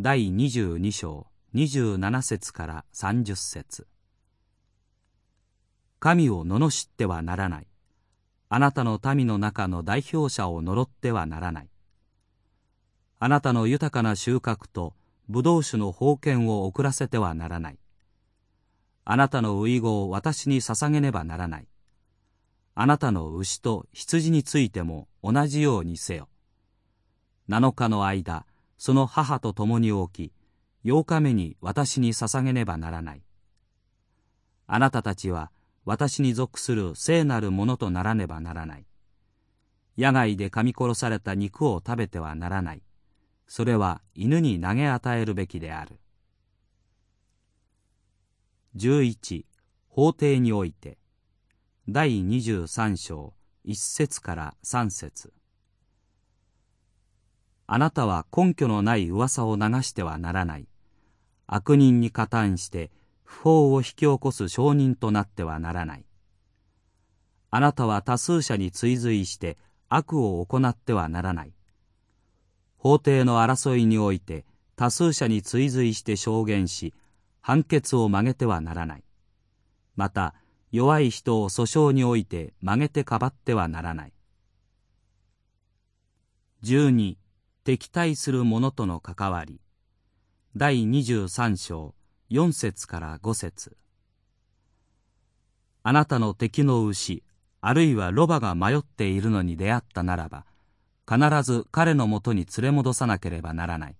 第22章27節から30節。神を罵ってはならない。あなたの民の中の代表者を呪ってはならない。あなたの豊かな収穫と葡萄酒の封建を遅らせてはならない。あなたの遺語を私に捧げねばならない。あなたの牛と羊についても同じようにせよ。7日の間その母と共に起き8日目に私に捧げねばならない。あなたたちは私に属する聖なるものとならねばならない。野外で噛み殺された肉を食べてはならない。それは犬に投げ与えるべきである。11法廷において。第23章1節から3節。あなたは根拠のない噂を流してはならない。悪人に加担して不法を引き起こす証人となってはならない。あなたは多数者に追随して悪を行ってはならない。法廷の争いにおいて多数者に追随して証言し、判決を曲げてはならない。また、弱い人を訴訟において曲げてかばってはならない。12敵対する者との関わり第23章4節から5節。あなたの敵の牛あるいはロバが迷っているのに出会ったならば必ず彼のもとに連れ戻さなければならない。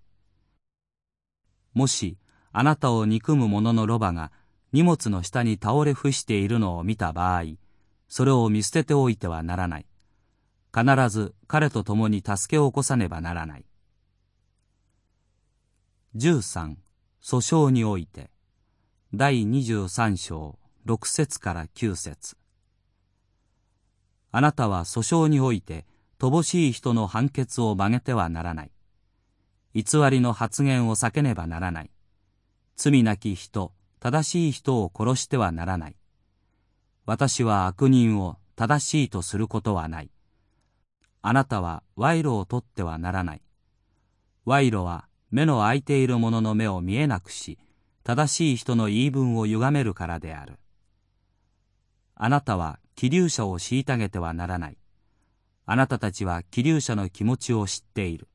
もしあなたを憎む者のロバが荷物の下に倒れ伏しているのを見た場合それを見捨てておいてはならない。必ず彼と共に助けを起こさねばならない。13訴訟において第23章6節から9節あなたは訴訟において乏しい人の判決を曲げてはならない。偽りの発言を避けねばならない。罪なき人、正しい人を殺してはならない。私は悪人を正しいとすることはない。あなたは賄賂を取ってはならない。賄賂は目の開いている者の目を見えなくし、正しい人の言い分を歪めるからである。あなたは気流者を虐げてはならない。あなたたちは気流者の気持ちを知っている。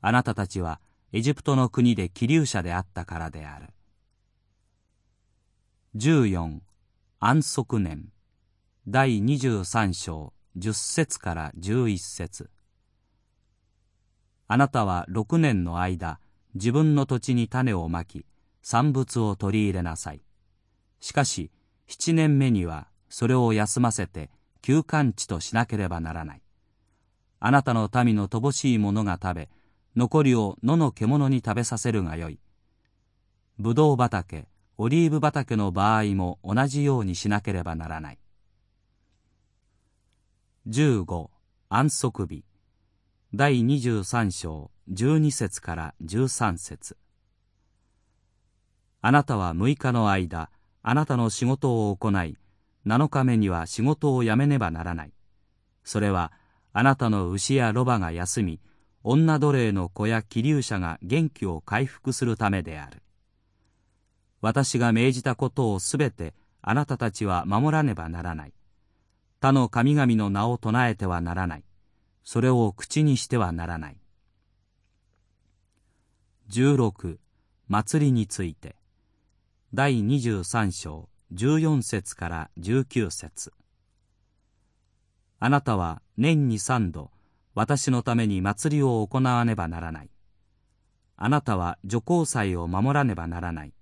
あなたたちはエジプトの国で気流者であったからである。14安息年第23章10節から11節あなたは6年の間自分の土地に種をまき産物を取り入れなさい。しかし7年目にはそれを休ませて休館地としなければならない。あなたの民の乏しいものが食べ残りを野の獣に食べさせるがよい。ブドウ畑オリーブ畑の場合も同じようにしなければならない。15安息日。第23章12節から13節。あなたは6日の間あなたの仕事を行い7日目には仕事を辞めねばならない。それはあなたの牛やロバが休み女奴隷の子や気流者が元気を回復するためである。私が命じたことをすべてあなたたちは守らねばならない。他の神々の名を唱えてはならない。それを口にしてはならない。16祭りについて第23章14節から19節あなたは年に三度私のために祭りを行わねばならない。あなたは除光祭を守らねばならない。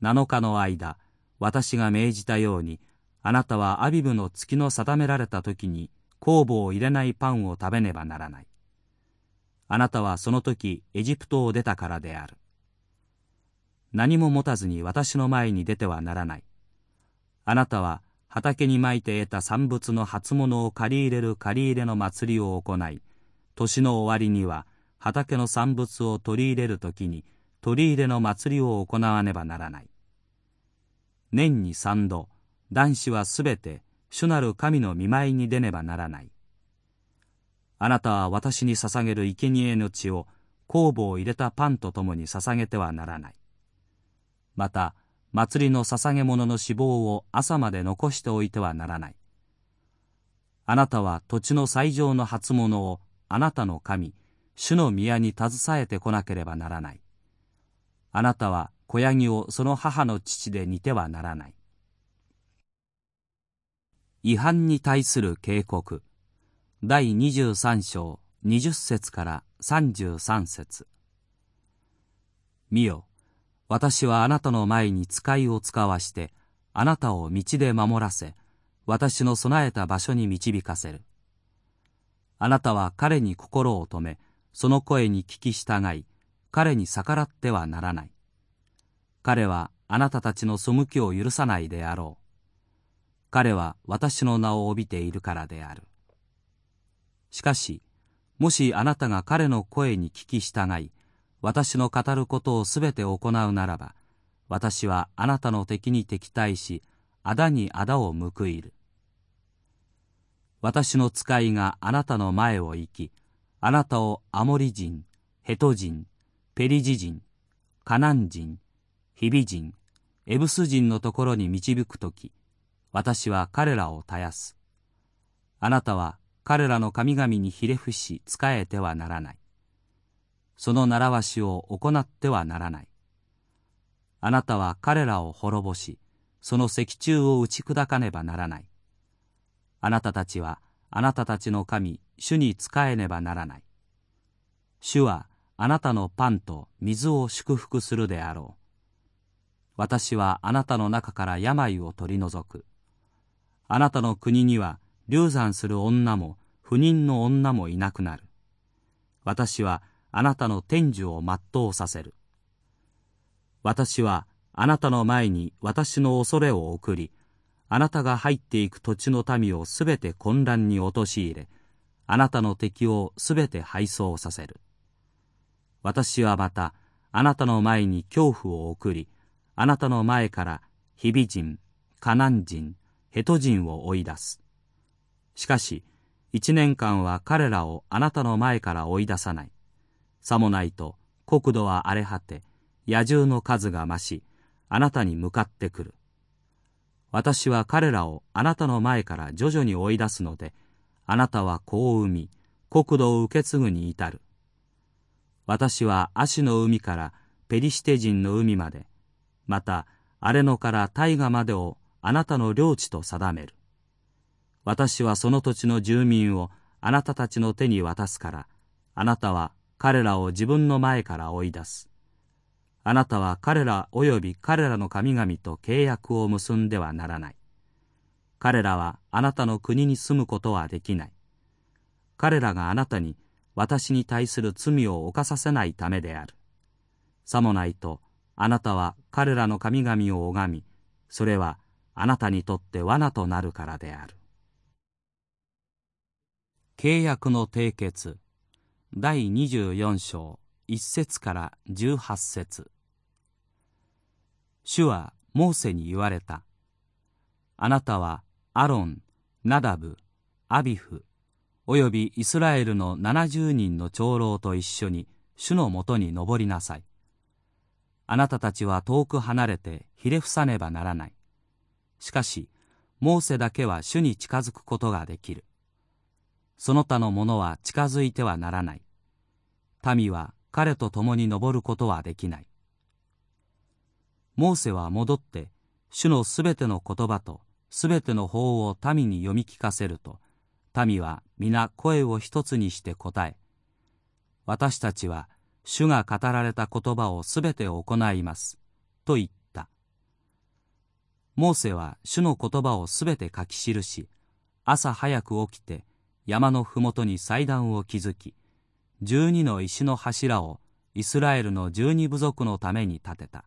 7日の間私が命じたようにあなたはアビブの月の定められた時に酵母を入れないパンを食べねばならない。あなたはその時エジプトを出たからである。何も持たずに私の前に出てはならない。あなたは畑にまいて得た産物の初物を借り入れる借り入れの祭りを行い、年の終わりには畑の産物を取り入れる時に取り入れの祭りを行わねばならない年に三度男子はすべて主なる神の見舞いに出ねばならない。あなたは私に捧げる生贄の血を酵母を入れたパンとともに捧げてはならない。また祭りの捧げ物の脂肪を朝まで残しておいてはならない。あなたは土地の最上の初物をあなたの神主の宮に携えてこなければならない。あなたは子ヤギをその母の父で似てはならない。違反に対する警告。第23章20節から33節。見よ私はあなたの前に使いを使わしてあなたを道で守らせ私の備えた場所に導かせる。あなたは彼に心を止めその声に聞き従い彼に逆らってはならない。彼はあなたたちの背きを許さないであろう。彼は私の名を帯びているからである。しかしもしあなたが彼の声に聞き従い私の語ることをすべて行うならば私はあなたの敵に敵対し仇に仇を報いる。私の使いがあなたの前を行きあなたをアモリ人ヘト人ペリジ人カナン人ヒビ人エブス人のところに導く時私は彼らを絶やす。あなたは彼らの神々にひれ伏し仕えてはならない。その習わしを行ってはならない。あなたは彼らを滅ぼしその石柱を打ち砕かねばならない。あなたたちはあなたたちの神主に仕えねばならない。主はあなたのパンと水を祝福するであろう。私はあなたの中から病を取り除く。あなたの国には流産する女も不妊の女もいなくなる。私はあなたの天寿を全うさせる。私はあなたの前に私の恐れを送りあなたが入っていく土地の民をすべて混乱に陥れあなたの敵をすべて敗走させる。私はまたあなたの前に恐怖を送りあなたの前から日々人カナン人ヘト人を追い出す。しかし一年間は彼らをあなたの前から追い出さない。さもないと国土は荒れ果て野獣の数が増しあなたに向かってくる。私は彼らをあなたの前から徐々に追い出すのであなたは子を産み国土を受け継ぐに至る。私は足の海からペリシテ人の海までまた荒れ野から大河までをあなたの領地と定める私はその土地の住民をあなたたちの手に渡すからあなたは彼らを自分の前から追い出すあなたは彼ら及び彼らの神々と契約を結んではならない。彼らはあなたの国に住むことはできない。彼らがあなたに私に対する罪を犯させないためである。さもないとあなたは彼らの神々を拝み、それはあなたにとって罠となるからである。契約の締結第24章1節から18節主はモーセに言われた。あなたはアロン、ナダブ、アビフ、およびイスラエルの70人の長老と一緒に主のもとに登りなさい。あなたたちは遠く離れてひれ伏さねばならない。しかし、モーセだけは主に近づくことができる。その他の者は近づいてはならない。民は彼と共に登ることはできない。モーセは戻って主のすべての言葉とすべての法を民に読み聞かせると民は皆声を一つにして答え私たちは主が語られた言葉をすべて行いますと言ったモーセは主の言葉をすべて書き記し朝早く起きて山の麓に祭壇を築き十二の石の柱をイスラエルの十二部族のために建てた。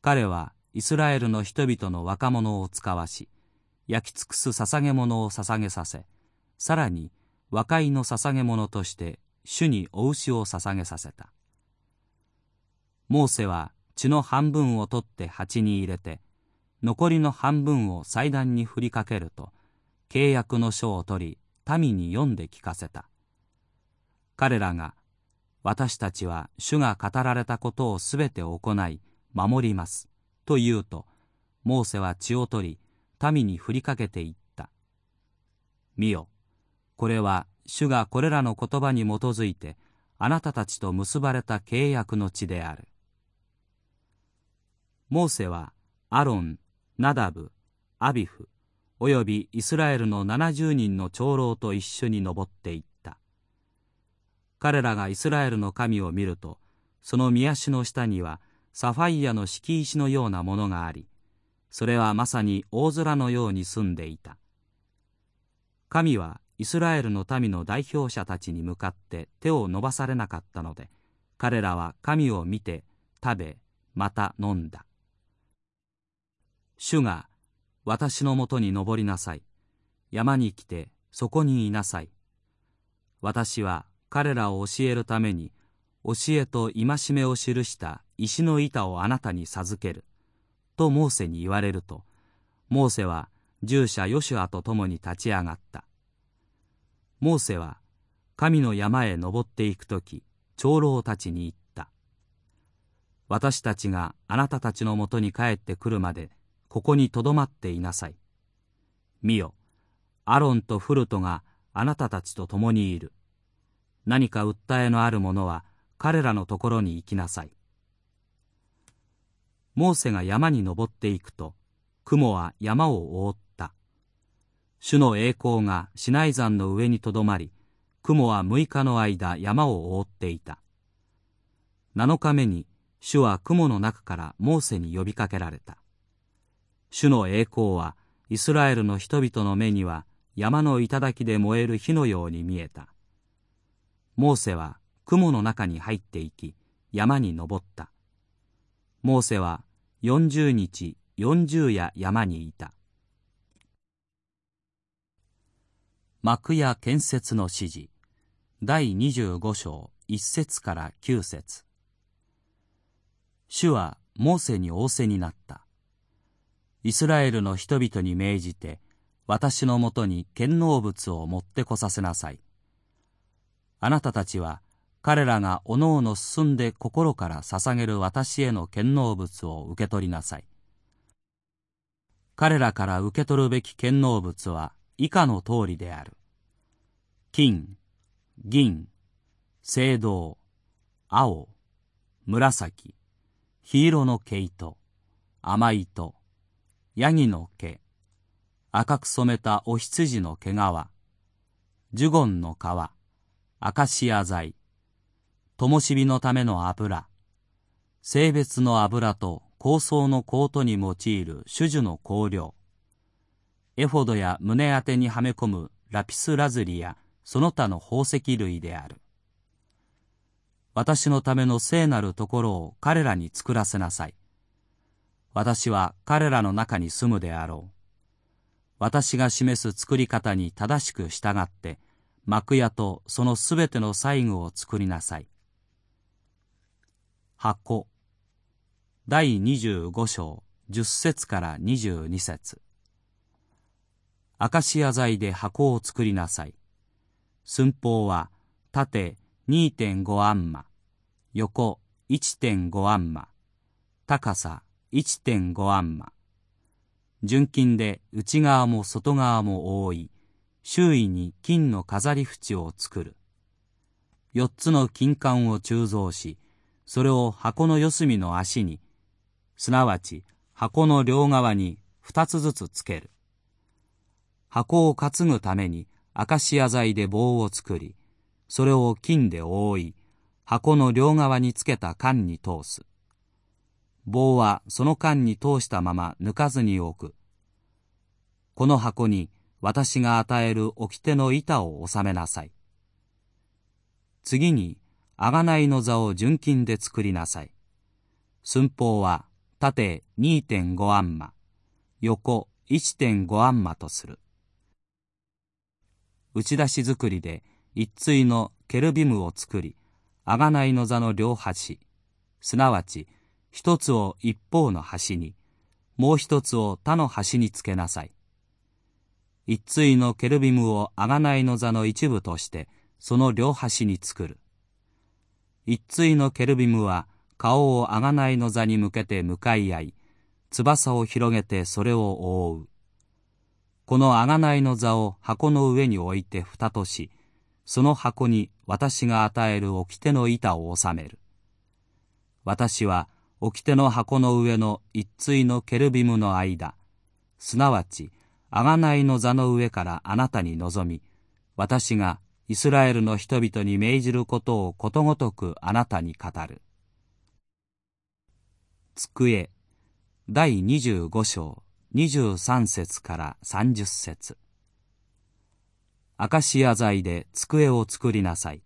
彼はイスラエルの人々の若者を使わし、焼き尽くす捧げ物を捧げさせ、さらに和解の捧げ物として主にお牛を捧げさせたモーセは血の半分を取って鉢に入れて残りの半分を祭壇に振りかけると契約の書を取り民に読んで聞かせた。彼らが私たちは主が語られたことをすべて行い守りますと言うとモーセは血を取り民に振りかけていった。見よこれは主がこれらの言葉に基づいてあなたたちと結ばれた契約の地である。モーセはアロンナダブアビフおよびイスラエルの70人の長老と一緒に登っていった。彼らがイスラエルの神を見るとその御足の下にはサファイアの敷石のようなものがありそれはまさに大空のように住んでいた。神はイスラエルの民の代表者たちに向かって手を伸ばされなかったので彼らは神を見て食べまた飲んだ。主が私のもとに登りなさい。山に来てそこにいなさい。私は彼らを教えるために教えと戒めを記した石の板をあなたに授ける。とモーセに言われるとモーセは従者ヨシュアと共に立ち上がった。モーセは神の山へ登っていく時長老たちに言った。私たちがあなたたちのもとに帰ってくるまでここにとどまっていなさい見よアロンとフルトがあなたたちと共にいる何か訴えのある者は彼らのところに行きなさい。モーセが山に登っていくと、雲は山を覆った。主の栄光がシナイ山の上にとどまり、雲は6日の間山を覆っていた。7日目に主は雲の中からモーセに呼びかけられた。主の栄光はイスラエルの人々の目には山の頂で燃える火のように見えた。モーセは雲の中に入っていき山に登った。モーセは40日40夜山にいた。幕屋建設の指示。第25章1節から9節。主はモーセに仰せになった。イスラエルの人々に命じて私のもとに献納物を持ってこさせなさいあなたたちは彼らがおのおの進んで心から捧げる私への献納物を受け取りなさい。彼らから受け取るべき献納物は以下の通りである。金、銀、青銅、青、紫、黄色の毛糸、甘糸、ヤギの毛、赤く染めたお羊の毛皮、ジュゴンの皮、アカシア材、灯火のための油、性別の油と香草のコートに用いる種樹の香料、エフォドや胸当てにはめ込むラピスラズリやその他の宝石類である。私のための聖なるところを彼らに作らせなさい。私は彼らの中に住むであろう。私が示す作り方に正しく従って、幕屋とそのすべての細具を作りなさい。箱第25章10節から22節アカシア材で箱を作りなさい。寸法は縦2.5アンマ、横1.5アンマ、高さ1.5アンマ。純金で内側も外側も覆い、周囲に金の飾り縁を作る。四つの金管を鋳造し、それを箱の四隅の足に、すなわち箱の両側に二つずつつける。箱を担ぐためにアカシア材で棒を作り、それを金で覆い、箱の両側につけた缶に通す。棒はその缶に通したまま抜かずに置く。この箱に私が与える掟の板を収めなさい。次に、贖いの座を純金で作りなさい。寸法は縦2.5アンマ、横1.5アンマとする。打ち出し作りで一対のケルビムを作り贖いの座の両端すなわち一つを一方の端にもう一つを他の端につけなさい。一対のケルビムを贖いの座の一部としてその両端に作る。一対のケルビムは顔を贖いの座に向けて向かい合い翼を広げてそれを覆う。この贖いの座を箱の上に置いて蓋としその箱に私が与える掟の板を収める。私は掟の箱の上の一対のケルビムの間。すなわち贖いの座の上からあなたに望み私がイスラエルの人々に命じることをことごとくあなたに語る。机。第25章。23節から30節。アカシア材で机を作りなさい。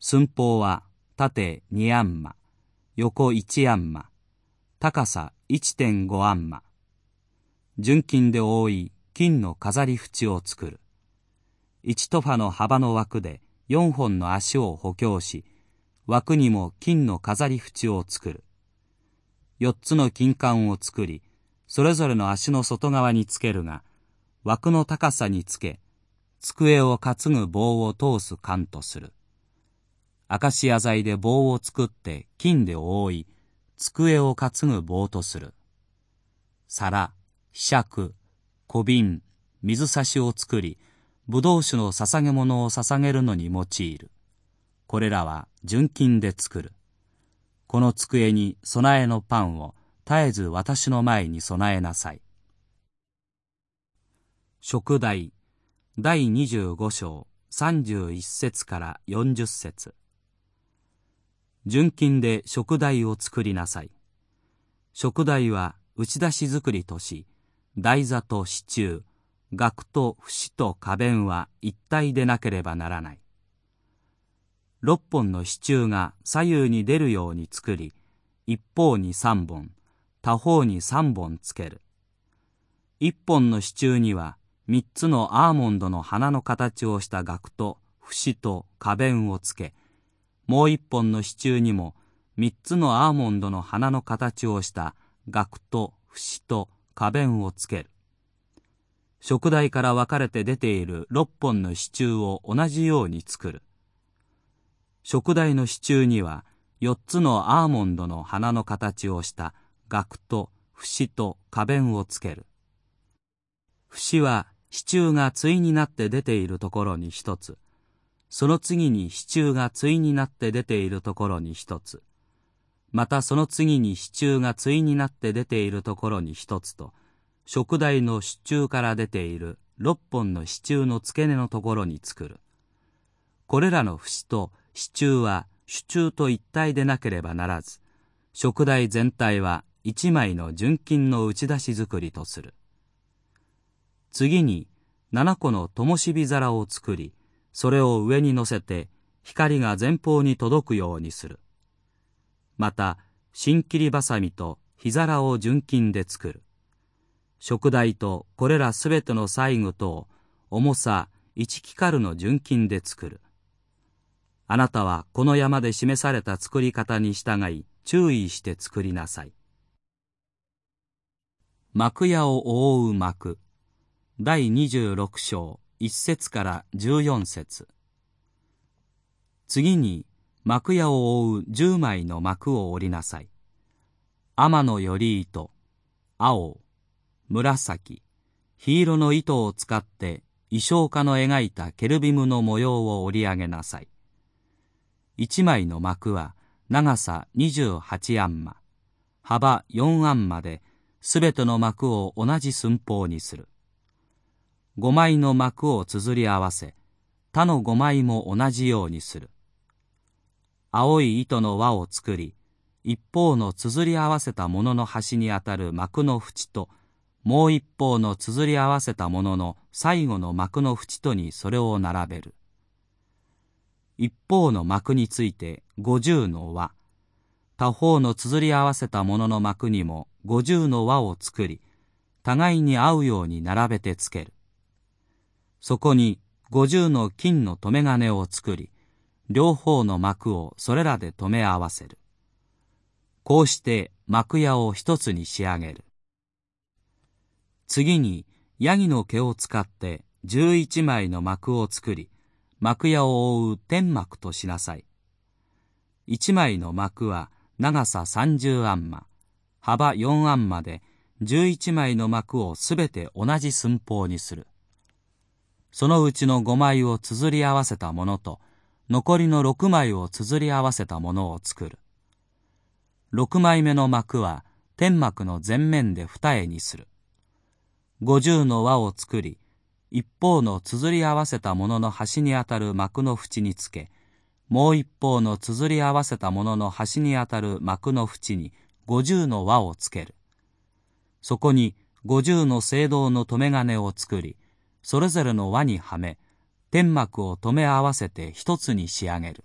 寸法は縦2アンマ、横1アンマ、高さ1.5アンマ。純金で覆い金の飾り縁を作る。1トファの幅の枠で4本の足を補強し、枠にも金の飾り縁を作る。4つの金管を作り、それぞれの足の外側につけるが、枠の高さにつけ、机を担ぐ棒を通す管とする。アカシア材で棒を作って金で覆い、机を担ぐ棒とする。皿、ひしゃく、小瓶、水差しを作り、葡萄酒の捧げ物を捧げるのに用いる。これらは純金で作る。この机に備えのパンを絶えず私の前に備えなさい。食題第25章31節から40節純金で食台を作りなさい。食台は打ち出し作りとし、台座と支柱、額と節と花弁は一体でなければならない。六本の支柱が左右に出るように作り、一方に三本、他方に三本つける。一本の支柱には三つのアーモンドの花の形をした額と節と花弁をつけ、もう一本の支柱にも三つのアーモンドの花の形をした額と節と花弁をつける。食台から分かれて出ている六本の支柱を同じように作る。食台の支柱には四つのアーモンドの花の形をした額と節と花弁をつける。節は支柱が対になって出ているところに一つ、その次に支柱が対になって出ているところに一つ、またその次に支柱が対になって出ているところに一つと、食台の支柱から出ている六本の支柱の付け根のところに作る。これらの節と支柱は支柱と一体でなければならず、食台全体は一枚の純金の打ち出し作りとする。次に七個の灯火皿を作り、それを上に乗せて光が前方に届くようにする。また、新切りばさみと火皿を純金で作る。食台とこれらすべての細具と重さ一キカルの純金で作る。あなたはこの山で示された作り方に従い注意して作りなさい。幕屋を覆う幕第26章1節から14節次に幕屋を覆う10枚の幕を折りなさい。天のより糸、青、紫、黄色の糸を使って衣装家の描いたケルビムの模様を織り上げなさい。一枚の幕は長さ28アンマ、幅4アンマで、すべての幕を同じ寸法にする。五枚の幕を綴り合わせ、他の五枚も同じようにする。青い糸の輪を作り、一方の綴り合わせたものの端にあたる幕の縁と、もう一方の綴り合わせたものの最後の幕の縁とにそれを並べる。一方の幕について五十の輪、他方の綴り合わせたものの幕にも五十の輪を作り、互いに合うように並べてつける。そこに五十の金の留め金を作り、両方の幕をそれらで留め合わせる。こうして幕屋を一つに仕上げる。次にヤギの毛を使って十一枚の幕を作り、幕屋を覆う天幕としなさい。一枚の幕は長さ三十アンマ、幅四アンマで十一枚の幕をすべて同じ寸法にする。そのうちの五枚を綴り合わせたものと、残りの六枚を綴り合わせたものを作る。六枚目の幕は天幕の前面で二重にする。五十の輪を作り、一方の綴り合わせたものの端にあたる幕の縁につけ、もう一方の綴り合わせたものの端にあたる幕の縁に五十の輪をつける。そこに五十の聖堂の留め金を作り、それぞれの輪にはめ、天幕を留め合わせて一つに仕上げる。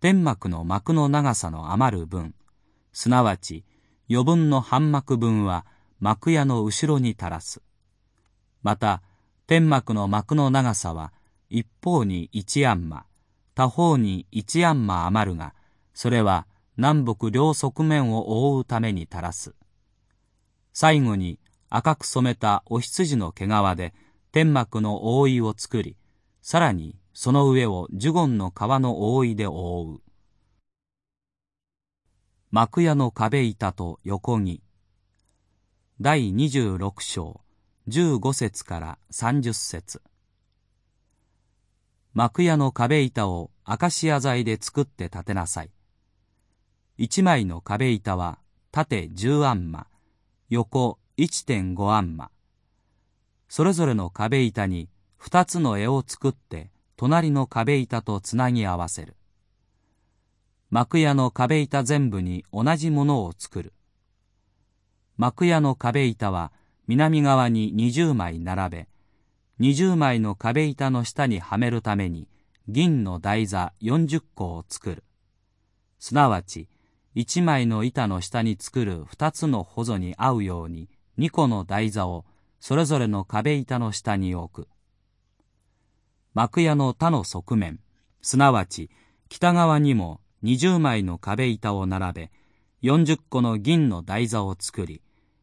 天幕の幕の長さの余る分、すなわち余分の半幕分は幕屋の後ろに垂らす。また、天幕の幕の長さは一方に一アンマ、他方に一アンマ余るが、それは南北両側面を覆うために垂らす。最後に赤く染めたお羊の毛皮で天幕の覆いを作り、さらにその上をジュゴンの皮の覆いで覆う。幕屋の壁板と横木。第26章15節から30節幕屋の壁板をアカシア材で作って立てなさい。一枚の壁板は縦10アンマ、横1.5アンマ。それぞれの壁板に2つの絵を作って隣の壁板とつなぎ合わせる。幕屋の壁板全部に同じものを作る。幕屋の壁板は南側に20枚並べ、20枚の壁板の下にはめるために銀の台座40個を作る。すなわち、1枚の板の下に作る2つの補助に合うように2個の台座をそれぞれの壁板の下に置く。幕屋の他の側面、すなわち北側にも20枚の壁板を並べ、40個の銀の台座を作り、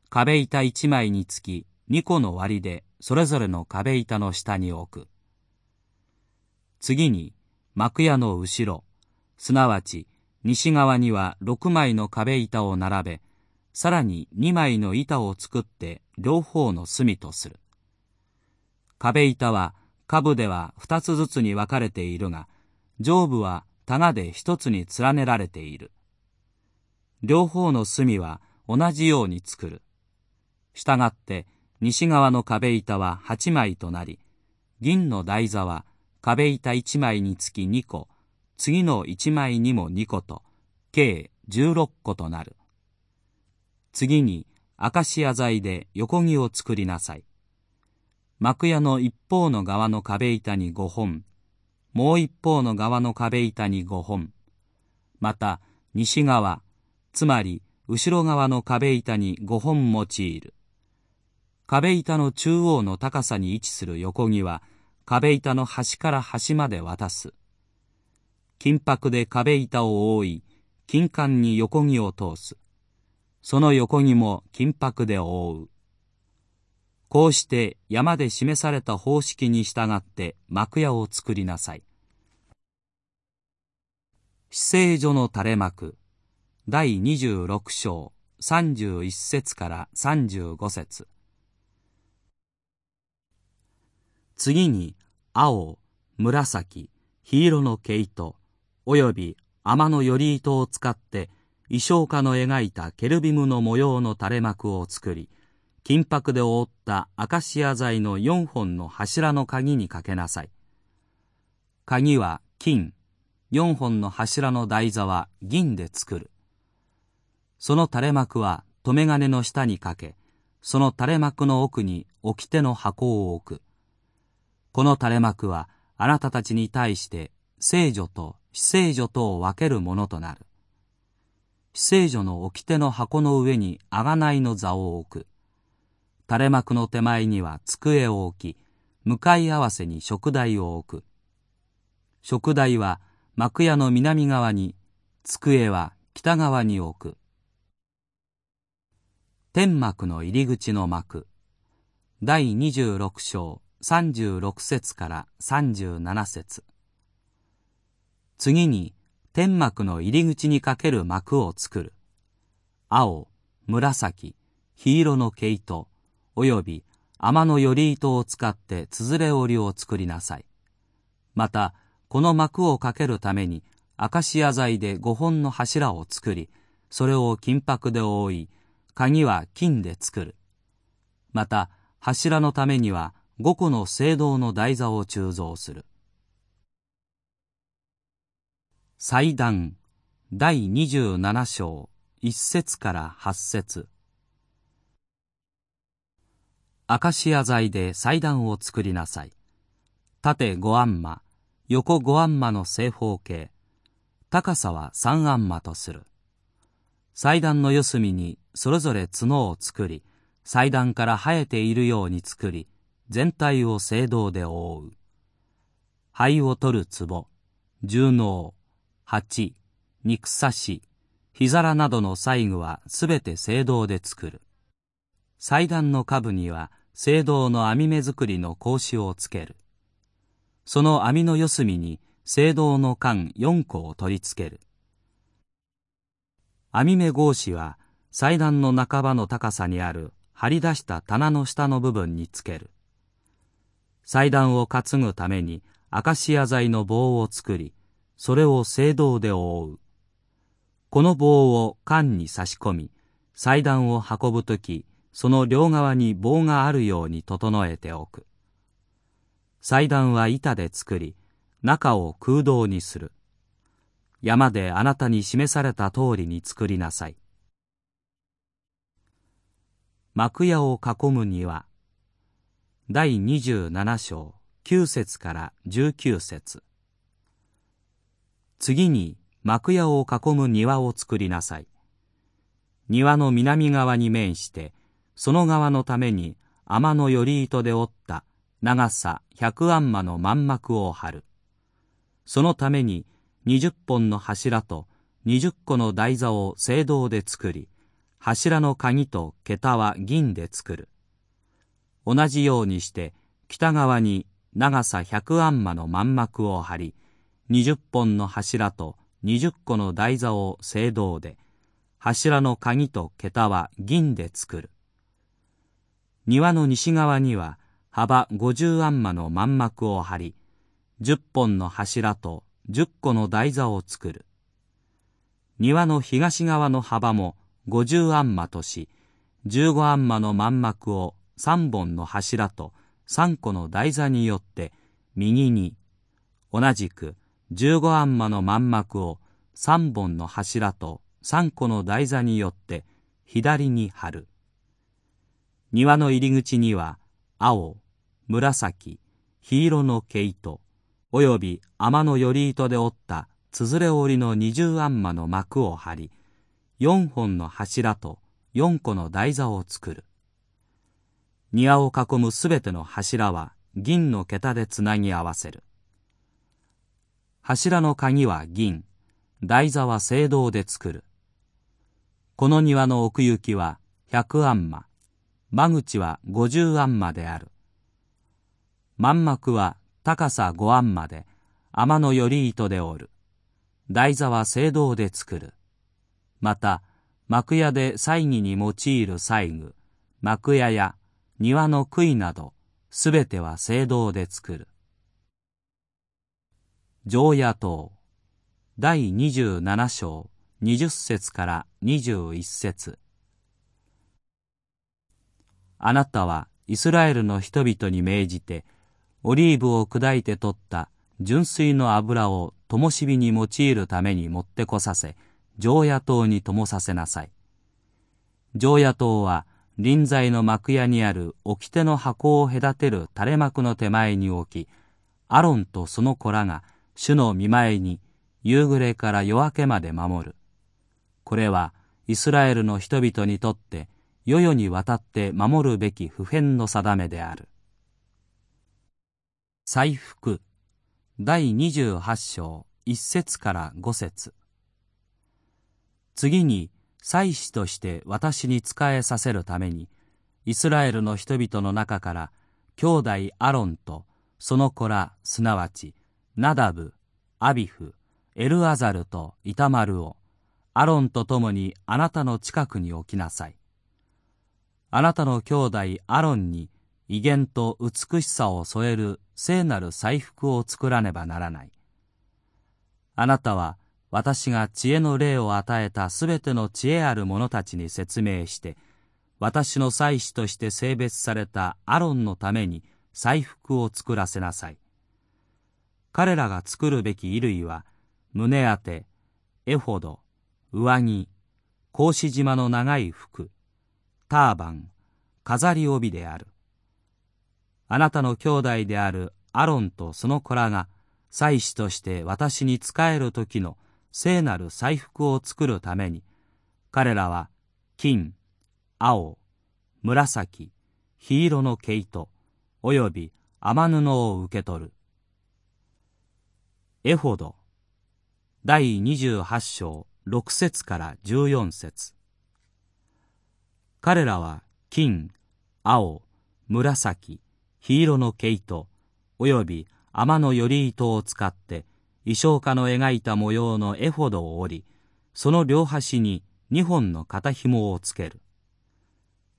壁板1枚につき2個の割でそれぞれの壁板の下に置く。次に幕屋の後ろ、すなわち西側には6枚の壁板を並べ、さらに2枚の板を作って両方の隅とする。壁板は下部では2つずつに分かれているが、上部は棚で1つに連ねられている。両方の隅は同じように作る。したがって西側の壁板は8枚となり、銀の台座は壁板1枚につき2個、次の1枚にも2個と、計16個となる。次に、アカシア材で横木を作りなさい。幕屋の一方の側の壁板に5本、もう一方の側の壁板に5本、また西側、つまり後ろ側の壁板に5本用いる。壁板の中央の高さに位置する横木は壁板の端から端まで渡す。金箔で壁板を覆い、金管に横木を通す。その横木も金箔で覆う。こうして山で示された方式に従って幕屋を作りなさい。死聖所の垂れ幕第26章31節から35節次に青、紫、黄色の毛糸、および天のより糸を使って衣装家の描いたケルビムの模様の垂れ幕を作り、金箔で覆ったアカシア材の4本の柱の鍵にかけなさい。鍵は金、4本の柱の台座は銀で作る。その垂れ幕は留め金の下にかけ、その垂れ幕の奥に掟の箱を置く。この垂れ幕はあなたたちに対して聖女と非聖女とを分けるものとなる。非聖女の掟の箱の上に贖いの座を置く。垂れ幕の手前には机を置き、向かい合わせに食台を置く。食台は幕屋の南側に机は北側に置く天幕の入り口の幕第26章36節から37節次に天幕の入り口にかける幕を作る。青紫黄色の毛糸および天のより糸を使ってつづれ織りを作りなさい。またこの幕をかけるためにアカシア材で5本の柱を作りそれを金箔で覆い鍵は金で作る。また柱のためには5個の聖堂の台座を鋳造する。祭壇。第27章1節から8節。アカシア材で祭壇を作りなさい。縦5アンマ。横5アンマの正方形。高さは3アンマとする。祭壇の四隅にそれぞれ角を作り祭壇から生えているように作り全体を聖堂で覆う。灰を取る壺。重能鉢肉刺し火皿などの細具はすべて聖堂で作る祭壇の下部には聖堂の網目作りの格子をつけるその網の四隅に聖堂の缶4個を取り付ける。網目格子は祭壇の半ばの高さにある張り出した棚の下の部分につける。祭壇を担ぐためにアカシア材の棒を作り、それを聖堂で覆う。この棒を缶に差し込み、祭壇を運ぶとき、その両側に棒があるように整えておく。祭壇は板で作り、中を空洞にする。山であなたに示された通りに作りなさい。幕屋を囲む庭第27章9節から19節次に幕屋を囲む庭を作りなさい。庭の南側に面して、その側のために天のより糸で折った長さ百安間の満幕を張る。そのために二十本の柱と二十個の台座を青銅で作り、柱の鍵と桁は銀で作る。同じようにして北側に長さ百安間の満幕を張り、二十本の柱と二十個の台座を青銅で、柱の鍵と桁は銀で作る。庭の西側には幅50アンマの満幕を張り、10本の柱と10個の台座を作る。庭の東側の幅も50アンマとし、15アンマの満幕を3本の柱と3個の台座によって右に、同じく15アンマの満幕を3本の柱と3個の台座によって左に張る。庭の入り口には青、紫、黄色の毛糸、および天のより糸で折ったつづれ織りの二重あんまの幕を張り、四本の柱と四個の台座を作る。庭を囲むすべての柱は銀の桁でつなぎ合わせる。柱の鍵は銀、台座は青銅で作る。この庭の奥行きは百安間、間口は五十安間である。満幕は高さ五安まで天のより糸で織る。台座は青銅で作る。また、幕屋で祭儀に用いる祭具、幕屋や庭の杭など、すべては青銅で作る。常夜灯第27章。20節から21節。あなたはイスラエルの人々に命じて、オリーブを砕いて取った純粋の油を灯火に用いるために持ってこさせ、常夜灯に灯させなさい。常夜灯は臨在の幕屋にある掟の箱を隔てる垂れ幕の手前に置き、アロンとその子らが主の見前に夕暮れから夜明けまで守る。これはイスラエルの人々にとって世々にわたって守るべき普遍の定めである。祭服第28章1節から5節次に祭司として私に仕えさせるためにイスラエルの人々の中から兄弟アロンとその子らすなわちナダブアビフエルアザルとイタマルをアロンと共にあなたの近くに置きなさい。あなたの兄弟アロンに威厳と美しさを添える聖なる祭服を作らねばならない。あなたは私が知恵の霊を与えたすべての知恵ある者たちに説明して私の祭司として性別されたアロンのために祭服を作らせなさい。彼らが作るべき衣類は胸当てエフォド上着格子島の長い服ターバン飾り帯である。あなたの兄弟であるアロンとその子らが祭司として私に仕える時の聖なる祭服を作るために彼らは金青紫黄色の毛糸および雨布を受け取る。エフォド第28章6節から14節彼らは金、青、紫、黄色の毛糸、および天のより糸を使って、衣装家の描いた模様のエフォドを折り、その両端に2本の肩紐をつける。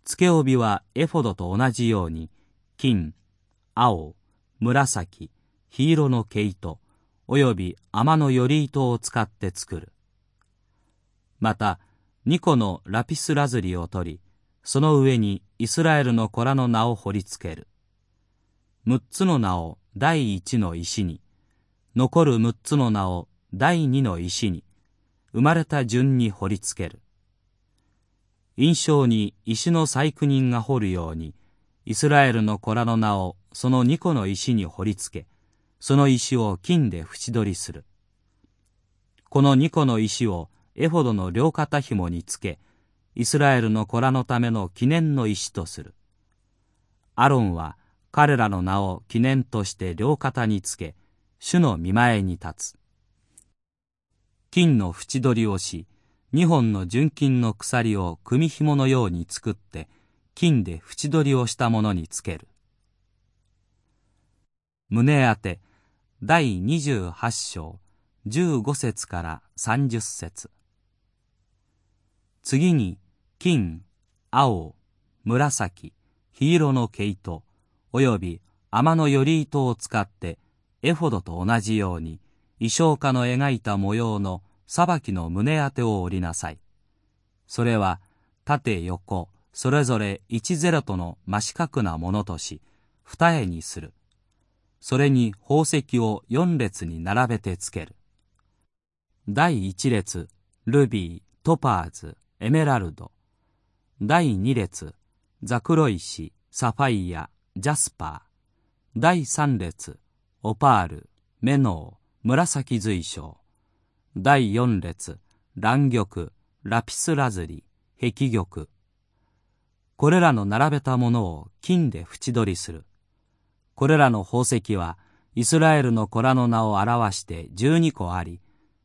付け帯はエフォドと同じように、金、青、紫、黄色の毛糸、および天のより糸を使って作る。また、2個のラピスラズリを取り、その上にイスラエルの子らの名を彫りつける。6つの名を第1の石に、残る6つの名を第2の石に、生まれた順に彫りつける。印象に石の細工人が彫るように、イスラエルの子らの名をその2個の石に彫りつけ、その石を金で縁取りする。この2個の石をエフォドの両肩紐につけ、イスラエルの子らのための記念の石とする。アロンは彼らの名を記念として両肩につけ、主の見前に立つ。金の縁取りをし、二本の純金の鎖を組紐のように作って、金で縁取りをしたものにつける。胸当て第28章15節から30節次に金、青、紫、黄色の毛糸、および天のより糸を使ってエフォドと同じように衣装家の描いた模様の裁きの胸当てを折りなさい。それは縦横それぞれ一ゼロとの真四角なものとし二重にする。それに宝石を四列に並べてつける。第一列、ルビー、トパーズ、エメラルド。第二列、ザクロ石、サファイア、ジャスパー。第三列、オパール、メノウ、紫水晶。第四列、藍玉、ラピスラズリ、碧玉。これらの並べたものを金で縁取りする。これらの宝石はイスラエルの子らの名を表して十二個あり、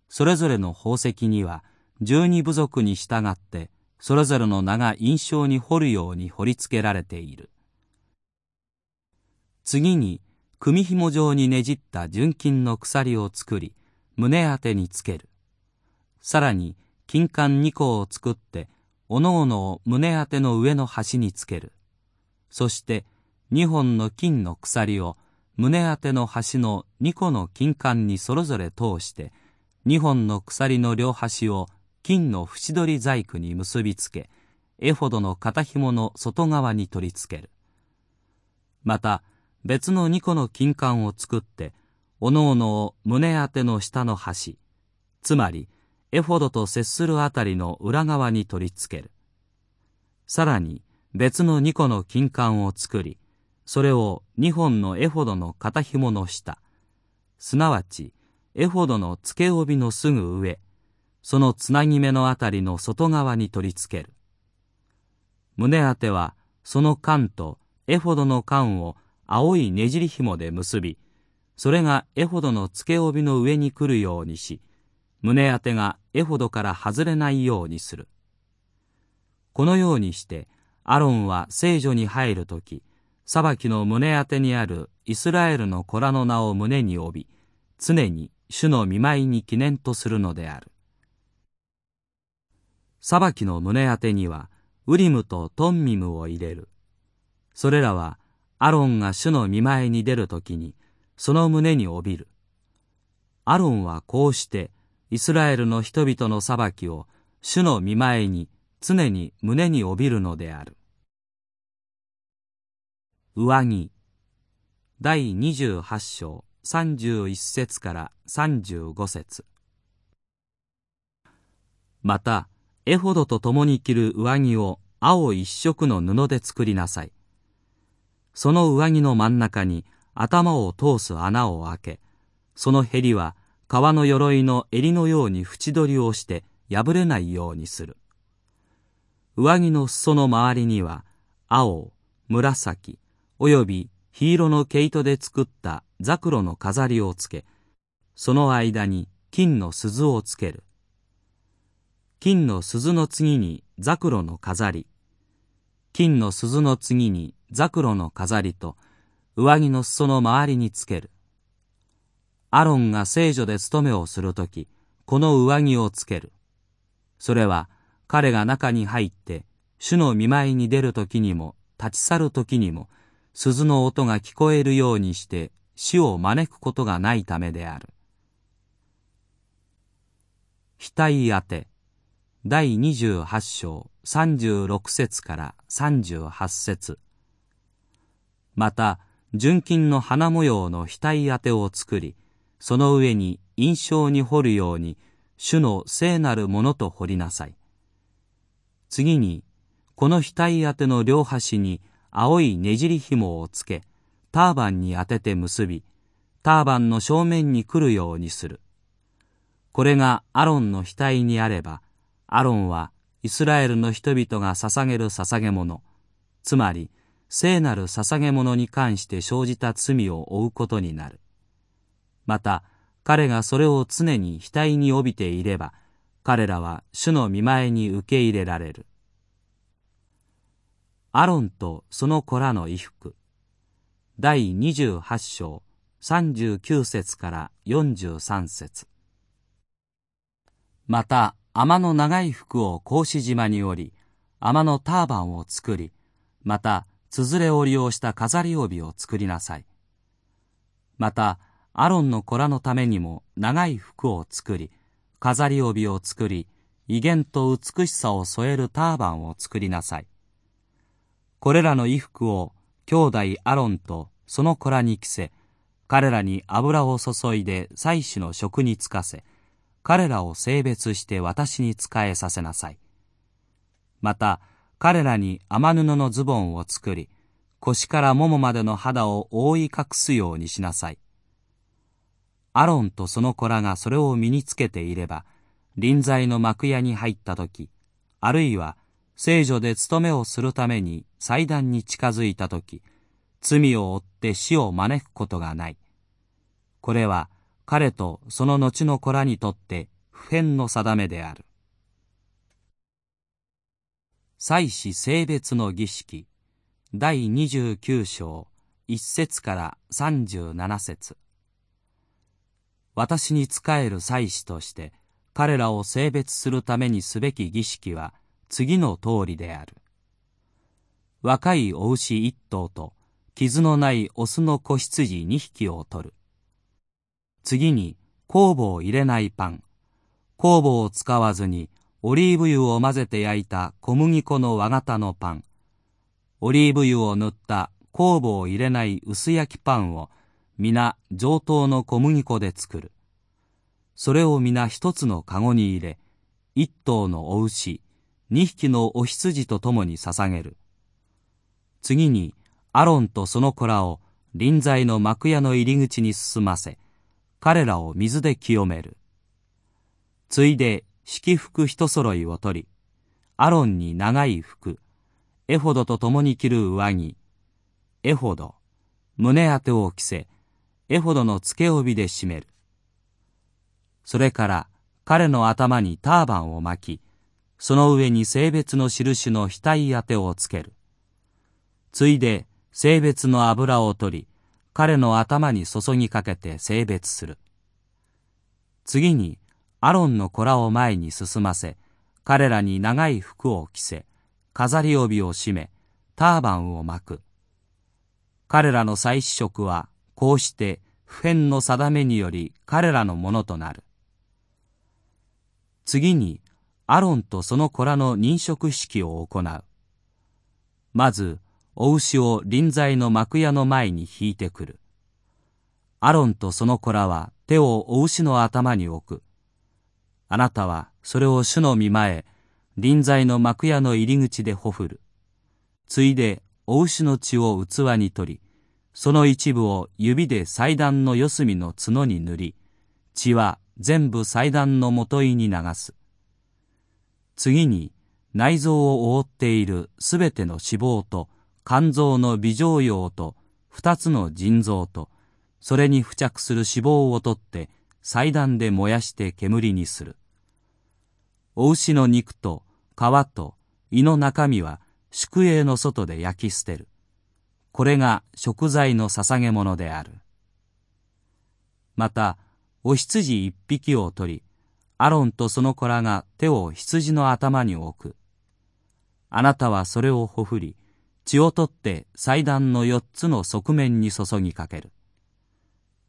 それぞれの宝石には十二部族に従ってそれぞれの名が印象に彫るように彫り付けられている。次に組紐状にねじった純金の鎖を作り、胸当てにつける。さらに金管二個を作って、おのおのを胸当ての上の端につける。そして2本の金の鎖を胸当ての端の2個の金管にそれぞれ通して2本の鎖の両端を金の縁取り細工に結びつけエフォドの肩紐の外側に取り付ける。また別の2個の金管を作っておのおのを胸当ての下の端つまりエフォドと接するあたりの裏側に取り付ける。さらに別の2個の金管を作りそれを2本のエフォドの肩紐の下、すなわちエフォドの付け帯のすぐ上、そのつなぎ目のあたりの外側に取り付ける。胸当てはその缶とエフォドの缶を青いねじり紐で結び、それがエホドの付け帯の上に来るようにし、胸当てがエホドから外れないようにする。このようにして、アロンは聖女に入るとき、裁きの胸当てにあるイスラエルの子らの名を胸に帯び、常に主の見舞いに記念とするのである。裁きの胸当てには、ウリムとトンミムを入れる。それらは、アロンが主の見舞いに出るときに、その胸に帯びる。アロンはこうして、イスラエルの人々の裁きを主の見前に常に胸に帯びるのである。上着第28章31節から35節また、エホドと共に着る上着を青一色の布で作りなさい。その上着の真ん中に頭を通す穴を開け、そのへりは革の鎧の襟のように縁取りをして破れないようにする。上着の裾の周りには、青、紫、および黄色の毛糸で作ったザクロの飾りをつけ、その間に金の鈴をつける。金の鈴の次にザクロの飾り、金の鈴の次にザクロの飾りと、上着の裾の周りにつける。アロンが聖女で務めをするとき、この上着をつける。それは彼が中に入って主の見舞いに出るときにも立ち去るときにも鈴の音が聞こえるようにして死を招くことがないためである。額当て第28章36節から38節また純金の花模様の額当てを作りその上に印象に彫るように主の聖なるものと彫りなさい。次に、この額当ての両端に青いねじり紐をつけ、ターバンに当てて結び、ターバンの正面に来るようにする。これがアロンの額にあれば、アロンはイスラエルの人々が捧げる捧げ物、つまり聖なる捧げ物に関して生じた罪を負うことになる。また、彼がそれを常に額に帯びていれば、彼らは主の見前に受け入れられる。アロンとその子らの衣服。第28章39節から43節。また天の長い服を格子島に折り天のターバンを作りまたつづれ織りをした飾り帯を作りなさい。またアロンの子らのためにも長い服を作り、飾り帯を作り、威厳と美しさを添えるターバンを作りなさい。これらの衣服を兄弟アロンとその子らに着せ、彼らに油を注いで祭司の職に就かせ、彼らを性別して私に仕えさせなさい。また、彼らに雨布のズボンを作り、腰からももまでの肌を覆い隠すようにしなさい。アロンとその子らがそれを身につけていれば、臨在の幕屋に入った時、あるいは聖女で務めをするために祭壇に近づいた時、罪を負って死を招くことがない。これは彼とその後の子らにとって普遍の定めである。祭祀性別の儀式第29章1節から37節私に仕える祭司として彼らを性別するためにすべき儀式は次の通りである。若いお牛一頭と傷のないオスの子羊二匹を取る。次に酵母を入れないパン、酵母を使わずにオリーブ油を混ぜて焼いた小麦粉の和型のパン、オリーブ油を塗った酵母を入れない薄焼きパンを皆上等の小麦粉で作る。それを皆一つの籠に入れ、一頭のお牛、二匹のお羊と共に捧げる。次に、アロンとその子らを臨在の幕屋の入り口に進ませ、彼らを水で清める。ついで、式服一揃いを取り、アロンに長い服、エホドと共に着る上着、エホド、胸当てを着せ、エホドの付け帯で締める。それから彼の頭にターバンを巻き、その上に性別の印の額当てをつける。ついで性別の油を取り、彼の頭に注ぎかけて性別する。次にアロンの子らを前に進ませ、彼らに長い服を着せ、飾り帯を締め、ターバンを巻く。彼らの祭祀職は、こうして普遍の定めにより彼らのものとなる。次に、アロンとその子らの認職式を行う。まず、お牛を臨在の幕屋の前に引いてくる。アロンとその子らは手をお牛の頭に置く。あなたはそれを主の見前、臨在の幕屋の入り口でほふる。ついで、お牛の血を器に取り、その一部を指で祭壇の四隅の角に塗り、血は全部祭壇の元いに流す。次に、内臓を覆っているすべての脂肪と、肝臓の微状葉と、二つの腎臓と、それに付着する脂肪を取って、祭壇で燃やして煙にする。お牛の肉と皮と胃の中身は宿営の外で焼き捨てる。これが食材の捧げ物である。また、お羊一匹を取り、アロンとその子らが手を羊の頭に置く。あなたはそれをほふり、血を取って祭壇の四つの側面に注ぎかける。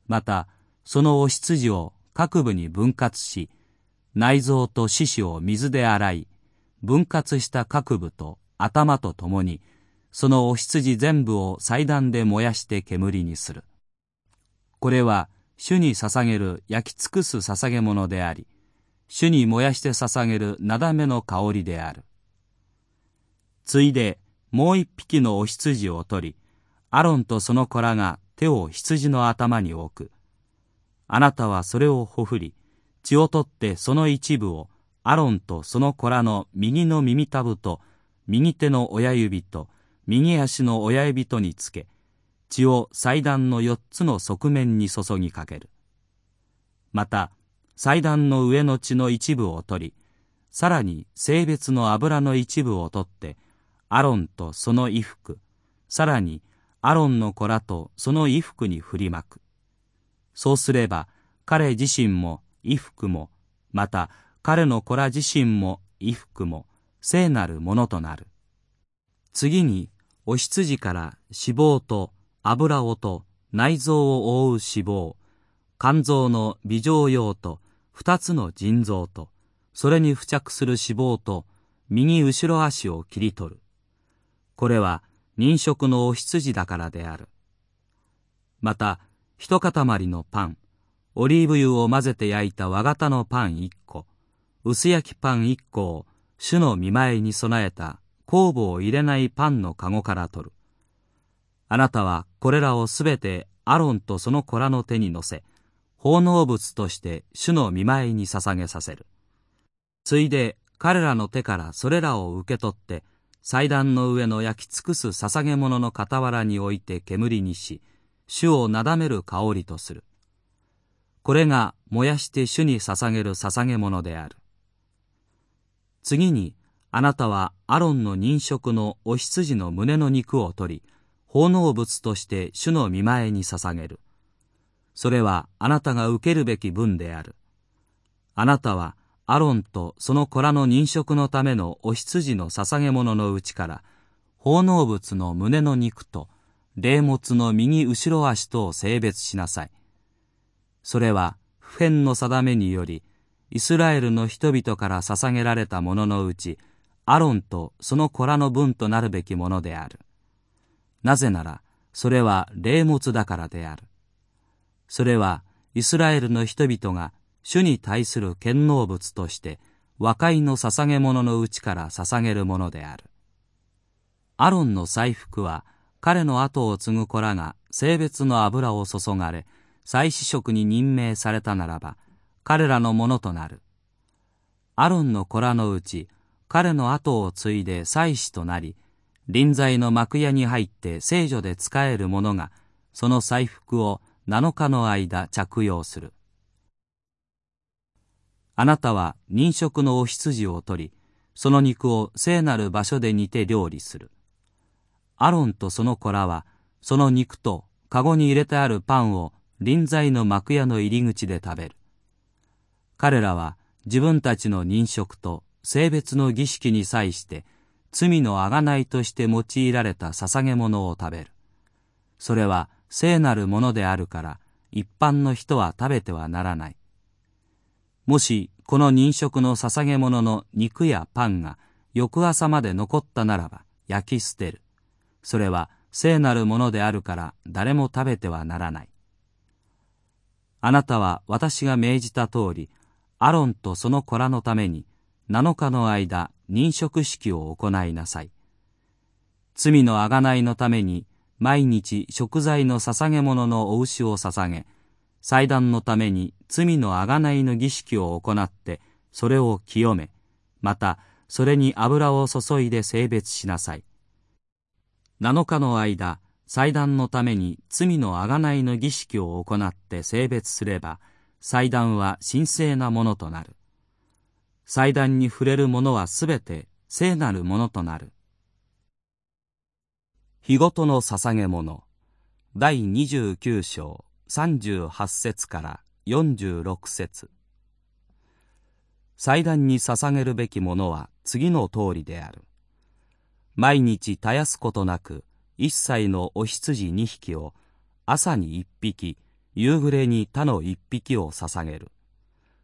また、そのお羊を各部に分割し、内臓と四肢を水で洗い、分割した各部と頭と共に、そのお羊全部を祭壇で燃やして煙にする。これは、主に捧げる焼き尽くす捧げ物であり、主に燃やして捧げるなだめの香りである。ついで、もう一匹のお羊を取り、アロンとその子らが手を羊の頭に置く。あなたはそれをほふり、血を取ってその一部をアロンとその子らの右の耳たぶと右手の親指と右足の親指とにつけ、血を祭壇の四つの側面に注ぎかける。また、祭壇の上の血の一部を取り、さらに性別の油の一部を取って、アロンとその衣服、さらにアロンの子らとその衣服に振りまく。そうすれば彼自身も衣服もまた彼の子ら自身も衣服も聖なるものとなる次にお羊から脂肪と油をと内臓を覆う脂肪肝臓の微状用と二つの腎臓とそれに付着する脂肪と右後ろ足を切り取るこれは人食のお羊だからであるまた一塊のパン、オリーブ油を混ぜて焼いた和型のパン一個、薄焼きパン一個を主の見舞いに備えた酵母を入れないパンの籠から取る。あなたはこれらをすべてアロンとその子らの手に乗せ、奉納物として主の見舞いに捧げさせる。ついで彼らの手からそれらを受け取って、祭壇の上の焼き尽くす捧げ物の傍らに置いて煙にし、主をなだめる香りとする。これが燃やして主に捧げる捧げ物である。次に、あなたはアロンの認職のお羊の胸の肉を取り、奉納物として主の見前に捧げる。それはあなたが受けるべき分である。あなたはアロンとその子らの認職のためのお羊の捧げ物のうちから、奉納物の胸の肉と霊物の右後ろ足とを性別しなさい。それは普遍の定めにより、イスラエルの人々から捧げられたもののうち、アロンとその子らの分となるべきものである。なぜなら、それは霊物だからである。それはイスラエルの人々が主に対する献納物として和解の捧げ物のうちから捧げるものである。アロンの祭服は彼の後を継ぐ子らが性別の油を注がれ、祭司職に任命されたならば、彼らのものとなる。アロンの子らのうち、彼の後を継いで祭司となり、臨在の幕屋に入って聖女で仕える者が、その祭服を7日の間着用する。あなたは人食のお羊を取り、その肉を聖なる場所で煮て料理する。アロンとその子らは、その肉と籠に入れてあるパンを臨在の幕屋の入り口で食べる。彼らは自分たちの人食と性別の儀式に際して罪のあがないとして用いられた捧げ物を食べる。それは聖なるものであるから一般の人は食べてはならない。もしこの人食の捧げ物の肉やパンが翌朝まで残ったならば焼き捨てる。それは聖なるものであるから誰も食べてはならない。あなたは私が命じた通り、アロンとその子らのために7日の間認職式を行いなさい。罪のあがないのために毎日食材の捧げ物のお牛を捧げ、祭壇のために罪のあがないの儀式を行って、それを清め、またそれに油を注いで性別しなさい。7日の間、祭壇のために罪のあがないの儀式を行って性別すれば、祭壇は神聖なものとなる。祭壇に触れるものはすべて聖なるものとなる。日ごとの捧げ物第29章38節から46節祭壇に捧げるべきものは次の通りである。毎日絶やすことなく一切のお羊2匹を朝に1匹夕暮れに他の1匹を捧げる。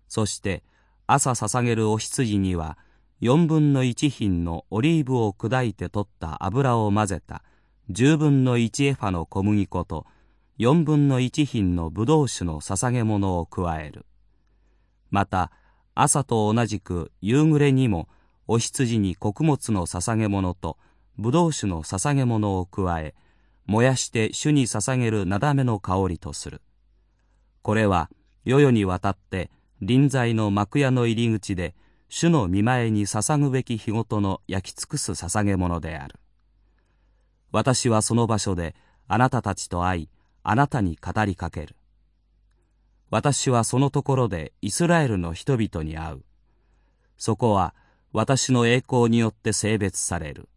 そして朝捧げるお羊には4分の1品のオリーブを砕いて取った油を混ぜた10分の1エファの小麦粉と4分の1品のブドウ酒の捧げ物を加える。また、朝と同じく夕暮れにもお羊に穀物の捧げ物とブドウ酒の捧げ物を加え、燃やして主に捧げるなだめの香りとする。これは、世々にわたって臨在の幕屋の入り口で、主の見前に捧ぐべき日ごとの焼き尽くす捧げ物である。私はその場所であなたたちと会い、あなたに語りかける。私はそのところでイスラエルの人々に会う。そこは私の栄光によって性別される。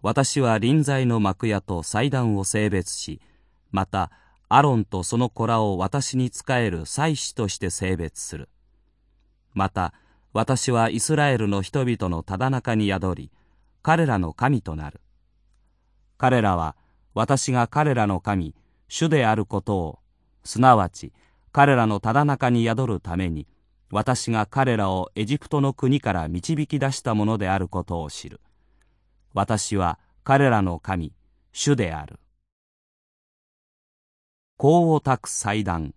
私は臨在の幕屋と祭壇を性別し、またアロンとその子らを私に仕える祭司として性別する。また私はイスラエルの人々のただ中に宿り、彼らの神となる。彼らは私が彼らの神、主であることを、すなわち彼らのただ中に宿るために、私が彼らをエジプトの国から導き出したものであることを知る。私は彼らの神、主である。功を託祭壇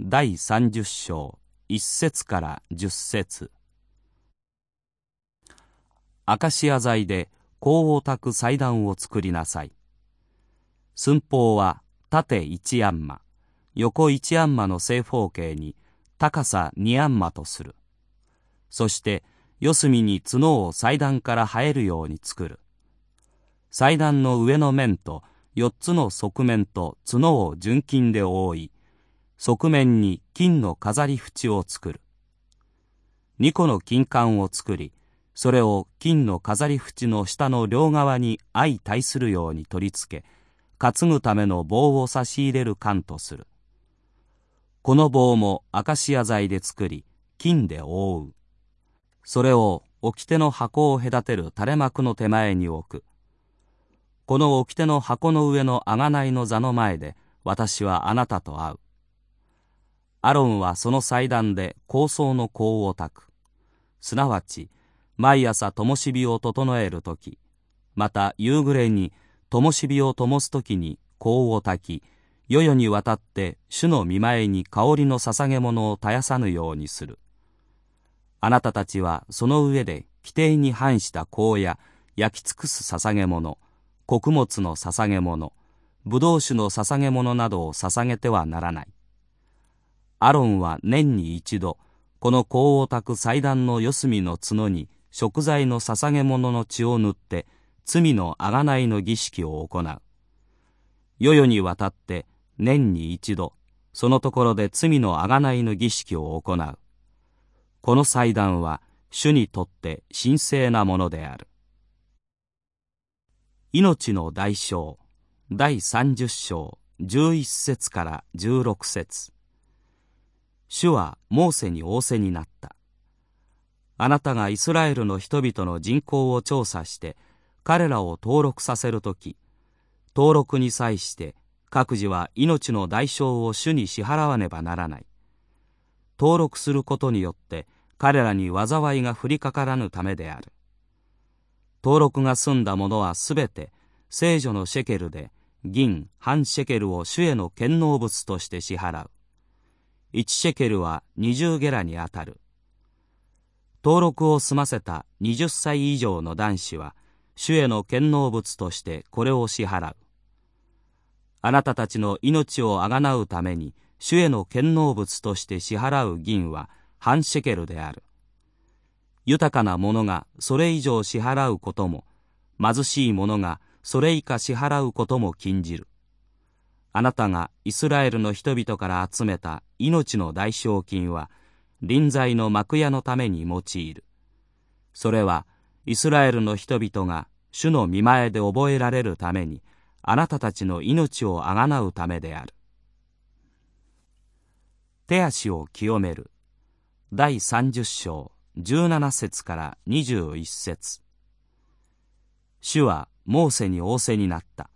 第30章1節から10節アカシア材で香を焚く祭壇を作りなさい。寸法は縦一アンマ、横一アンマの正方形に高さ二アンマとする。そして四隅に角を祭壇から生えるように作る。祭壇の上の面と四つの側面と角を純金で覆い、側面に金の飾り縁を作る。二個の金管を作り、それを金の飾り縁の下の両側に相対するように取り付け担ぐための棒を差し入れる缶とする。この棒もアカシア材で作り金で覆う。それを掟の箱を隔てる垂れ幕の手前に置く。この掟の箱の上の贖いの座の前で私はあなたと会う。アロンはその祭壇で高層の香を焚く。すなわち毎朝灯火を整える時また夕暮れに灯火を灯す時に香を焚き世々にわたって主の見前に香りの捧げ物を絶やさぬようにする。あなたたちはその上で規定に反した香や焼き尽くす捧げ物穀物の捧げ物ブドウ酒の捧げ物などを捧げてはならない。アロンは年に一度この香を焚く祭壇の四隅の角に食材の捧げ物の血を塗って罪の贖いの儀式を行う。世々にわたって年に一度そのところで罪の贖いの儀式を行う。この祭壇は主にとって神聖なものである。命の代償第30章11節から16節。主はモーセに仰せになった。あなたがイスラエルの人々の人口を調査して彼らを登録させるとき登録に際して各自は命の代償を主に支払わねばならない。登録することによって彼らに災いが降りかからぬためである。登録が済んだものはすべて聖女のシェケルで銀半シェケルを主への献納物として支払う。1シェケルは20ゲラにあたる。登録を済ませた20歳以上の男子は主への献納物としてこれを支払う。あなたたちの命をあがなうために主への献納物として支払う銀は半シェケルである。豊かな者がそれ以上支払うことも貧しい者がそれ以下支払うことも禁じる。あなたがイスラエルの人々から集めた命の代償金は臨在の幕屋のために用いる。それはイスラエルの人々が主の見前で覚えられるためにあなたたちの命をあがなうためである。手足を清める。第30章17節から21節。主はモーセに仰せになった。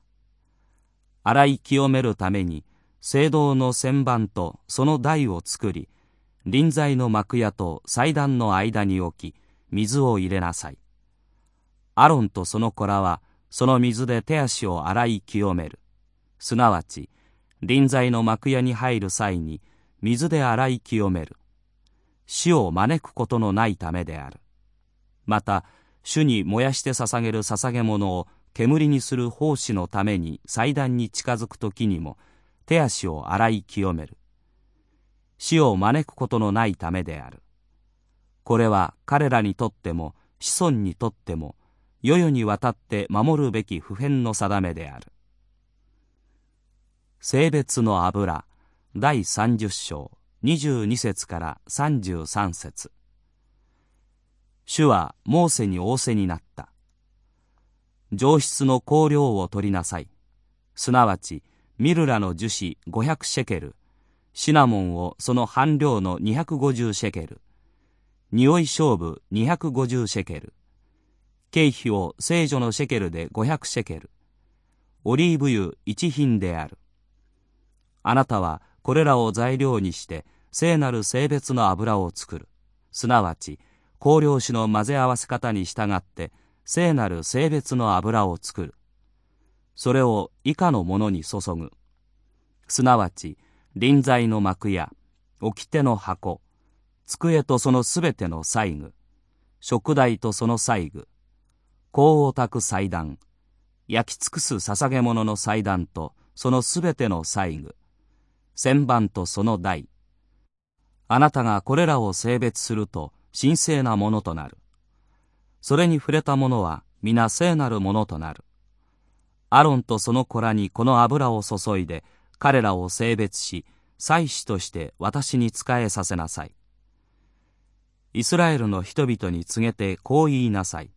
洗い清めるために聖堂の旋盤とその台を作り臨在の幕屋と祭壇の間に置き水を入れなさい。アロンとその子らはその水で手足を洗い清める。すなわち臨在の幕屋に入る際に水で洗い清める。死を招くことのないためである。また主に燃やして捧げる捧げ物を煙にする奉仕のために祭壇に近づく時にも手足を洗い清める。死を招くことのないためであるこれは彼らにとっても子孫にとっても世々にわたって守るべき普遍の定めである性別の油第30章22節から33節主はモーセに仰せになった。上質の香料を取りなさい。すなわち、ミルラの樹脂500シェケル、シナモンをその半量の250シェケル、匂い勝負250シェケル、経費を聖女のシェケルで500シェケル、オリーブ油1品である。あなたはこれらを材料にして聖なる性別の油を作る。すなわち香料酒の混ぜ合わせ方に従って聖なる性別の油を作る。それを以下のものに注ぐ。すなわち臨在の幕や掟の箱机とそのすべての細具食台とその細具香を焚く祭壇焼き尽くす捧げ物の祭壇とそのすべての細具旋盤とその台あなたがこれらを性別すると神聖なものとなる。それに触れたものは皆聖なるものとなる。アロンとその子らにこの油を注いで彼らを性別し祭司として私に仕えさせなさい。イスラエルの人々に告げてこう言いなさい。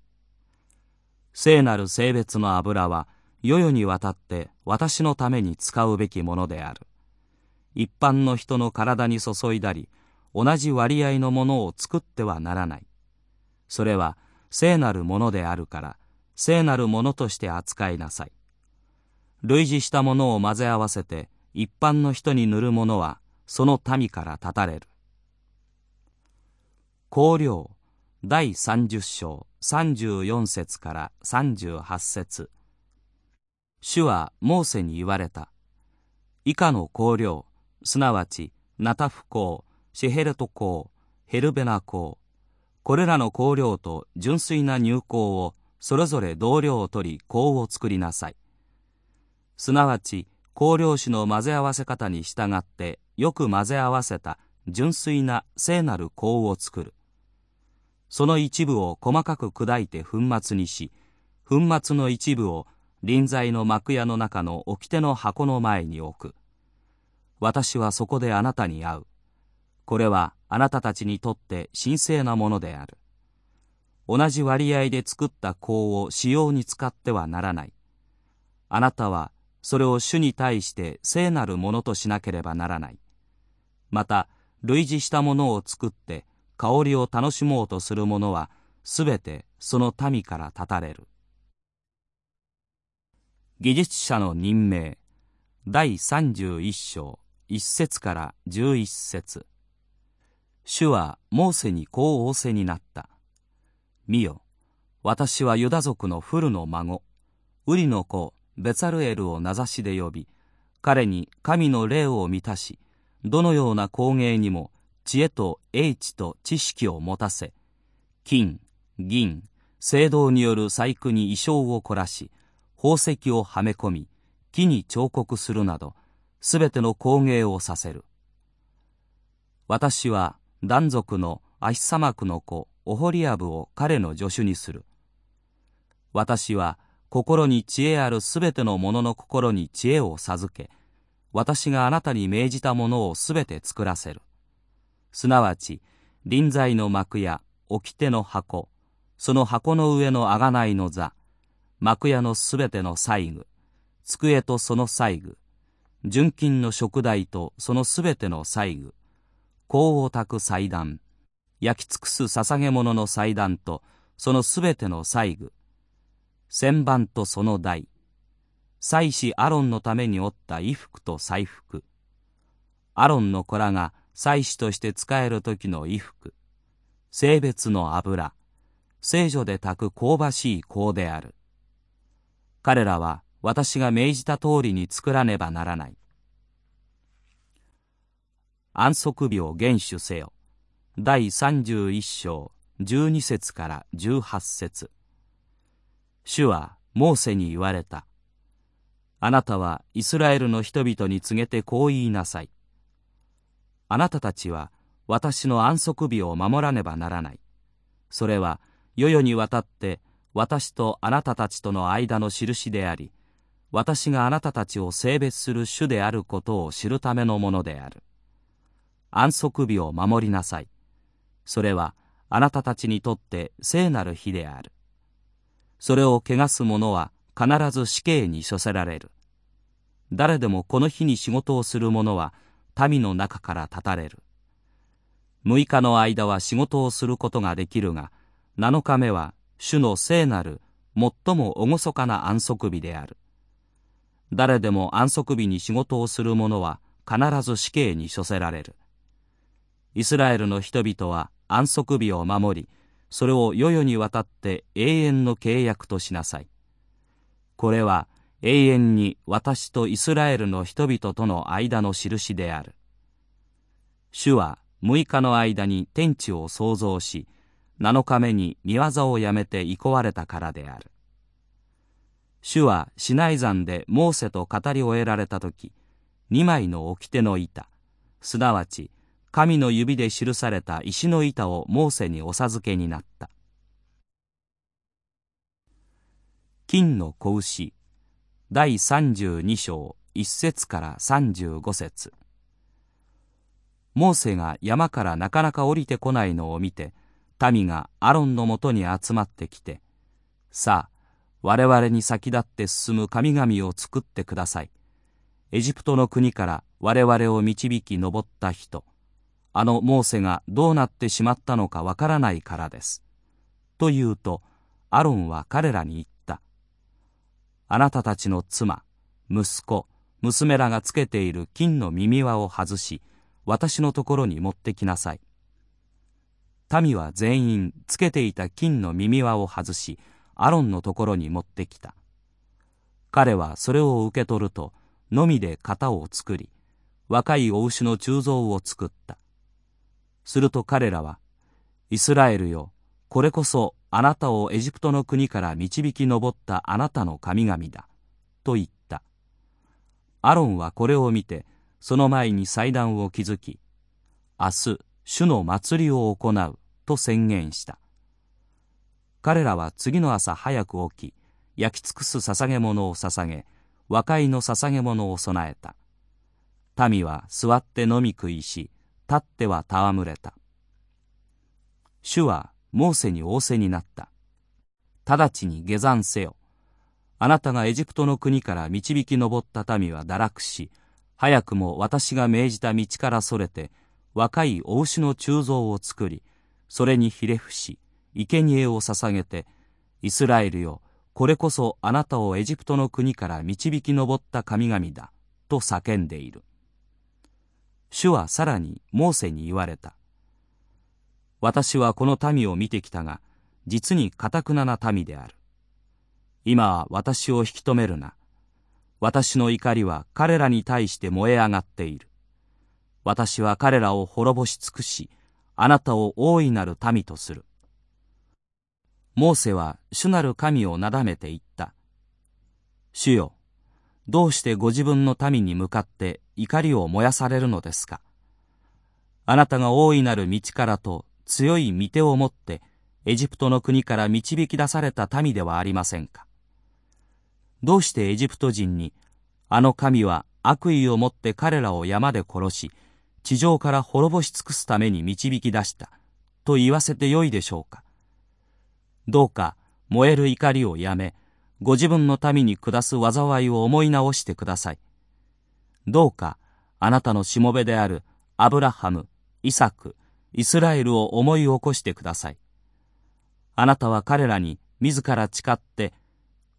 聖なる性別の油は世々にわたって私のために使うべきものである。一般の人の体に注いだり同じ割合のものを作ってはならない。それは聖なるものであるから聖なるものとして扱いなさい。類似したものを混ぜ合わせて一般の人に塗るものはその民から断たれる。香料第30章34節から38節。主はモーセに言われた。以下の香料すなわちナタフ香シェヘレト香ヘルベナ香これらの香料と純粋な乳香をそれぞれ同量を取り香を作りなさい。すなわち香料酒の混ぜ合わせ方に従ってよく混ぜ合わせた純粋な聖なる香を作るその一部を細かく砕いて粉末にし粉末の一部を臨在の幕屋の中の掟の箱の前に置く私はそこであなたに会う。これはあなたたちにとって神聖なものである。同じ割合で作った香を使用に使ってはならない。あなたはそれを主に対して聖なるものとしなければならない。また、類似したものを作って香りを楽しもうとする者はすべてその民から断たれる。技術者の任命第31章1節から11節主はモーセにこう仰せになった。見よ、私はユダ族のフルの孫、ウリの子ベツァルエルを名指しで呼び、彼に神の霊を満たし、どのような工芸にも知恵と英知と知識を持たせ、金、銀、聖堂による細工に衣装を凝らし、宝石をはめ込み、木に彫刻するなど、すべての工芸をさせる。私は断族のアヒサマクの子オホリアブを彼の助手にする。私は心に知恵あるすべての者の心に知恵を授け、私があなたに命じたものをすべて作らせる。すなわち、臨在の幕や掟の箱、その箱の上の贖いの座、幕屋のすべての細具、机とその細具、純金の食台とそのすべての細具、香を焚く祭壇、焼き尽くす捧げ物の祭壇とそのすべての細具、旋盤とその台、祭司アロンのために折った衣服と祭服、アロンの子らが祭司として使える時の衣服、性別の油、聖女で炊く香ばしい香である。彼らは私が命じた通りに作らねばならない。安息日を厳守せよ。第31章12節から18節主はモーセに言われた。あなたはイスラエルの人々に告げてこう言いなさい。あなたたちは私の安息日を守らねばならない。それは世々にわたって私とあなたたちとの間の印であり、私があなたたちを性別する主であることを知るためのものである。安息日を守りなさい。それはあなたたちにとって聖なる日である。それを汚す者は必ず死刑に処せられる。誰でもこの日に仕事をする者は民の中から立たれる。6日の間は仕事をすることができるが、7日目は主の聖なる最も厳かな安息日である。誰でも安息日に仕事をする者は必ず死刑に処せられる。イスラエルの人々は安息日を守り、それを世々にわたって永遠の契約としなさい。これは永遠に私とイスラエルの人々との間の印である。主は6日の間に天地を創造し、7日目に見業をやめて憩われたからである。主はシナイ山でモーセと語り終えられた時、2枚の掟の板、すなわち神の指で記された石の板をモーセにお授けになった。金の子牛。第32章1節から35節。モーセが山からなかなか降りてこないのを見て民がアロンのもとに集まってきてさあ我々に先立って進む神々を作ってください。エジプトの国から我々を導き登った人。あのモーセがどうなってしまったのかわからないからです。と言うと、アロンは彼らに言った。あなたたちの妻、息子、娘らがつけている金の耳輪を外し、私のところに持ってきなさい。民は全員つけていた金の耳輪を外し、アロンのところに持ってきた。彼はそれを受け取ると、のみで型を作り、若いお牛の鋳造を作った。すると彼らは、イスラエルよ、これこそあなたをエジプトの国から導き上ったあなたの神々だ。と言った。アロンはこれを見て、その前に祭壇を築き、明日、主の祭りを行うと宣言した。彼らは次の朝早く起き、焼き尽くす捧げ物を捧げ、和解の捧げ物を備えた。民は座って飲み食いし立っては戯れた。主はモーセに仰せになった。直ちに下山せよ。あなたがエジプトの国から導き上った民は堕落し早くも私が命じた道からそれて若いお牛の鋳造を作りそれにひれ伏し生贄を捧げてイスラエルよこれこそあなたをエジプトの国から導き上った神々だと叫んでいる。主はさらにモーセに言われた。私はこの民を見てきたが実に堅くなな民である。今は私を引き止めるな。私の怒りは彼らに対して燃え上がっている。私は彼らを滅ぼし尽くしあなたを大いなる民とする。モーセは主なる神をなだめて言った。主よ、どうしてご自分の民に向かって怒りを燃やされるのですか。あなたが大いなる道からと強い御手を持ってエジプトの国から導き出された民ではありませんか。どうしてエジプト人に、あの神は悪意を持って彼らを山で殺し、地上から滅ぼし尽くすために導き出した、と言わせてよいでしょうか。どうか燃える怒りをやめ、ご自分の民に下す災いを思い直してください。どうかあなたのしもべであるアブラハム、イサク、イスラエルを思い起こしてください。あなたは彼らに自ら誓って、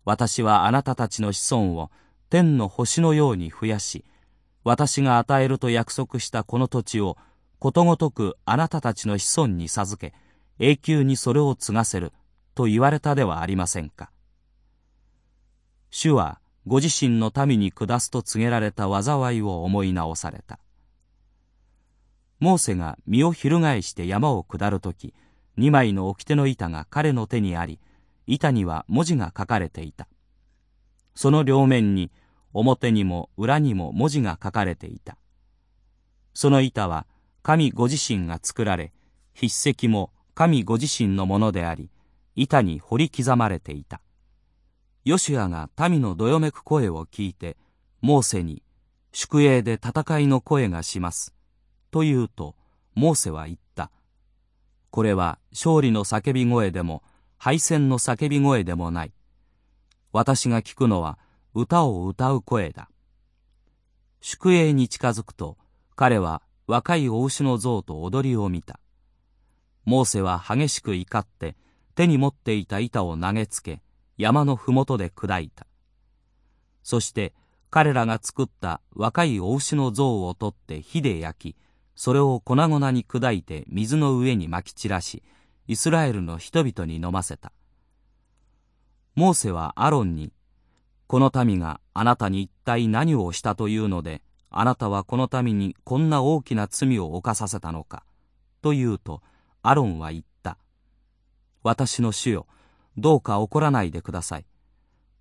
私はあなたたちの子孫を天の星のように増やし、私が与えると約束したこの土地をことごとくあなたたちの子孫に授け、永久にそれを継がせる。と言われたではありませんか。主はご自身の民に下すと告げられた災いを思い直された。モーセが身を翻して山を下るとき、二枚の掟の板が彼の手にあり、板には文字が書かれていた。その両面に表にも裏にも文字が書かれていた。その板は神ご自身が作られ、筆跡も神ご自身のものであり、板に掘り刻まれていた。ヨシュアが民のどよめく声を聞いて、モーセに、宿営で戦いの声がします。と言うと、モーセは言った。これは勝利の叫び声でも、敗戦の叫び声でもない。私が聞くのは歌を歌う声だ。宿営に近づくと、彼は若いお牛の像と踊りを見た。モーセは激しく怒って、手に持っていた板を投げつけ山の麓で砕いた。そして彼らが作った若いお牛の像を取って火で焼きそれを粉々に砕いて水の上にまき散らしイスラエルの人々に飲ませた。モーセはアロンにこの民があなたに一体何をしたというのであなたはこの民にこんな大きな罪を犯させたのかと言うとアロンは言った。私の主よ、どうか怒らないでください。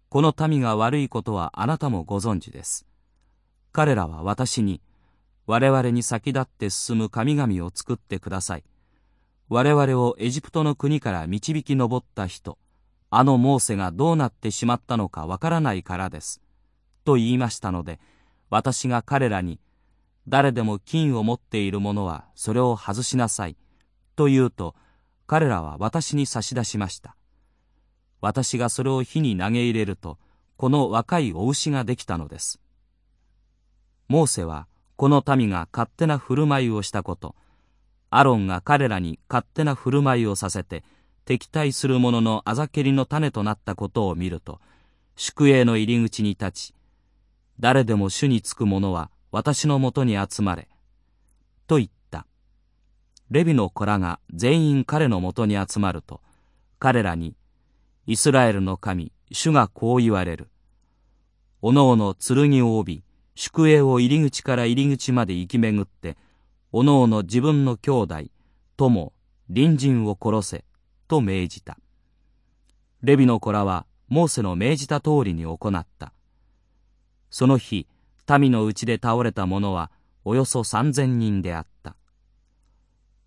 この民が悪いことはあなたもご存知です。彼らは私に、我々に先立って進む神々を作ってください。我々をエジプトの国から導き上った人、あのモーセがどうなってしまったのかわからないからです。と言いましたので、私が彼らに、誰でも金を持っている者はそれを外しなさい。と言うと、彼らは私に差し出しました。私がそれを火に投げ入れると、この若いお牛ができたのです。モーセは、この民が勝手な振る舞いをしたこと、アロンが彼らに勝手な振る舞いをさせて、敵対する者のあざけりの種となったことを見ると、宿営の入り口に立ち、誰でも主につく者は私のもとに集まれ。と言った。レビの子らが全員彼のもとに集まると、彼らに、イスラエルの神、主がこう言われる。おのおの剣を帯び、宿営を入り口から入り口まで行き巡って、おのおの自分の兄弟、友、隣人を殺せ、と命じた。レビの子らは、モーセの命じた通りに行った。その日、民のうちで倒れた者は、およそ三千人であった。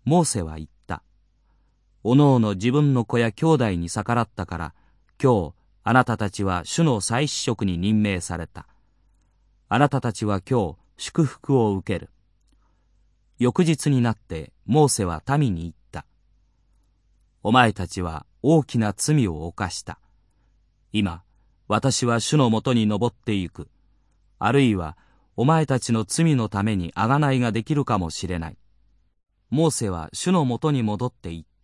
モーセは言った。おのおの自分の子や兄弟に逆らったから、今日、あなたたちは主の祭司職に任命された。あなたたちは今日、祝福を受ける。翌日になってモーセは民に言った。お前たちは大きな罪を犯した。今私は主のもとに登っていく。あるいはお前たちの罪のために贖いができるかもしれない。モーセは主のもとに戻っていった。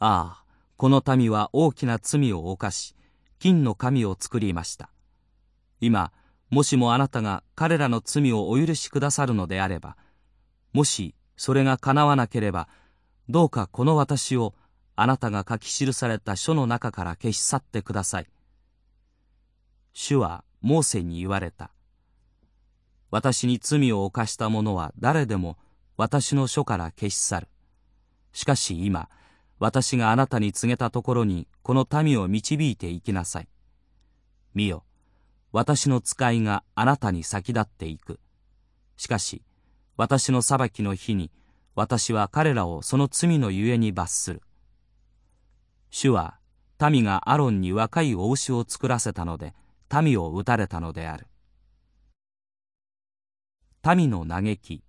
ああこの民は大きな罪を犯し金の神を作りました。今もしもあなたが彼らの罪をお許しくださるのであればもしそれが叶わなければどうかこの私をあなたが書き記された書の中から消し去ってください。主はモーセに言われた。私に罪を犯した者は誰でも私の書から消し去る。しかし今私があなたに告げたところにこの民を導いていきなさい見よ私の使いがあなたに先立っていく。しかし、私の裁きの日に、私は彼らをその罪のゆえに罰する。主は、民がアロンに若いお牛を作らせたので、民を撃たれたのである。民の嘆き、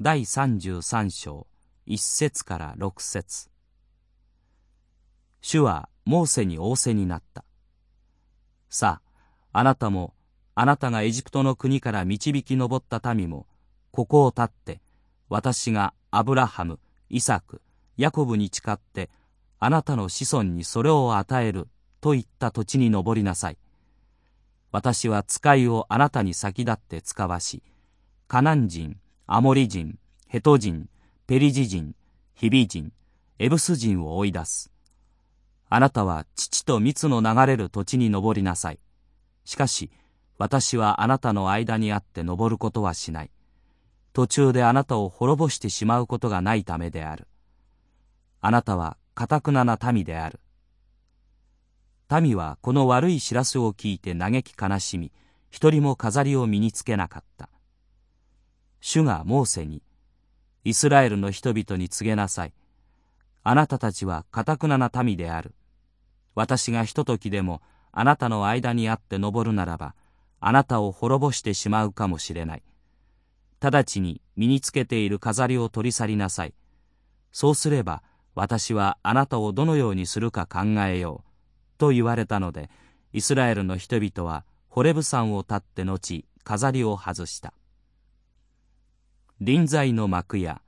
第33章、1節から6節主はモーセに仰せになった。さあ、あなたもあなたがエジプトの国から導き上った民もここを立って私がアブラハムイサクヤコブに誓ってあなたの子孫にそれを与えるといった土地に登りなさい私は使いをあなたに先立って使わしカナン人アモリ人ヘト人ペリジ人ヒビ人エブス人を追い出すあなたは父と蜜の流れる土地に登りなさいしかし、私はあなたの間にあって登ることはしない。途中であなたを滅ぼしてしまうことがないためである。あなたは堅くなな民である。民はこの悪い知らせを聞いて嘆き悲しみ、一人も飾りを身につけなかった。主がモーセに、イスラエルの人々に告げなさい。あなたたちは堅くなな民である。私がひとときでもあなたの間にあって登るならば、あなたを滅ぼしてしまうかもしれない。直ちに身につけている飾りを取り去りなさい。そうすれば、私はあなたをどのようにするか考えよう。と言われたので、イスラエルの人々は、ホレブ山を立って後、飾りを外した。臨在の幕屋、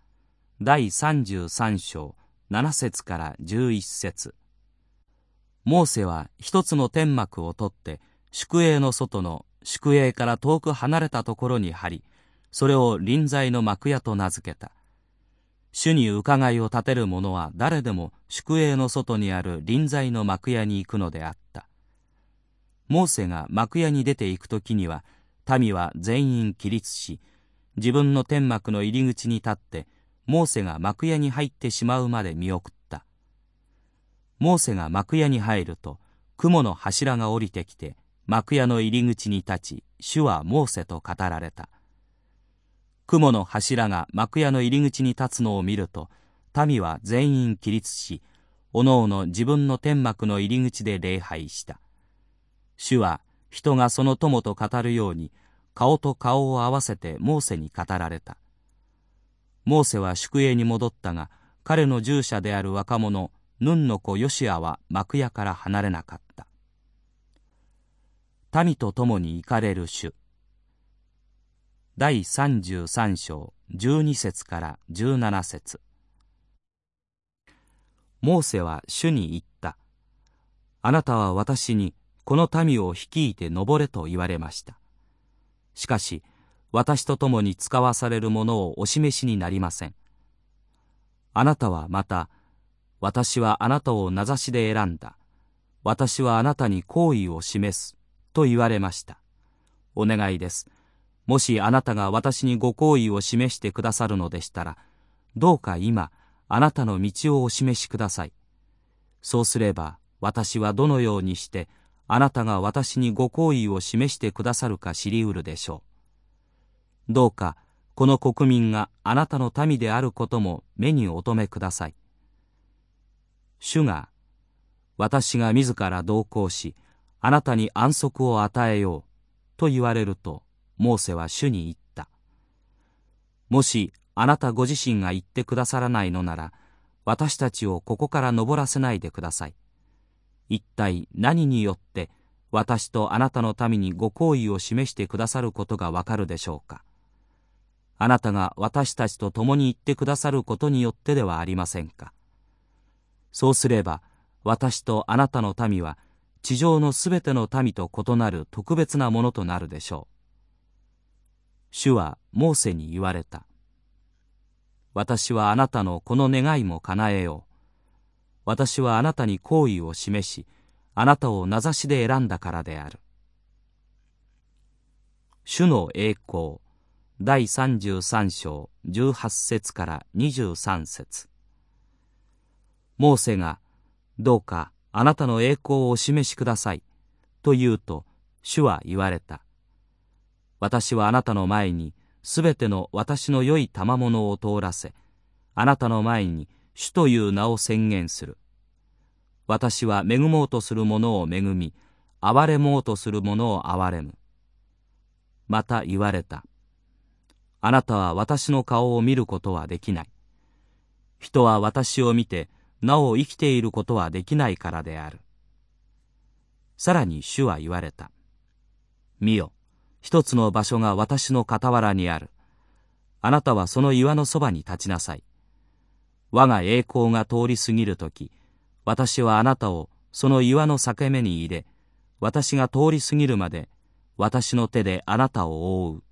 第33章、7節から11節モーセは一つの天幕を取って宿営の外の宿営から遠く離れたところに張りそれを臨在の幕屋と名付けた。主に伺いを立てる者は誰でも宿営の外にある臨在の幕屋に行くのであった。モーセが幕屋に出て行く時には民は全員起立し自分の天幕の入り口に立ってモーセが幕屋に入ってしまうまで見送った。モーセが幕屋に入ると雲の柱が降りてきて幕屋の入り口に立ち主はモーセと語られた。雲の柱が幕屋の入り口に立つのを見ると民は全員起立しおのおの自分の天幕の入り口で礼拝した。主は人がその友と語るように顔と顔を合わせてモーセに語られた。モーセは宿営に戻ったが彼の従者である若者ヌンの子ヨシアは幕屋から離れなかった。民と共に行かれる主。第33章12節から17節。モーセは主に言った。あなたは私にこの民を率いて登れと言われました。しかし私と共に使わされるものをお示しになりません。あなたはまた私はあなたを名指しで選んだ。私はあなたに好意を示す。と言われました。お願いです。もしあなたが私にご好意を示してくださるのでしたら、どうか今、あなたの道をお示しください。そうすれば、私はどのようにして、あなたが私にご好意を示してくださるか知りうるでしょう。どうか、この国民があなたの民であることも目にお留めください。主が、私が自ら同行し、あなたに安息を与えよう、と言われると、モーセは主に言った。もしあなたご自身が言ってくださらないのなら私たちをここから登らせないでください。一体何によって私とあなたのためにご好意を示してくださることがわかるでしょうか。あなたが私たちと共に行ってくださることによってではありませんか。そうすれば私とあなたの民は地上のすべての民と異なる特別なものとなるでしょう。主はモーセに言われた。私はあなたのこの願いも叶えよう。私はあなたに好意を示しあなたを名指しで選んだからである。主の栄光第33章18節から23節。モーセがどうかあなたの栄光をお示しくださいと言うと主は言われた。私はあなたの前にすべての私の良い賜物を通らせあなたの前に主という名を宣言する。私は恵もうとする者を恵み憐れもうとする者を憐れむ。また言われた。あなたは私の顔を見ることはできない。人は私を見てなお生きていることはできないからである。さらに主は言われた。見よ、一つの場所が私の傍らにある。あなたはその岩のそばに立ちなさい。我が栄光が通り過ぎるとき、私はあなたをその岩の裂け目に入れ、私が通り過ぎるまで、私の手であなたを覆う。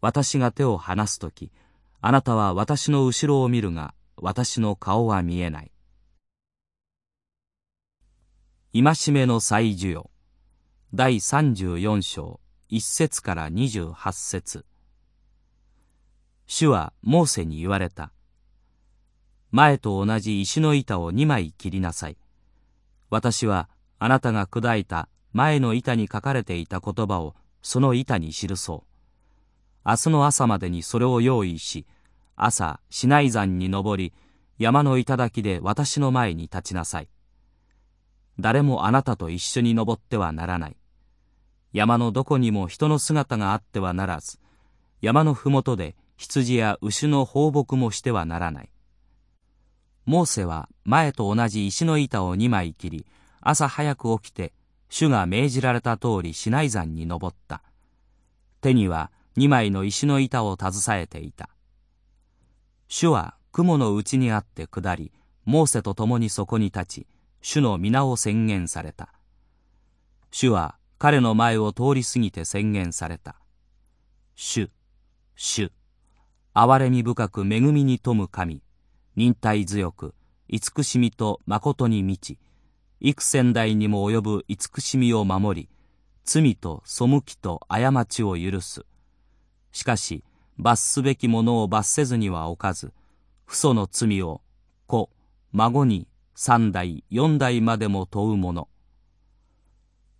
私が手を離すとき、あなたは私の後ろを見るが、私の顔は見えない。戒めの再授与第34章1節から28節。主はモーセに言われた。前と同じ石の板を2枚切りなさい。私はあなたが砕いた前の板に書かれていた言葉をその板に記そう。明日の朝までにそれを用意し朝市内山に登り山の頂で私の前に立ちなさい。誰もあなたと一緒に登ってはならない。山のどこにも人の姿があってはならず、山のふもとで羊や牛の放牧もしてはならない。モーセは前と同じ石の板を二枚切り、朝早く起きて、主が命じられた通りシナイ山に登った。手には二枚の石の板を携えていた。主は雲の内にあって下り、モーセと共にそこに立ち、主の皆を宣言された。主は彼の前を通り過ぎて宣言された。主、主、憐れみ深く恵みに富む神、忍耐強く、慈しみと誠に満ち、幾千代にも及ぶ慈しみを守り、罪と背きと過ちを許す。しかし、罰すべきものを罰せずにはおかず、父祖の罪を子、孫に三代四代までも問うもの。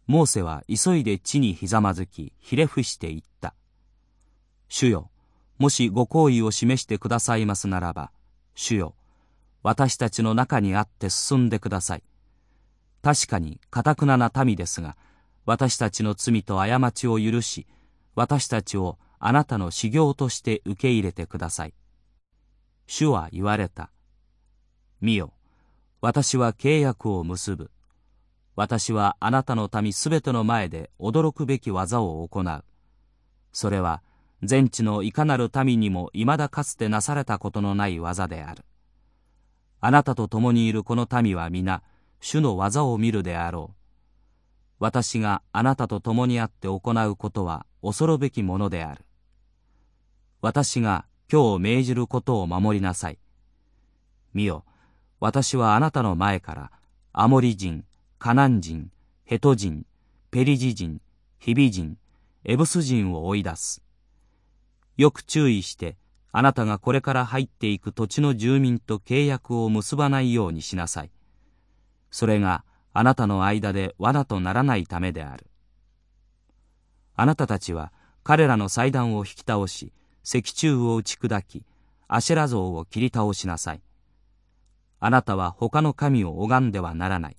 モーセは急いで地にひざまずきひれ伏して言った。主よもしご好意を示してくださいますならば主よ私たちの中にあって進んでください。確かにかたくなな民ですが私たちの罪と過ちを許し私たちをあなたの修行として受け入れてください。主は言われた。見よ私は契約を結ぶ。私はあなたの民すべての前で驚くべき技を行う。それは全地のいかなる民にも未だかつてなされたことのない技である。あなたと共にいるこの民は皆、主の技を見るであろう。私があなたと共にあって行うことは恐るべきものである。私が今日命じることを守りなさい。見よ、私はあなたの前からアモリ人、カナン人、ヘト人、ペリジ人、ヒビ人、エブス人を追い出す。よく注意して、あなたがこれから入っていく土地の住民と契約を結ばないようにしなさい。それがあなたの間で罠とならないためである。あなたたちは彼らの祭壇を引き倒し、石柱を打ち砕き、アシェラ像を切り倒しなさい。あなたは他の神を拝んではならない。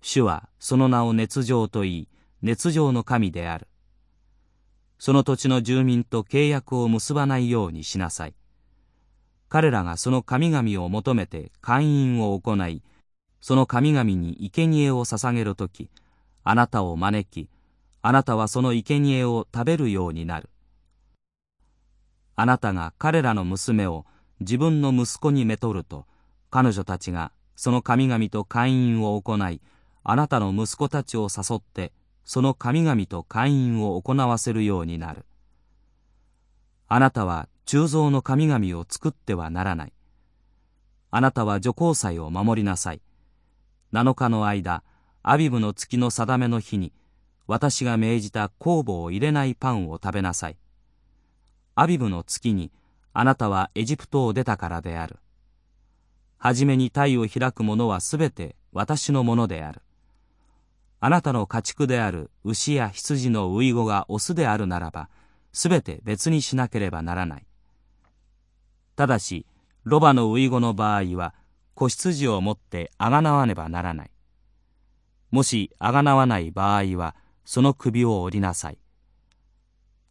主はその名を熱情と言い、熱情の神である。その土地の住民と契約を結ばないようにしなさい。彼らがその神々を求めて会員を行い、その神々に生贄を捧げるとき、あなたを招き、あなたはその生贄を食べるようになる。あなたが彼らの娘を自分の息子にめとると、彼女たちがその神々と会員を行い、あなたの息子たちを誘って、その神々と会員を行わせるようになる。あなたは鋳造の神々を作ってはならない。あなたは女皇祭を守りなさい。7日の間、アビブの月の定めの日に、私が命じた酵母を入れないパンを食べなさい。アビブの月に、あなたはエジプトを出たからである。はじめに体を開くものはすべて私のものである。あなたの家畜である牛や羊のウイゴがオスであるならば、すべて別にしなければならない。ただし、ロバのウイゴの場合は、子羊を持ってあがなわねばならない。もしあがなわない場合は、その首を折りなさい。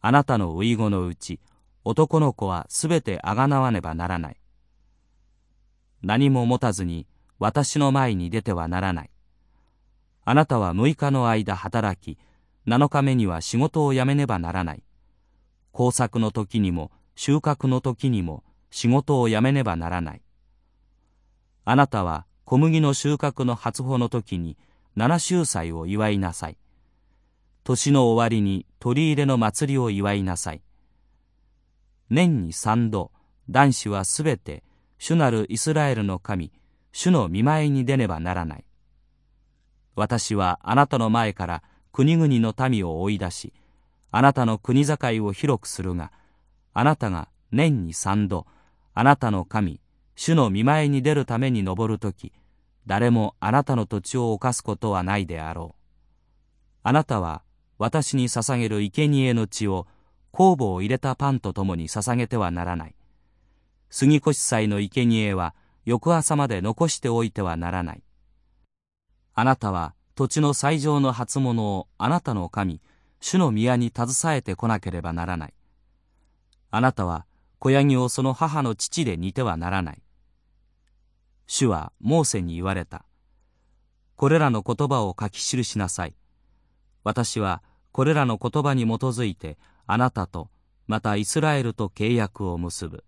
あなたのウイゴのうち、男の子はすべてあがなわねばならない。何も持たずに私の前に出てはならない。あなたは6日の間働き、7日目には仕事を辞めねばならない。工作の時にも収穫の時にも仕事を辞めねばならない。あなたは小麦の収穫の初穂の時に七周祭を祝いなさい。年の終わりに取り入れの祭りを祝いなさい。年に三度、男子はすべて主なるイスラエルの神、主の見舞いに出ねばならない。私はあなたの前から国々の民を追い出し、あなたの国境を広くするが、あなたが年に三度、あなたの神、主の見舞いに出るために登るとき、誰もあなたの土地を侵すことはないであろう。あなたは私に捧げる生贄の血を酵母を入れたパンとともに捧げてはならない。杉越祭の生贄は翌朝まで残しておいてはならない。あなたは土地の最上の初物をあなたの神、主の宮に携えてこなければならない。あなたは子ヤギをその母の父で似てはならない。主はモーセに言われた。これらの言葉を書き記しなさい。私はこれらの言葉に基づいてあなたとまたイスラエルと契約を結ぶ。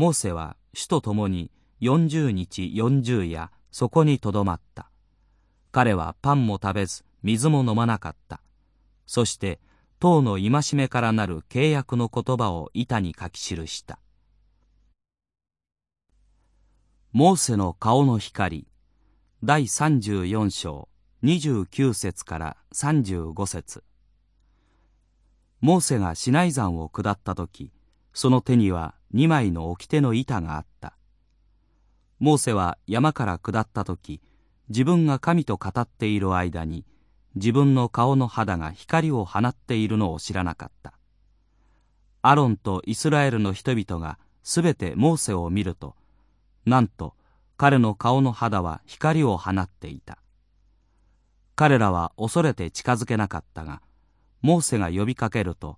モーセは主と共に40日40夜そこにとどまった。彼はパンも食べず水も飲まなかった。そして党の戒めからなる契約の言葉を板に書き記した。モーセの顔の光第34章29節から35節モーセがシナイ山を下った時その手には2枚の掟の板があった。モーセは山から下った時自分が神と語っている間に自分の顔の肌が光を放っているのを知らなかった。アロンとイスラエルの人々がすべてモーセを見るとなんと彼の顔の肌は光を放っていた。彼らは恐れて近づけなかったがモーセが呼びかけると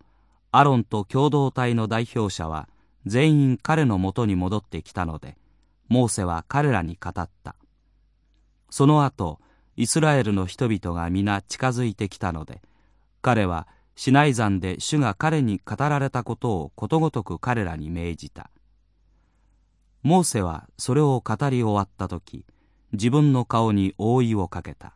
アロンと共同体の代表者は全員彼のもとに戻ってきたのでモーセは彼らに語った。その後イスラエルの人々が皆近づいてきたので彼はシナイ山で主が彼に語られたことをことごとく彼らに命じた。モーセはそれを語り終わった時自分の顔に覆いをかけた。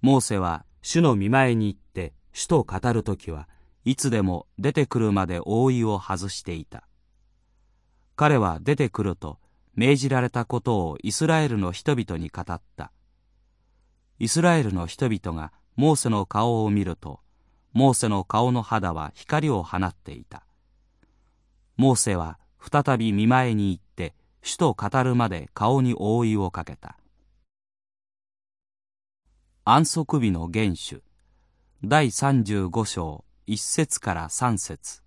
モーセは主の見前に行って主と語る時はいつでも出てくるまで覆いを外していた。彼は出てくると命じられたことをイスラエルの人々に語った。イスラエルの人々がモーセの顔を見るとモーセの顔の肌は光を放っていた。モーセは再び見舞いに行って主と語るまで顔に覆いをかけた。安息日の原種第35章1節から3節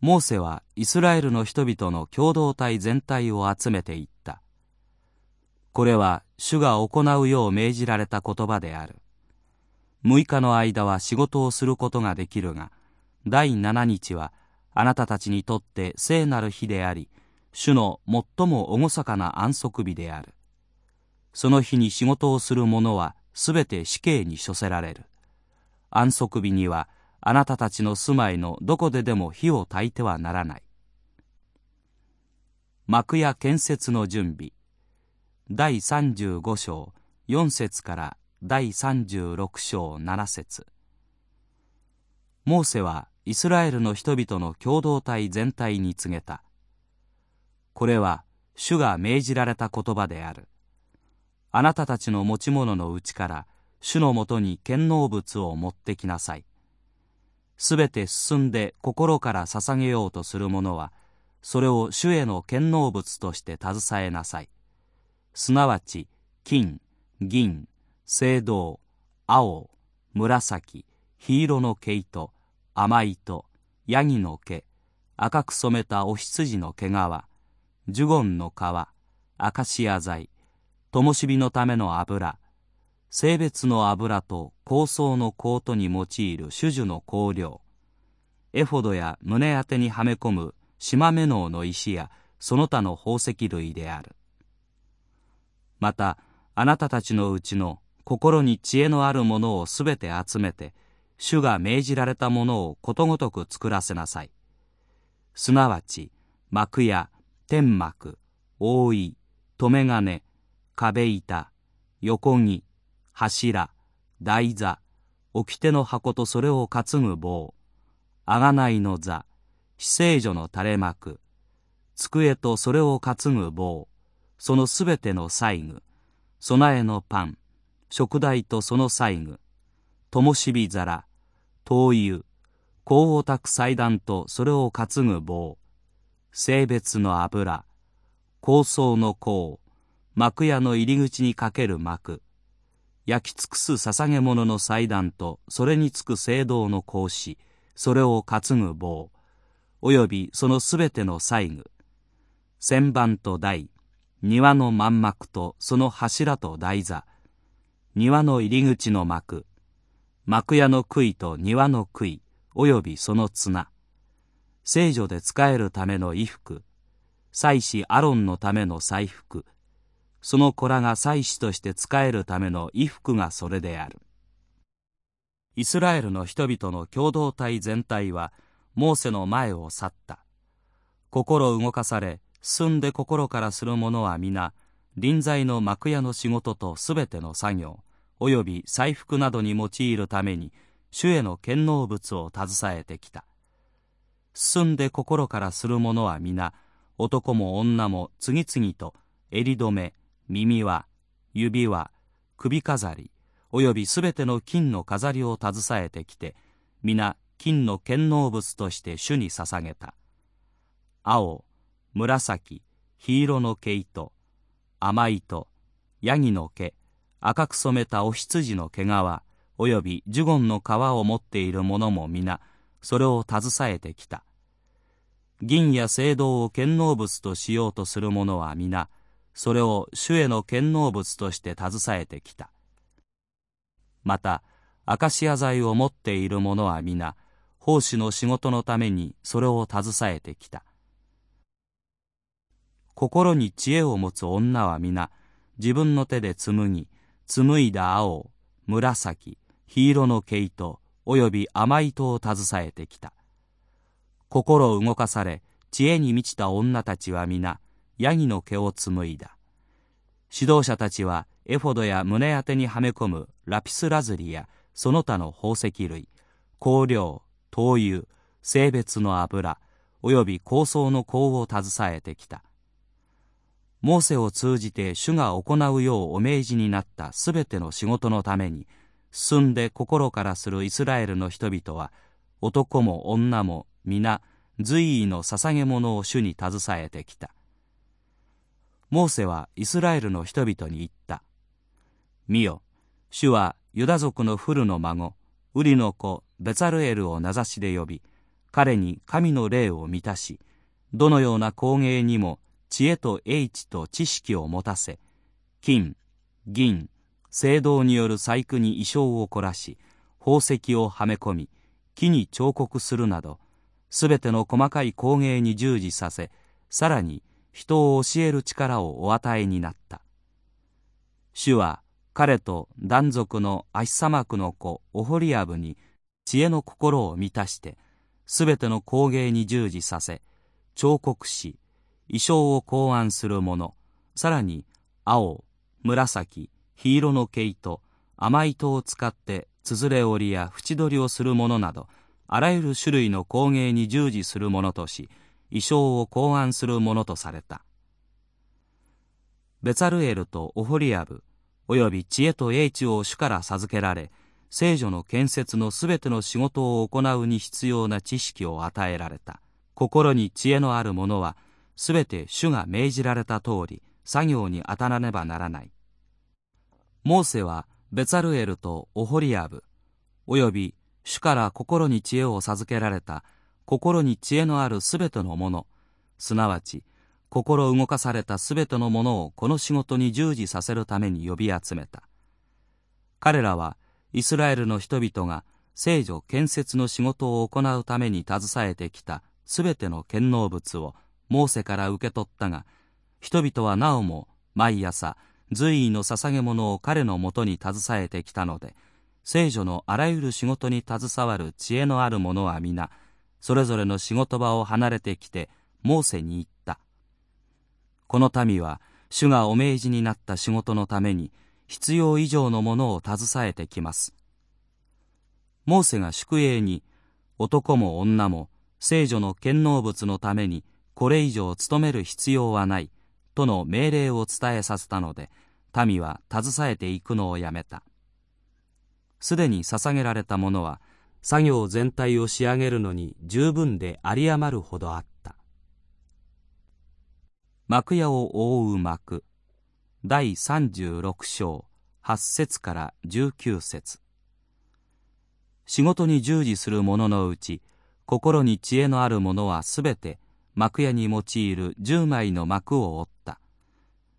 モーセはイスラエルの人々の共同体全体を集めていったこれは主が行うよう命じられた言葉である6日の間は仕事をすることができるが、第7日はあなたたちにとって聖なる日であり、主の最も厳かな安息日である。その日に仕事をする者はすべて死刑に処せられる。安息日にはあなたたちの住まいのどこででも火を焚いてはならない。幕屋建設の準備第35章4節から第36章7節モーセはイスラエルの人々の共同体全体に告げた。これは主が命じられた言葉である。あなたたちの持ち物のうちから主のもとに献納物を持ってきなさい。すべて進んで心から捧げようとする者は、それを主への献納物として携えなさい。すなわち、金、銀、青銅、青、紫、黄色の毛糸、甘糸、ヤギの毛、赤く染めたお羊の毛皮、ジュゴンの皮、アカシア材、灯火のための油、性別の油と香草のコートに用いる種々の香料、エフォドや胸当てにはめ込む島目能の石やその他の宝石類である。また、あなたたちのうちの心に知恵のあるものをすべて集めて、主が命じられたものをことごとく作らせなさい。すなわち、幕や天幕、覆い、留め金、壁板、横木、柱、台座、掟の箱とそれを担ぐ棒、贖いの座、死聖所の垂れ幕、机とそれを担ぐ棒、そのすべての細具、備えのパン、食台とその細具、灯火皿、灯油、香を焚く祭壇とそれを担ぐ棒、性別の油、香草の香、幕屋の入り口にかける幕、焼き尽くす捧げ物の祭壇とそれにつく聖堂の格子、それを担ぐ棒、およびそのすべての細具、旋盤と台、庭の満幕とその柱と台座、庭の入り口の幕、幕屋の杭と庭の杭、およびその綱、聖女で仕えるための衣服、祭司アロンのための祭服、その子らが祭司として仕えるための衣服がそれである。イスラエルの人々の共同体全体は、モーセの前を去った。心動かされ、進んで心からする者は皆、臨在の幕屋の仕事とすべての作業、および祭服などに用いるために、主への献納物を携えてきた。進んで心からする者は皆、男も女も次々と、襟止め、耳輪、指輪、首飾り、およびすべての金の飾りを携えてきて、皆金の献納物として主に捧げた。青、紫、黄色の毛糸、甘糸、ヤギの毛、赤く染めたお羊の毛皮、およびジュゴンの皮を持っている者も皆、それを携えてきた。銀や青銅を献納物としようとする者は皆、それを主への献納物として携えてきた。また、アカシア材を持っている者は皆、奉仕の仕事のためにそれを携えてきた。心に知恵を持つ女は皆、自分の手で紡ぎ、紡いだ青、紫、黄色の毛糸、および甘糸を携えてきた。心動かされ、知恵に満ちた女たちは皆、ヤギの毛を紡いだ。指導者たちは、エフォドや胸当てにはめ込むラピスラズリやその他の宝石類、香料、灯油、性別の油、および香草の香を携えてきた。モーセを通じて主が行うようお命じになったすべての仕事のために、進んで心からするイスラエルの人々は、男も女も皆、随意の捧げ物を主に携えてきた。モーセはイスラエルの人々に言った。見よ、主はユダ族のフルの孫、ウリの子ベツァルエルを名指しで呼び、彼に神の霊を満たし、どのような工芸にも知恵と英知と知識を持たせ、金、銀、青銅による細工に衣装を凝らし、宝石をはめ込み木に彫刻するなどすべての細かい工芸に従事させさらに人を教える力をお与えになった。主は彼と断族のアヒサマクの子オホリアブに知恵の心を満たしてすべての工芸に従事させ彫刻し衣装を考案する者さらに青紫黄色の毛糸甘糸を使ってつづれ織りや縁取りをする者などあらゆる種類の工芸に従事する者とし衣装を考案する者とされた。ベツァルエルとオホリアブおよび知恵と英知を主から授けられ聖女の建設のすべての仕事を行うに必要な知識を与えられた。心に知恵のある者はすべて主が命じられた通り作業に当たらねばならない。モーセはベツァルエルとオホリアブおよび主から心に知恵を授けられた心に知恵のあるすべてのもの。すなわち心動かされたすべてのものをこの仕事に従事させるために呼び集めた。彼らはイスラエルの人々が聖女建設の仕事を行うために携えてきたすべての献納物をモーセから受け取ったが人々はなおも毎朝随意の捧げ物を彼のもとに携えてきたので聖女のあらゆる仕事に携わる知恵のある者は皆それぞれの仕事場を離れてきてモーセに言った。この民は主がお命じになった仕事のために必要以上のものを携えてきます。モーセが宿営に男も女も聖女の献納物のためにこれ以上努める必要はないとの命令を伝えさせたので民は携えていくのをやめた。すでに捧げられたものは作業全体を仕上げるのに十分で有り余るほどあった。幕屋を覆う幕。第36章8節から19節。仕事に従事する者のうち心に知恵のある者はすべて幕屋に用いる10枚の幕を折った。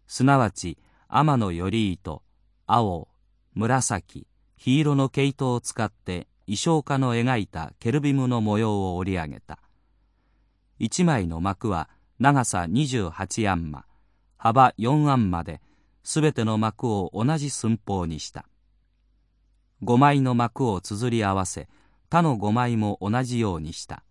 すなわち天の頼糸青紫黄色の毛糸を使って衣装家の描いたケルビムの模様を織り上げた。一枚の幕は長さ28アンマ幅4アンマですべての幕を同じ寸法にした。5枚の幕を綴り合わせ他の5枚も同じようにした。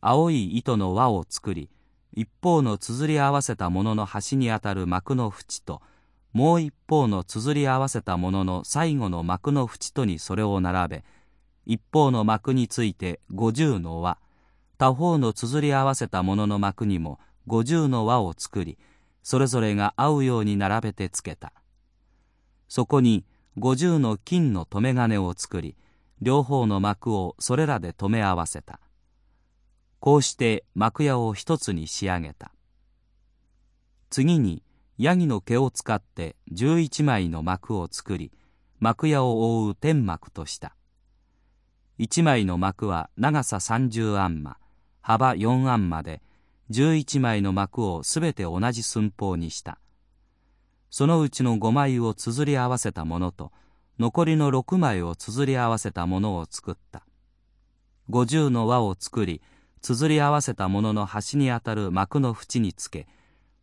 青い糸の輪を作り一方の綴り合わせたものの端にあたる幕の縁ともう一方の綴り合わせたものの最後の幕の縁とにそれを並べ一方の幕について五十の輪。他方の綴り合わせたものの幕にも五十の輪を作りそれぞれが合うように並べてつけた。そこに五十の金の留め金を作り両方の幕をそれらで留め合わせた。こうして幕屋を一つに仕上げた。次にヤギの毛を使って11枚の幕を作り幕屋を覆う天幕とした。1枚の幕は長さ30アンマ幅4アンマで11枚の幕をすべて同じ寸法にした。そのうちの5枚を綴り合わせたものと残りの6枚を綴り合わせたものを作った。50の輪を作り綴り合わせたものの端にあたる幕の縁につけ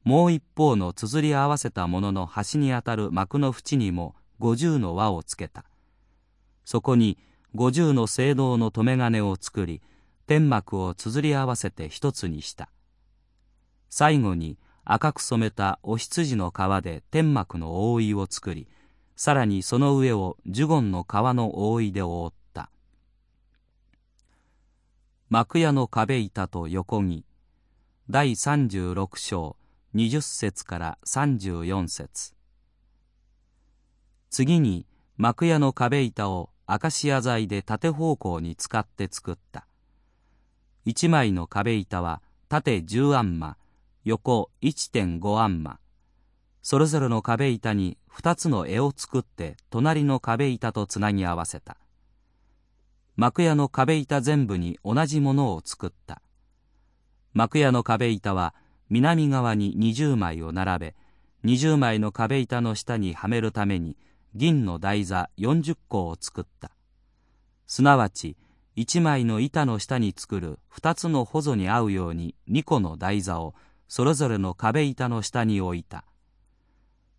もう一方の綴り合わせたものの端にあたる幕の縁にも五十の輪をつけた。そこに五十の聖堂の留め金を作り天幕を綴り合わせて一つにした。最後に赤く染めたお羊の皮で天幕の覆いを作りさらにその上をジュゴンの皮の覆いで覆った。幕屋の壁板と横木第36章20節から34節。次に幕屋の壁板をアカシア材で縦方向に使って作った。一枚の壁板は縦10アンマ横1.5アンマ。それぞれの壁板に2つの絵を作って隣の壁板とつなぎ合わせた。幕屋の壁板全部に同じものを作った。幕屋の壁板は南側に20枚を並べ20枚の壁板の下にはめるために銀の台座40個を作った。すなわち一枚の板の下に作る二つの補助に合うように二個の台座をそれぞれの壁板の下に置いた。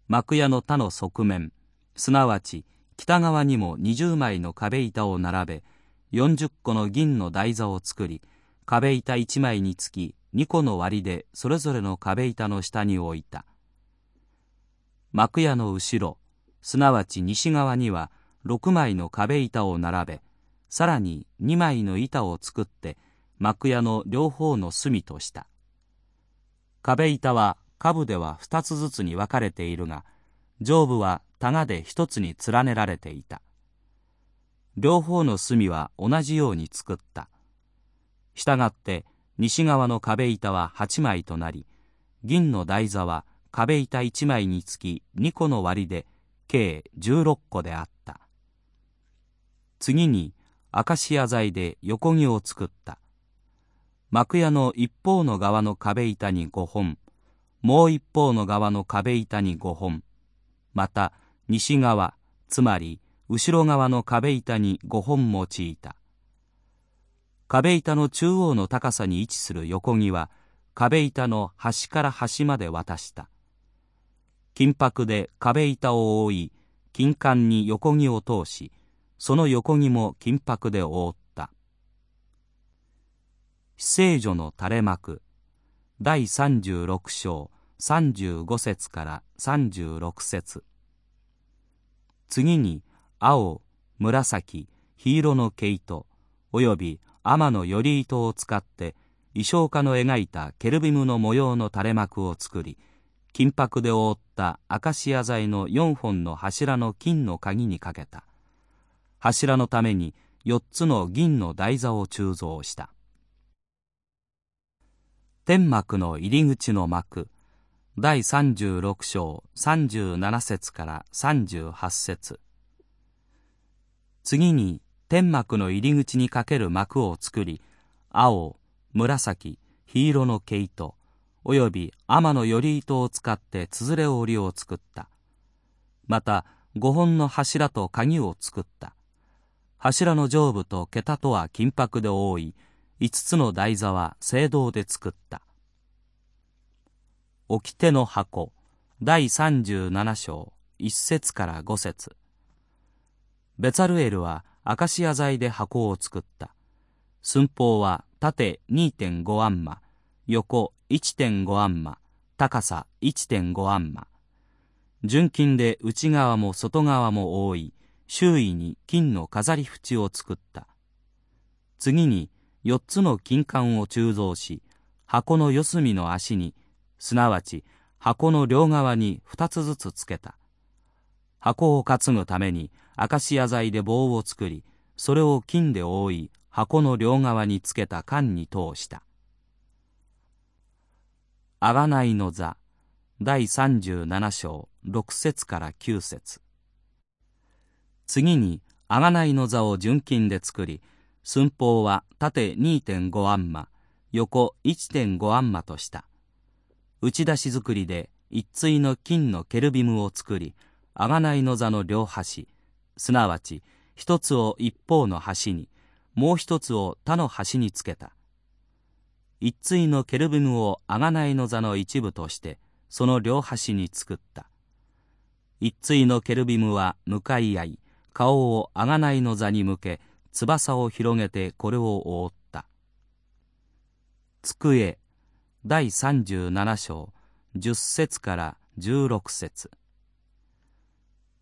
幕屋の他の側面すなわち北側にも二十枚の壁板を並べ四十個の銀の台座を作り壁板一枚につき二個の割でそれぞれの壁板の下に置いた。幕屋の後ろすなわち西側には6枚の壁板を並べさらに2枚の板を作って幕屋の両方の隅とした。壁板は下部では2つずつに分かれているが上部はタガで1つに連ねられていた。両方の隅は同じように作った。したがって西側の壁板は8枚となり銀の台座は壁板1枚につき2個の割で計16個であった。次にアカシア材で横木を作った。幕屋の一方の側の壁板に5本。もう一方の側の壁板に5本。また西側つまり後ろ側の壁板に5本用いた。壁板の中央の高さに位置する横木は壁板の端から端まで渡した。金箔で壁板を覆い金管に横木を通しその横木も金箔で覆った。聖女の垂れ幕第36章35節から36節。次に青紫黄色の毛糸および天の頼糸を使って衣装家の描いたケルビムの模様の垂れ幕を作り金箔で覆ったアカシア材の4本の柱の金の鍵にかけた。柱のために4つの銀の台座を鋳造した。天幕の入り口の幕第36章37節から38節。次に天幕の入り口にかける幕を作り青紫黄色の毛糸および天の頼糸を使ってつづれ織りを作った。また5本の柱と鍵を作った。柱の上部と桁とは金箔で覆い5つの台座は青銅で作った。掟の箱第37章1節から5節。ベツァルエルはアカシア材で箱を作った。寸法は縦2.5アンマ。横1.5アンマ高さ1.5アンマ純金で内側も外側も覆い周囲に金の飾り縁を作った。次に4つの金管を鋳造し箱の四隅の足にすなわち箱の両側に2つずつつけた。箱を担ぐためにアカシア材で棒を作りそれを金で覆い箱の両側につけた缶に通した。贖いの座。第37章6節から9節。次に贖いの座を純金で作り寸法は縦2.5アンマ横1.5アンマとした。打ち出し作りで一対の金のケルビムを作り贖いの座の両端すなわち一つを一方の端にもう一つを他の端につけた。一対のケルビムを贖いの座の一部としてその両端に作った。一対のケルビムは向かい合い顔を贖いの座に向け翼を広げてこれを覆った。机第37章10節から16節。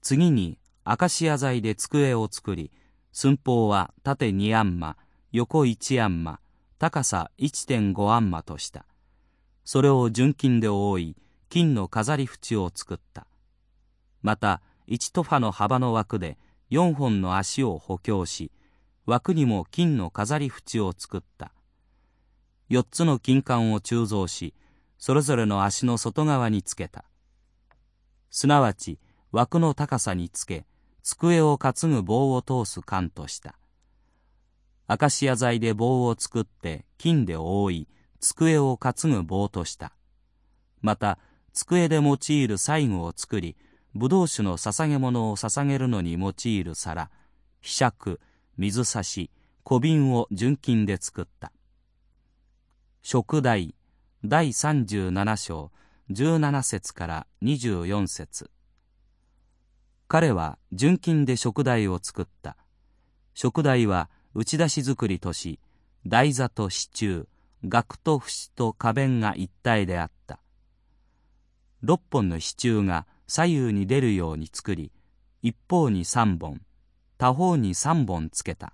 次にアカシア材で机を作り寸法は縦2アンマ横1アンマ高さ1.5アンマとした。それを純金で覆い金の飾り縁を作った。また1トファの幅の枠で4本の足を補強し枠にも金の飾り縁を作った。4つの金管を鋳造しそれぞれの足の外側につけた。すなわち枠の高さにつけ机を担ぐ棒を通す管とした。アカシア材で棒を作って金で覆い机を担ぐ棒とした。また机で用いる細具を作り葡萄酒の捧げ物を捧げるのに用いる皿、柄杓、水差し小瓶を純金で作った。食台第37章17節から24節。彼は純金で食台を作った。食台は打ち出し作りとし台座と支柱額と節と花弁が一体であった。六本の支柱が左右に出るように作り一方に三本他方に三本つけた。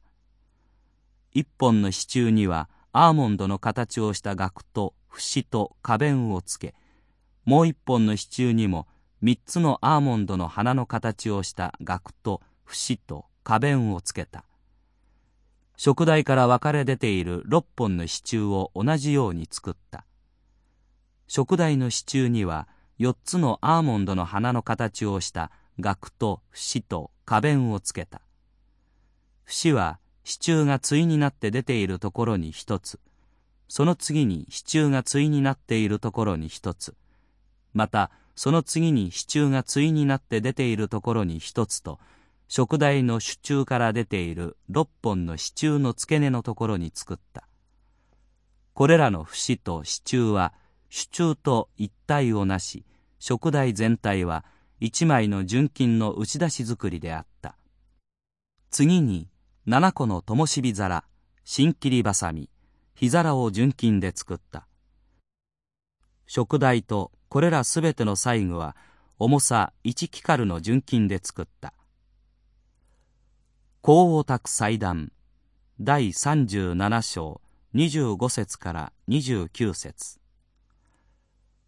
一本の支柱にはアーモンドの形をした額と節と花弁をつけもう一本の支柱にも三つのアーモンドの花の形をした額と節と花弁をつけた。食台から分かれ出ている六本の支柱を同じように作った。食台の支柱には四つのアーモンドの花の形をした額と節と花弁をつけた。節は支柱が対になって出ているところに一つ。その次に支柱が対になっているところに一つ。またその次に支柱が対になって出ているところに一つと食台の支柱から出ている六本の支柱の付け根のところに作った。これらの節と支柱は支柱と一体をなし食台全体は一枚の純金の打ち出し作りであった。次に七個の灯火皿新切りばさみ火皿を純金で作った。食台とこれらすべての細具は重さ1キカルの純金で作った。香を焚く祭壇。第37章25節から29節。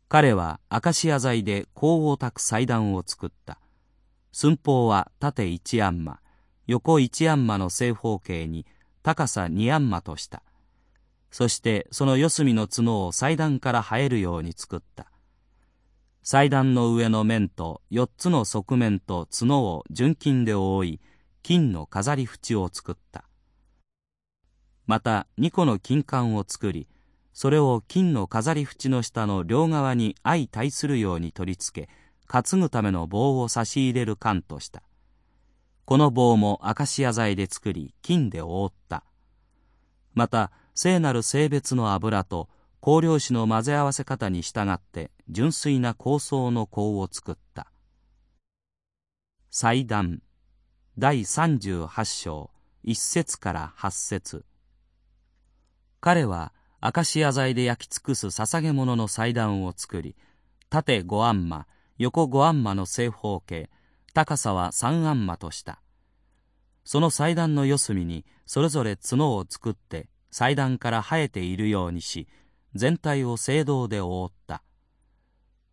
彼はアカシア材で香を焚く祭壇を作った。寸法は縦1アンマ横1アンマの正方形に高さ2アンマとした。そしてその四隅の角を祭壇から生えるように作った。祭壇の上の面と四つの側面と角を純金で覆い金の飾り縁を作った。また二個の金管を作りそれを金の飾り縁の下の両側に相対するように取り付け担ぐための棒を差し入れる缶とした。この棒もアカシア材で作り金で覆った。また聖なる性別の油と香料紙の混ぜ合わせ方に従って純粋な香草の香を作った。祭壇。第38章1節から8節。彼はアカシア材で焼き尽くす捧げ物の祭壇を作り縦5アンマ横5アンマの正方形高さは3アンマとした。その祭壇の四隅にそれぞれ角を作って祭壇から生えているようにし全体を聖堂で覆った。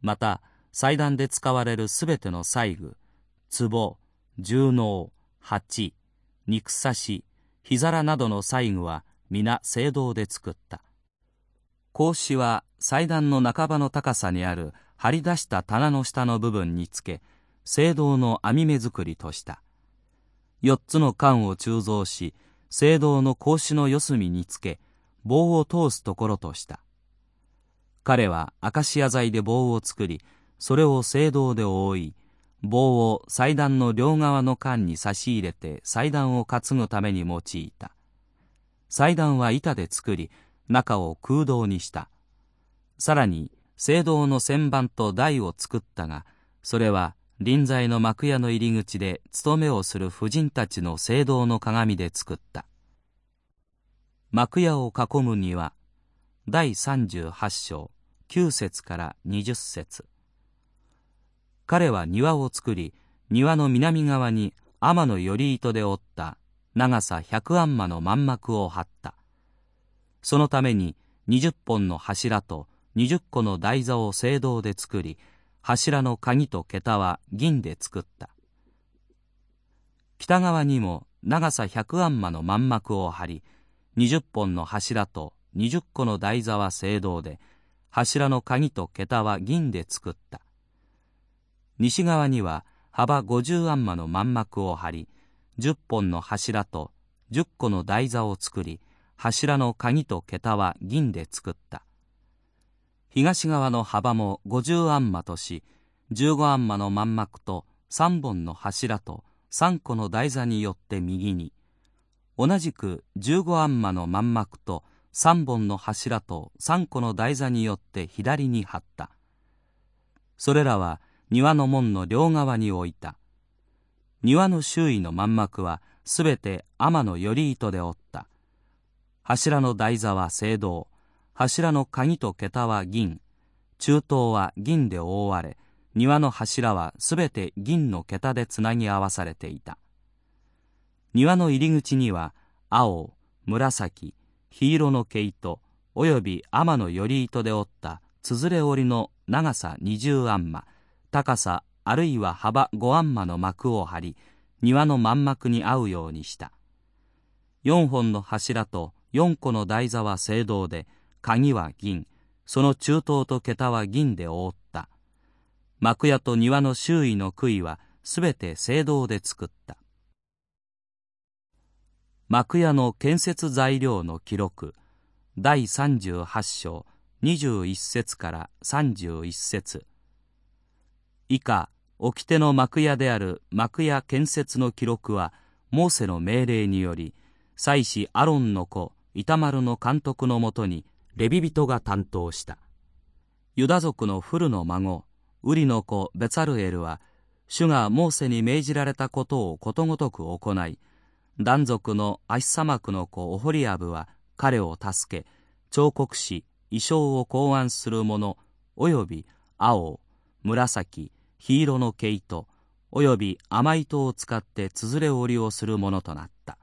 また祭壇で使われるすべての細具壺重能鉢肉刺し火皿などの細具は皆聖堂で作った。格子は祭壇の半ばの高さにある張り出した棚の下の部分につけ聖堂の網目作りとした。四つの缶を鋳造し聖堂の格子の四隅につけ棒を通すところとした。彼はアカシア材で棒を作りそれを聖堂で覆い棒を祭壇の両側の間に差し入れて祭壇を担ぐために用いた。祭壇は板で作り中を空洞にした。さらに聖堂の旋盤と台を作ったがそれは臨在の幕屋の入り口で務めをする婦人たちの聖堂の鏡で作った。幕屋を囲むには第38章9節から20節。彼は庭を作り庭の南側に天の頼糸で折った長さ百安間の満幕を張った。そのために20本の柱と20個の台座を聖堂で作り柱の鍵と桁は銀で作った。北側にも長さ百安間の満幕を張り20本の柱と20個の台座は聖堂で柱の鍵と桁は銀で作った。西側には幅50安間の満幕を張り10本の柱と10個の台座を作り柱の鍵と桁は銀で作った。東側の幅も50アンマとし15アンマの満幕と3本の柱と3個の台座によって右に同じく15アンマの満幕と3本の柱と3個の台座によって左に張った。それらは庭の門の両側に置いた。庭の周囲の満幕はすべて天の頼糸で折った。柱の台座は青銅。柱の鍵と桁は銀。中東は銀で覆われ。庭の柱はすべて銀の桁でつなぎ合わされていた。庭の入り口には青紫黄色の毛糸および天の頼糸で折ったつづれ織りの長さ二十アンマ。高さあるいは幅五アンマの幕を張り庭の満幕に合うようにした。四本の柱と四個の台座は青銅で鍵は銀。その中東と桁は銀で覆った。幕屋と庭の周囲の杭はすべて青銅で作った。幕屋の建設材料の記録第38章21節から31節。以下掟の幕屋である幕屋建設の記録はモーセの命令により祭司アロンの子イタマルの監督のもとにレビ人が担当した。ユダ族のフルの孫ウリの子ベツァルエルは主がモーセに命じられたことをことごとく行い断族のアシサマクの子オホリアブは彼を助け彫刻し衣装を考案する者および青紫黄色の毛糸および甘糸を使ってつづれ織りをするものとなった。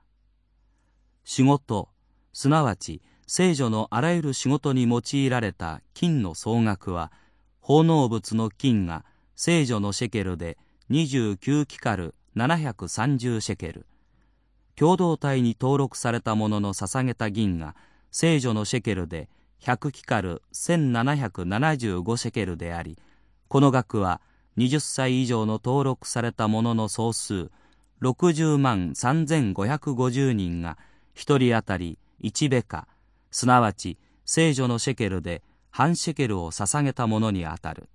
仕事すなわち聖女のあらゆる仕事に用いられた金の総額は奉納物の金が聖女のシェケルで29キカル730シェケル。共同体に登録されたものの捧げた銀が聖女のシェケルで100キカル1775シェケルでありこの額は20歳以上の登録されたものの総数60万3550人が1人当たり1ベカすなわち聖女のシェケルで半シェケルを捧げたものにあたる。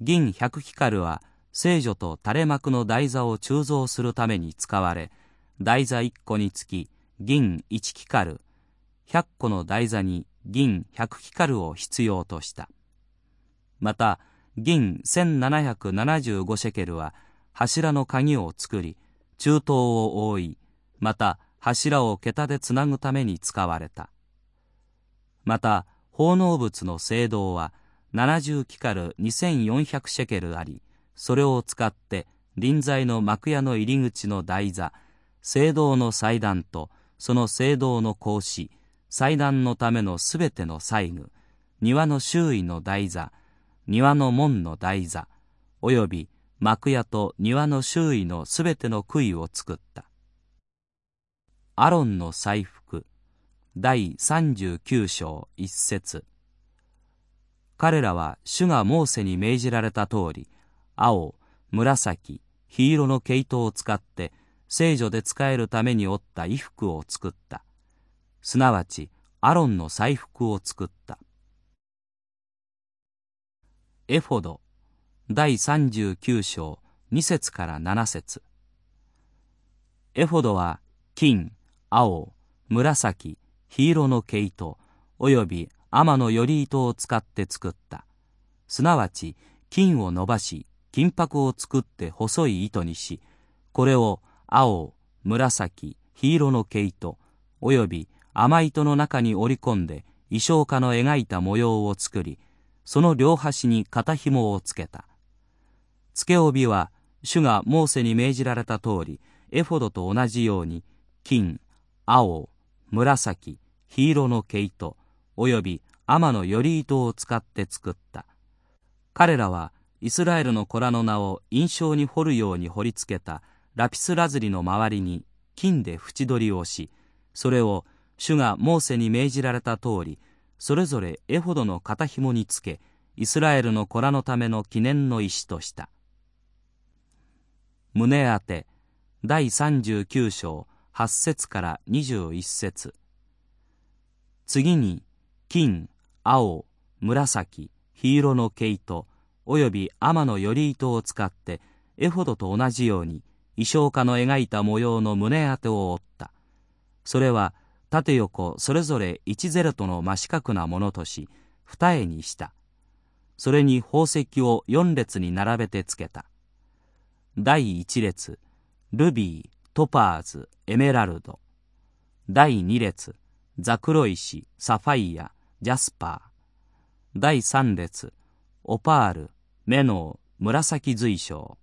銀100キカルは聖女と垂れ幕の台座を鋳造するために使われ台座1個につき銀1キカル100個の台座に銀100キカルを必要とした。また銀1775シェケルは柱の鍵を作り中東を覆いまた柱を桁でつなぐために使われた。また奉納物の聖堂は70キカル2400シェケルありそれを使って臨在の幕屋の入り口の台座聖堂の祭壇とその聖堂の格子祭壇のためのすべての細具庭の周囲の台座庭の門の台座および幕屋と庭の周囲のすべての杭を作った。アロンの祭服第39章一節。彼らは主がモーセに命じられた通り青紫黄色の毛糸を使って聖女で使えるために織った衣服を作った。すなわちアロンの祭服を作った。エフォド第39章2節から7節。エフォドは金青紫黄色の毛糸および天の頼糸を使って作った。すなわち金を伸ばし金箔を作って細い糸にしこれを青紫黄色の毛糸および甘糸の中に織り込んで衣装家の描いた模様を作りその両端に肩紐をつけた。付け帯は主がモーセに命じられた通りエフォドと同じように金青紫黄色の毛糸および天の頼糸を使って作った。彼らはイスラエルの子らの名を印象に彫るように彫りつけたラピスラズリの周りに金で縁取りをしそれを主がモーセに命じられた通りそれぞれエホドの肩紐につけイスラエルの子らのための記念の石とした胸当て第39章8節から21節次に金青紫黄色の毛糸および天の頼糸を使ってエフォドと同じように衣装家の描いた模様の胸当てを折った。それは縦横それぞれ一ゼロとの真四角なものとし、二重にした。それに宝石を四列に並べてつけた。第一列、ルビー、トパーズ、エメラルド。第二列、ザクロ石、サファイア、ジャスパー。第三列、オパール、メノー、紫随章。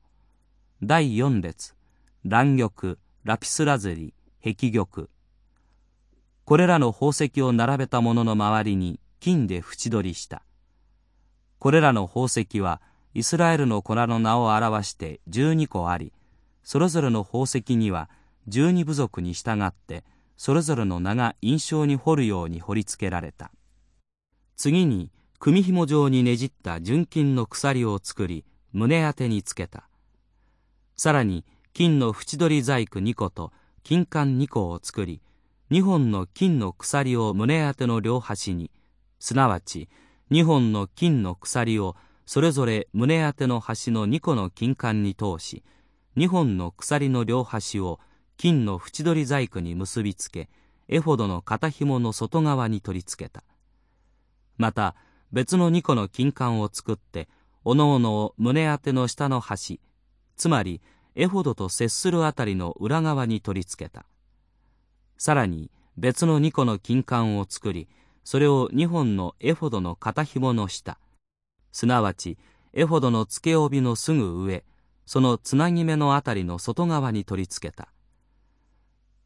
第四列、蓝玉、ラピスラズリ、壁玉。これらの宝石を並べたものの周りに金で縁取りした。これらの宝石はイスラエルの子らの名を表して12個あり、それぞれの宝石には十二部族に従ってそれぞれの名が印象に彫るように彫り付けられた。次に組紐状にねじった純金の鎖を作り胸当てにつけた。さらに金の縁取り細工2個と金管2個を作り2本の金の鎖を胸当ての両端にすなわち2本の金の鎖をそれぞれ胸当ての端の2個の金管に通し2本の鎖の両端を金の縁取り細工に結びつけエフォドの肩紐の外側に取り付けた。また別の2個の金管を作っておのおのを胸当ての下の端つまりエフォドと接するあたりの裏側に取り付けた。さらに別の2個の金管を作りそれを2本のエフォドの肩紐の下。すなわちエフォドの付け帯のすぐ上そのつなぎ目のあたりの外側に取り付けた。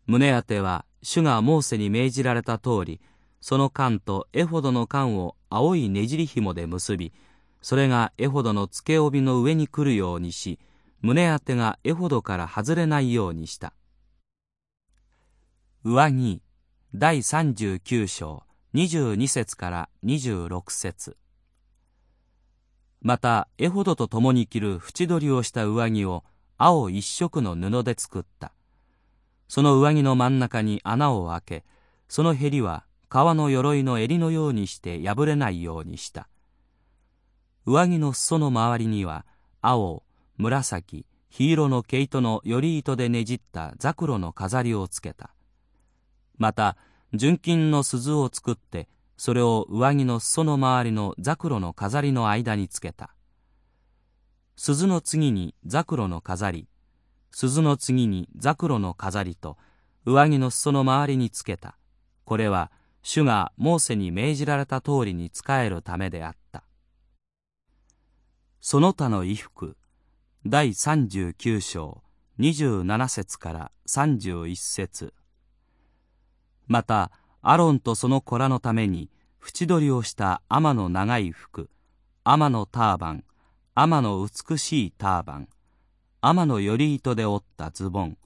胸当ては主がモーセに命じられた通りその缶とエフォドの缶を青いねじり紐で結びそれがエフォドの付け帯の上に来るようにし胸当てがエフォドから外れないようにした。上着。第39章。22節から26節。またエホドと共に着る縁取りをした上着を青一色の布で作った。その上着の真ん中に穴を開けそのへりは革の鎧の襟のようにして破れないようにした。上着の裾の周りには青紫黄色の毛糸のより糸でねじったザクロの飾りをつけた。また純金の鈴を作ってそれを上着の裾の周りのザクロの飾りの間につけた。鈴の次にザクロの飾り鈴の次にザクロの飾りと上着の裾の周りにつけた。これは主がモーセに命じられた通りに仕えるためであった。その他の衣服第39章27節から31節。またアロンとその子らのために縁取りをした天の長い服天のターバン天の美しいターバン天のより糸で織ったズボン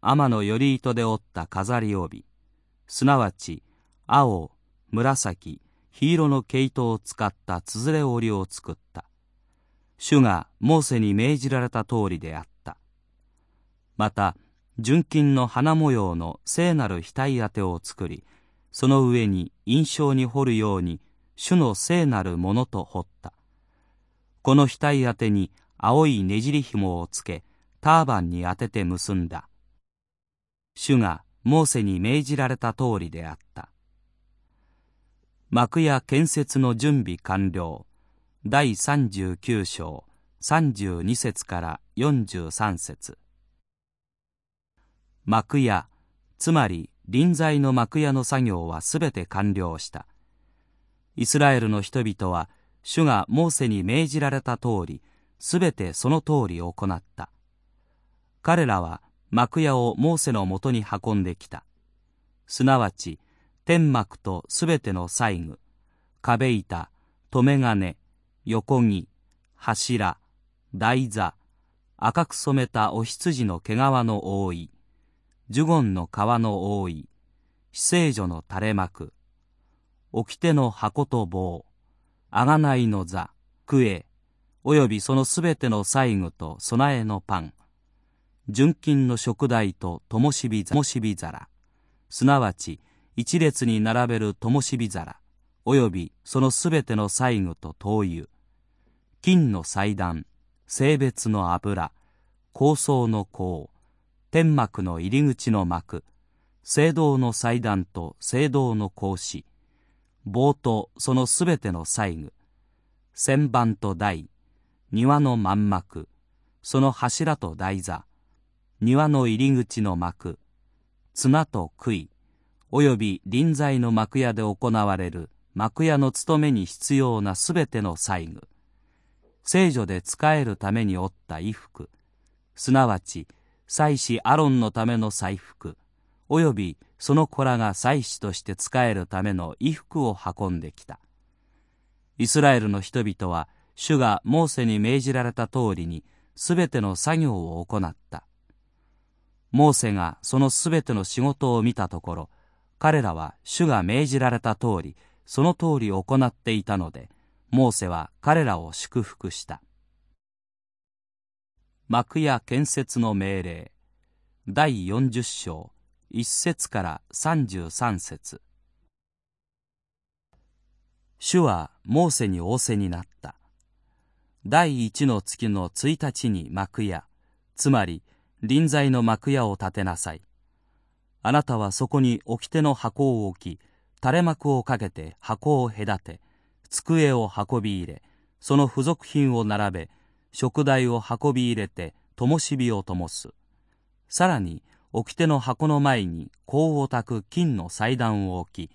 天のより糸で織った飾り帯すなわち青紫黄色の毛糸を使ったつづれ織りを作った。主がモーセに命じられた通りであった。また純金の花模様の聖なる額当てを作りその上に印象に彫るように主の聖なるものと彫った。この額当てに青いねじり紐をつけターバンに当てて結んだ。主がモーセに命じられた通りであった。幕や建設の準備完了。第39章32節から43節。幕屋つまり臨在の幕屋の作業はすべて完了した。イスラエルの人々は主がモーセに命じられた通りすべてその通り行った。彼らは幕屋をモーセのもとに運んできた。すなわち天幕とすべての細具壁板留め金横木柱台座赤く染めたお羊の毛皮の覆いジュゴンの皮の覆い、死聖女の垂れ幕、掟の箱と棒、贖いの座、クおよびそのすべての細具と備えのパン、純金の食台と灯火皿、すなわち一列に並べる灯火皿、およびそのすべての細具と灯油、金の祭壇、性別の油、香草の香、天幕の入り口の幕聖堂の祭壇と聖堂の格子棒とそのすべての細具旋盤と台庭の満幕その柱と台座庭の入り口の幕綱と杭および臨在の幕屋で行われる幕屋の務めに必要なすべての細具聖女で仕えるために織った衣服すなわち祭司アロンのための祭服およびその子らが祭司として仕えるための衣服を運んできた。イスラエルの人々は主がモーセに命じられた通りにすべての作業を行った。モーセがそのすべての仕事を見たところ彼らは主が命じられた通りその通り行っていたのでモーセは彼らを祝福した。幕屋建設の命令。第40章1節から33節。主はモーセに仰せになった。第一の月の1日に幕屋つまり臨在の幕屋を建てなさい。あなたはそこに掟の箱を置き垂れ幕をかけて箱を隔て机を運び入れその付属品を並べ食材を運び入れて灯火を灯す。さらに掟の箱の前に香を焚く金の祭壇を置き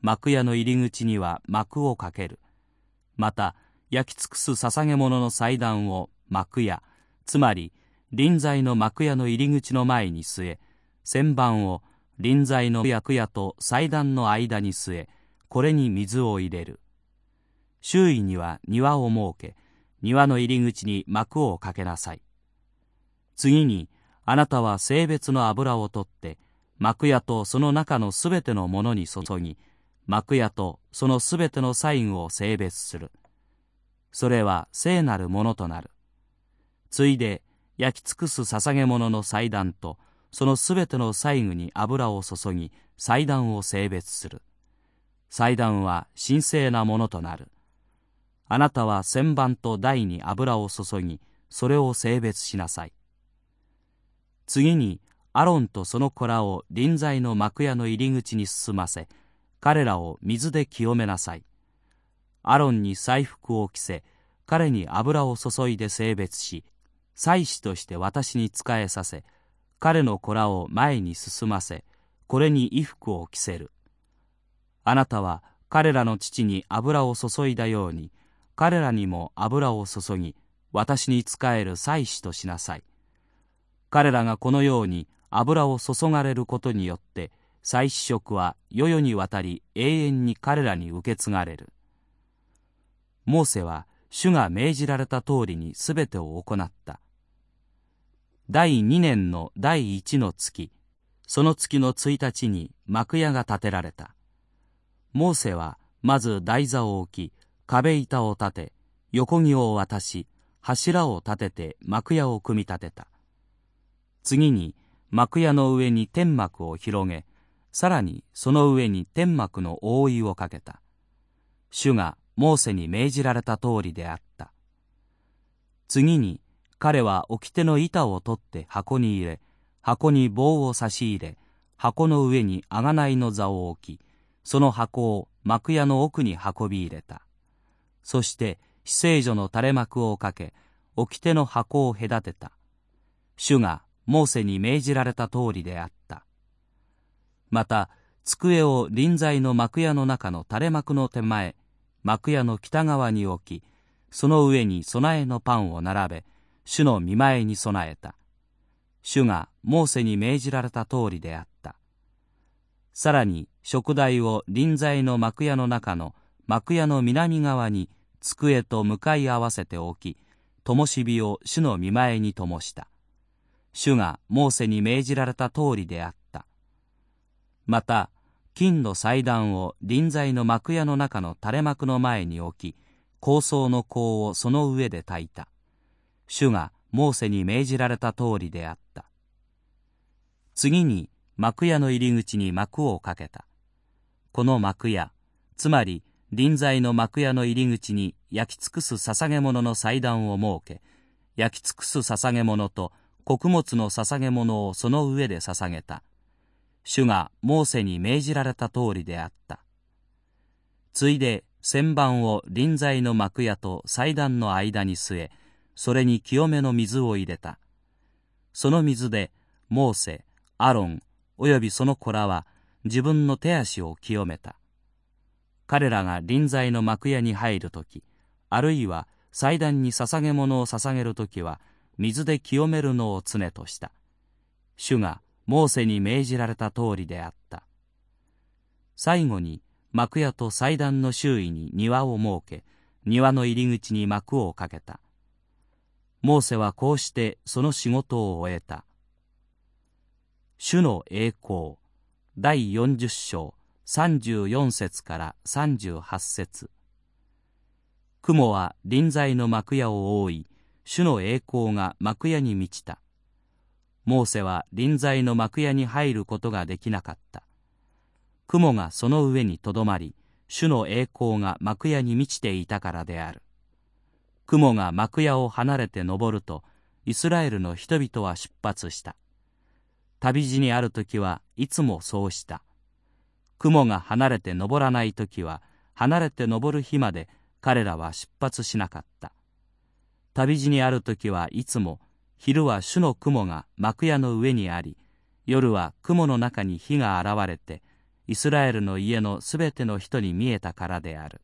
幕屋の入り口には幕をかける。また焼き尽くす捧げ物の祭壇を幕屋つまり臨在の幕屋の入り口の前に据え旋盤を臨在の役屋と祭壇の間に据えこれに水を入れる。周囲には庭を設け庭の入り口に幕をかけなさい。次にあなたは性別の油を取って幕屋とその中のすべてのものに注ぎ幕屋とそのすべての細具を性別する。それは聖なるものとなる。ついで焼き尽くす捧げ物の祭壇とそのすべての細具に油を注ぎ祭壇を性別する。祭壇は神聖なものとなる。あなたは旋盤と台に油を注ぎそれを性別しなさい。次にアロンとその子らを臨在の幕屋の入り口に進ませ彼らを水で清めなさい。アロンに祭服を着せ彼に油を注いで性別し祭司として私に仕えさせ彼の子らを前に進ませこれに衣服を着せる。あなたは彼らの父に油を注いだように彼らにも油を注ぎ私に仕える祭司としなさい。彼らがこのように油を注がれることによって祭司職は世々にわたり永遠に彼らに受け継がれる。モーセは主が命じられた通りにすべてを行った。第2年の第1の月その月の1日に幕屋が建てられた。モーセはまず台座を置き壁板を立て横木を渡し柱を立てて幕屋を組み立てた。次に幕屋の上に天幕を広げさらにその上に天幕の覆いをかけた。主がモーセに命じられた通りであった。次に彼は掟の板を取って箱に入れ箱に棒を差し入れ箱の上に贖いの座を置きその箱を幕屋の奥に運び入れた。そして死聖所の垂れ幕をかけ掟の箱を隔てた主がモーセに命じられた通りであったまた机を臨在の幕屋の中の垂れ幕の手前幕屋の北側に置きその上に備えのパンを並べ主の見前に備えた。主がモーセに命じられた通りであった。さらに食台を臨在の幕屋の中の幕屋の南側に机と向かい合わせて置き、灯火を主の見前に灯した。主がモーセに命じられた通りであった。また、金の祭壇を臨在の幕屋の中の垂れ幕の前に置き、高層の香をその上で焚いた。主がモーセに命じられた通りであった。次に幕屋の入り口に幕をかけた。この幕屋、つまり臨在の幕屋の入り口に焼き尽くす捧げ物の祭壇を設け、焼き尽くす捧げ物と穀物の捧げ物をその上で捧げた。主がモーセに命じられた通りであった。ついで旋盤を臨在の幕屋と祭壇の間に据え、それに清めの水を入れた。その水でモーセ、アロン、およびその子らは自分の手足を清めた。彼らが臨在の幕屋に入るとき、あるいは祭壇に捧げ物を捧げるときは、水で清めるのを常とした。主がモーセに命じられた通りであった。最後に幕屋と祭壇の周囲に庭を設け、庭の入り口に幕をかけた。モーセはこうしてその仕事を終えた。主の栄光第40章34節から38節雲は臨在の幕屋を覆い、主の栄光が幕屋に満ちた。モーセは臨在の幕屋に入ることができなかった。雲がその上にとどまり、主の栄光が幕屋に満ちていたからである。雲が幕屋を離れて登ると、イスラエルの人々は出発した。旅路にある時はいつもそうした。雲が離れて登らない時は、離れて登る日まで彼らは出発しなかった。旅路にある時はいつも昼は主の雲が幕屋の上にあり、夜は雲の中に火が現れて、イスラエルの家のすべての人に見えたからである。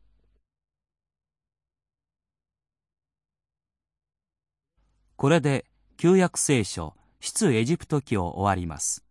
これで旧約聖書出エジプト記を終わります。